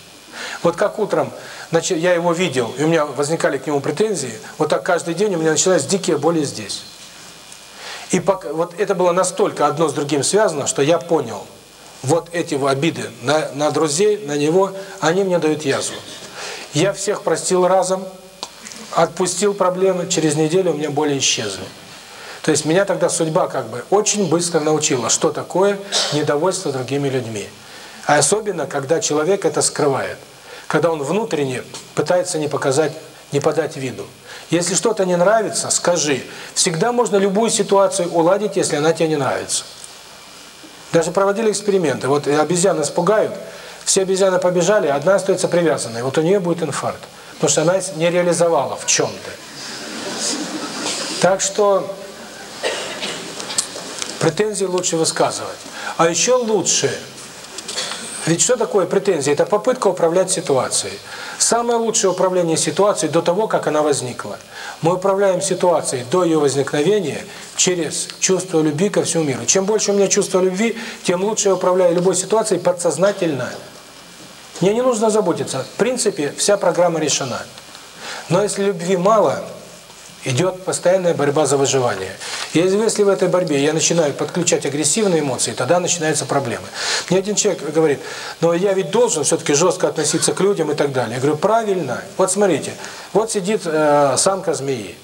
S1: Вот как утром значит, я его видел, и у меня возникали к нему претензии, вот так каждый день у меня начинались дикие боли здесь. И пока, вот это было настолько одно с другим связано, что я понял – вот эти обиды на, на друзей, на него, они мне дают язву. Я всех простил разом, отпустил проблемы, через неделю у меня боли исчезли. То есть меня тогда судьба как бы очень быстро научила, что такое недовольство другими людьми. А особенно, когда человек это скрывает, когда он внутренне пытается не показать, не подать виду. Если что-то не нравится, скажи. Всегда можно любую ситуацию уладить, если она тебе не нравится. Даже проводили эксперименты. Вот обезьяны испугают, все обезьяны побежали, одна остается привязанной. Вот у нее будет инфаркт, потому что она не реализовала в чем-то. Так что претензии лучше высказывать. А еще лучше, ведь что такое претензии? Это попытка управлять ситуацией. Самое лучшее управление ситуацией до того, как она возникла. Мы управляем ситуацией до ее возникновения через чувство любви ко всему миру. Чем больше у меня чувство любви, тем лучше я управляю любой ситуацией подсознательно. Мне не нужно заботиться. В принципе, вся программа решена. Но если любви мало – идет постоянная борьба за выживание. И если в этой борьбе я начинаю подключать агрессивные эмоции, тогда начинаются проблемы. Мне один человек говорит, но я ведь должен все-таки жестко относиться к людям и так далее. Я говорю, правильно. Вот смотрите, вот сидит э, самка змеи,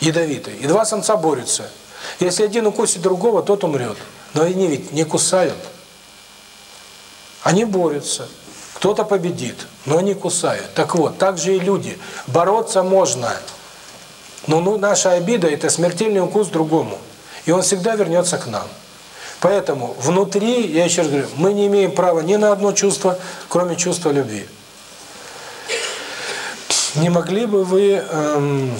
S1: ядовитая, и два самца борются. Если один укусит другого, тот умрет. Но они ведь не кусают. Они борются. Кто-то победит, но они кусают. Так вот, так же и люди. Бороться можно. Бороться можно. Но ну, наша обида – это смертельный укус другому. И он всегда вернется к нам. Поэтому внутри, я еще раз говорю, мы не имеем права ни на одно чувство, кроме чувства любви. Не могли бы вы эм,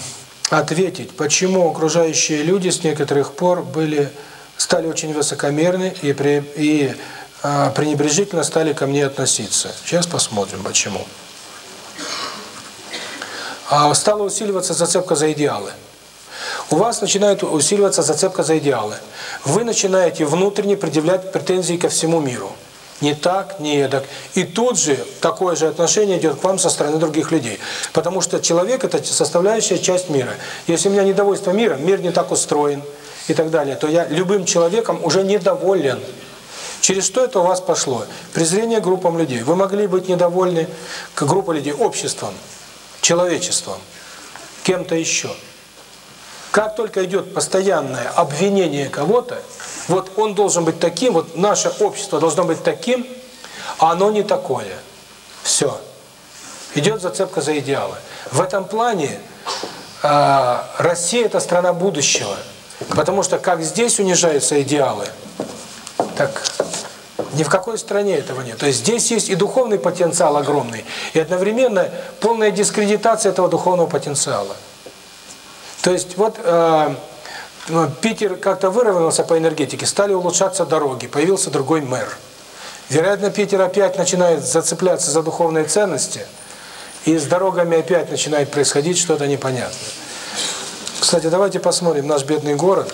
S1: ответить, почему окружающие люди с некоторых пор были стали очень высокомерны и, при, и э, пренебрежительно стали ко мне относиться? Сейчас посмотрим, почему. Почему? стала усиливаться зацепка за идеалы. У вас начинает усиливаться зацепка за идеалы. Вы начинаете внутренне предъявлять претензии ко всему миру. Не так, не эдак. И тут же такое же отношение идет к вам со стороны других людей. Потому что человек – это составляющая часть мира. Если у меня недовольство мира, мир не так устроен и так далее, то я любым человеком уже недоволен. Через что это у вас пошло? Презрение группам людей. Вы могли быть недовольны к группе людей, обществом человечеством, кем-то еще. Как только идет постоянное обвинение кого-то, вот он должен быть таким, вот наше общество должно быть таким, а оно не такое. Все. Идет зацепка за идеалы. В этом плане э, Россия – это страна будущего. Потому что как здесь унижаются идеалы, так ни в какой стране этого нет. То есть здесь есть и духовный потенциал огромный, и одновременно полная дискредитация этого духовного потенциала. То есть вот э, ну, Питер как-то выровнялся по энергетике, стали улучшаться дороги, появился другой мэр. Вероятно, Питер опять начинает зацепляться за духовные ценности, и с дорогами опять начинает происходить что-то непонятное. Кстати, давайте посмотрим наш бедный город,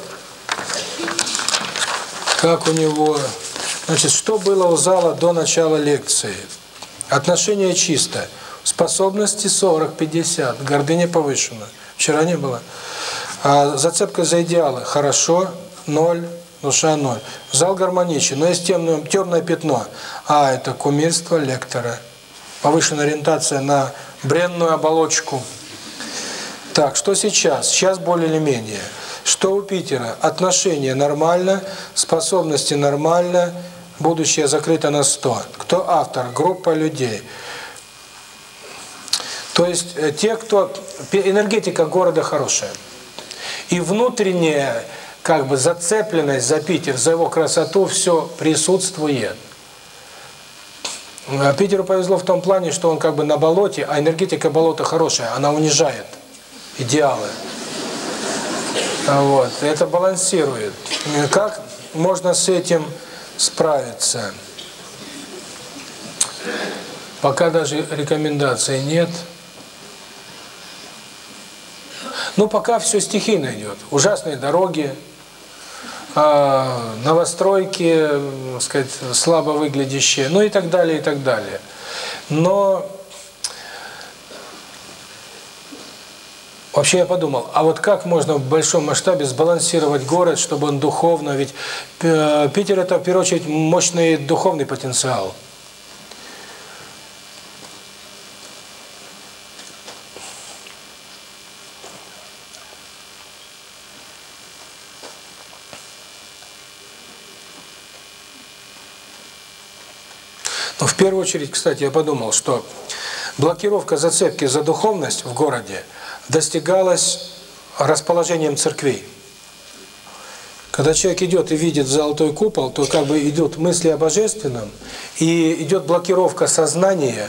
S1: как у него Значит, что было у зала до начала лекции? Отношение чистое. Способности 40-50, гордыня повышена. Вчера не было. А зацепка за идеалы. Хорошо, ноль, душа ноль. Зал гармоничен, но есть темное, темное пятно. А, это кумирство лектора. Повышенная ориентация на бренную оболочку. Так, что сейчас? Сейчас более или менее. Что у Питера? Отношения нормально, способности нормально, будущее закрыто на 100. Кто автор? Группа людей. То есть э, те, кто... Энергетика города хорошая. И внутренняя как бы зацепленность за Питер, за его красоту, все присутствует. Э, Питеру повезло в том плане, что он как бы на болоте, а энергетика болота хорошая, она унижает идеалы. Вот, это балансирует. Как можно с этим справиться. Пока даже рекомендаций нет. Но пока все стихийно идет. Ужасные дороги, новостройки, сказать, слабо выглядящие, ну и так далее, и так далее. Но Вообще я подумал, а вот как можно в большом масштабе сбалансировать город, чтобы он духовно, ведь э, Питер это в первую очередь мощный духовный потенциал. Но в первую очередь, кстати, я подумал, что блокировка зацепки за духовность в городе – достигалось расположением церквей. Когда человек идет и видит золотой купол, то как бы идет мысли о божественном, и идет блокировка сознания,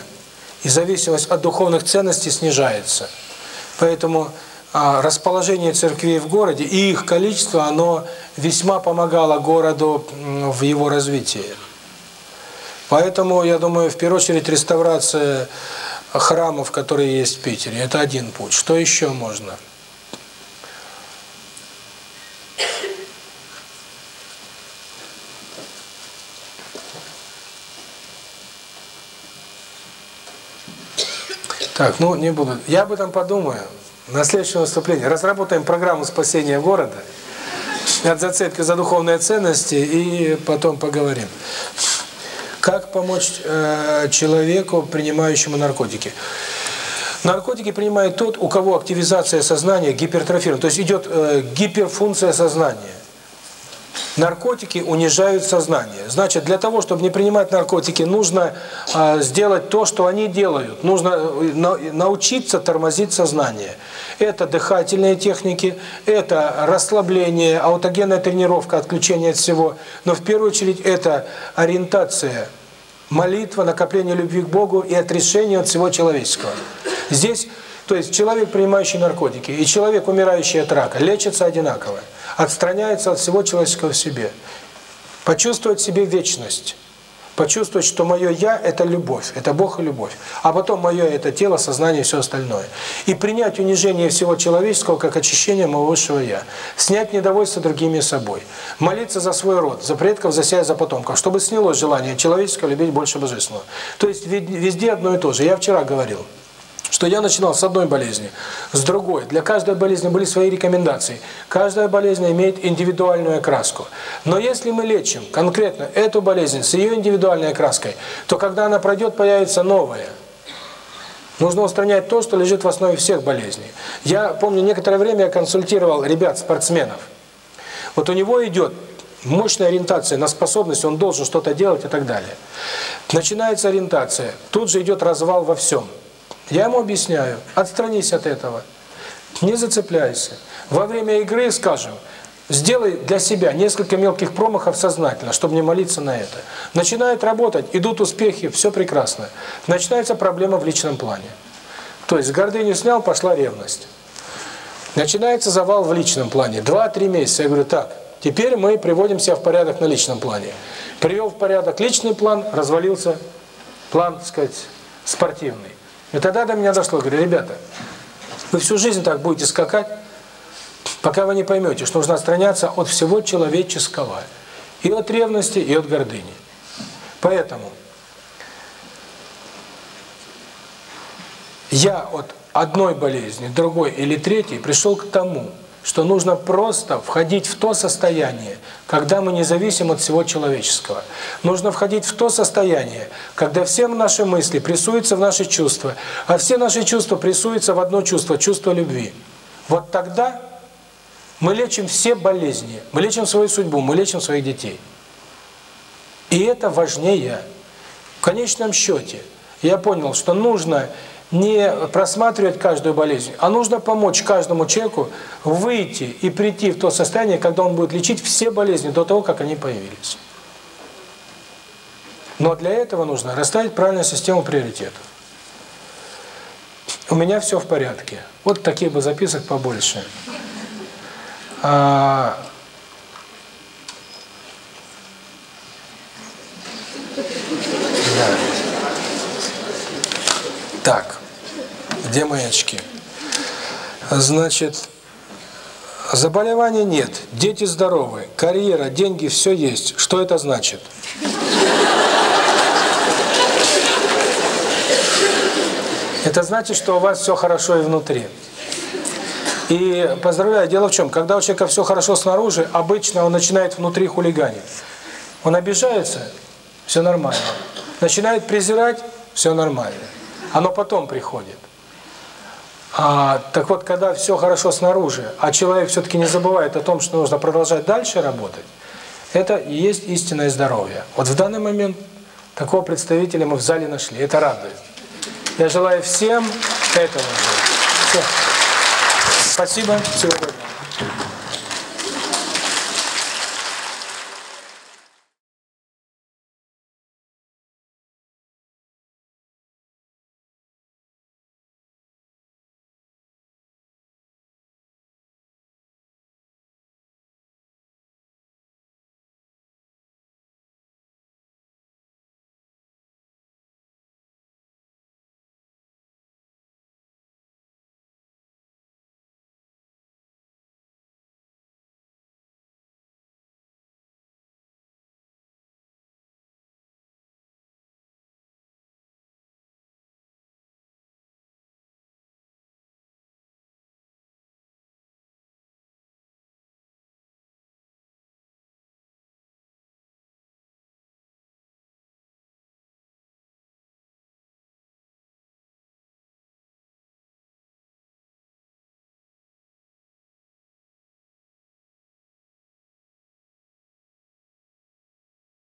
S1: и зависимость от духовных ценностей снижается. Поэтому расположение церквей в городе и их количество, оно весьма помогало городу в его развитии. Поэтому, я думаю, в первую очередь реставрация храмов, которые есть в Питере. Это один путь. Что еще можно? Так, ну не буду. Я об этом подумаю. На следующем выступлении разработаем программу спасения города от зацепки за духовные ценности и потом поговорим. Как помочь э, человеку, принимающему наркотики? Наркотики принимает тот, у кого активизация сознания гипертрофирована, то есть идет э, гиперфункция сознания наркотики унижают сознание. Значит, для того, чтобы не принимать наркотики, нужно а, сделать то, что они делают. Нужно э, научиться тормозить сознание. Это дыхательные техники, это расслабление, аутогенная тренировка, отключение от всего. Но в первую очередь это ориентация, молитва, накопление любви к Богу и отрешение от всего человеческого. Здесь, то есть человек, принимающий наркотики, и человек, умирающий от рака, лечатся одинаково отстраняется от всего человеческого в себе. Почувствовать в себе вечность. Почувствовать, что мое «я» – это любовь, это Бог и любовь. А потом мое – это тело, сознание и все остальное. И принять унижение всего человеческого как очищение моего высшего «я». Снять недовольство другими собой. Молиться за свой род, за предков, за себя, за потомков, чтобы снялось желание человеческого любить больше божественного. То есть везде одно и то же. Я вчера говорил – что я начинал с одной болезни, с другой. Для каждой болезни были свои рекомендации. Каждая болезнь имеет индивидуальную окраску. Но если мы лечим конкретно эту болезнь с ее индивидуальной окраской, то когда она пройдет, появится новая. Нужно устранять то, что лежит в основе всех болезней. Я помню, некоторое время я консультировал ребят, спортсменов. Вот у него идет мощная ориентация на способность, он должен что-то делать и так далее. Начинается ориентация, тут же идет развал во всем – я ему объясняю, отстранись от этого, не зацепляйся. Во время игры, скажем, сделай для себя несколько мелких промахов сознательно, чтобы не молиться на это. Начинает работать, идут успехи, все прекрасно. Начинается проблема в личном плане. То есть гордыню снял, пошла ревность. Начинается завал в личном плане. Два-три месяца. Я говорю, так, теперь мы приводим себя в порядок на личном плане. Привел в порядок личный план, развалился план, так сказать, спортивный. И тогда до меня дошло, говорю, ребята, вы всю жизнь так будете скакать, пока вы не поймете, что нужно отстраняться от всего человеческого, и от ревности, и от гордыни. Поэтому я от одной болезни, другой или третьей пришел к тому, что нужно просто входить в то состояние, когда мы не зависим от всего человеческого. Нужно входить в то состояние, когда все наши мысли прессуются в наши чувства, а все наши чувства прессуются в одно чувство – чувство любви. Вот тогда мы лечим все болезни, мы лечим свою судьбу, мы лечим своих детей. И это важнее. В конечном счете я понял, что нужно – не просматривать каждую болезнь, а нужно помочь каждому человеку выйти и прийти в то состояние, когда он будет лечить все болезни до того, как они появились. Но для этого нужно расставить правильную систему приоритетов. У меня все в порядке. Вот такие бы записок побольше. А... Да. Так. Где маячки? Значит, заболевания нет, дети здоровы, карьера, деньги, все есть. Что это значит? Это значит, что у вас все хорошо и внутри. И поздравляю, дело в чем, когда у человека все хорошо снаружи, обычно он начинает внутри хулиганить. Он обижается, все нормально. Начинает презирать, все нормально. Оно потом приходит. А, так вот, когда все хорошо снаружи, а человек все-таки не забывает о том, что нужно продолжать дальше работать, это и есть истинное здоровье. Вот в данный момент такого представителя мы в зале нашли. Это радует. Я желаю всем этого. Все. Спасибо. Всего доброго.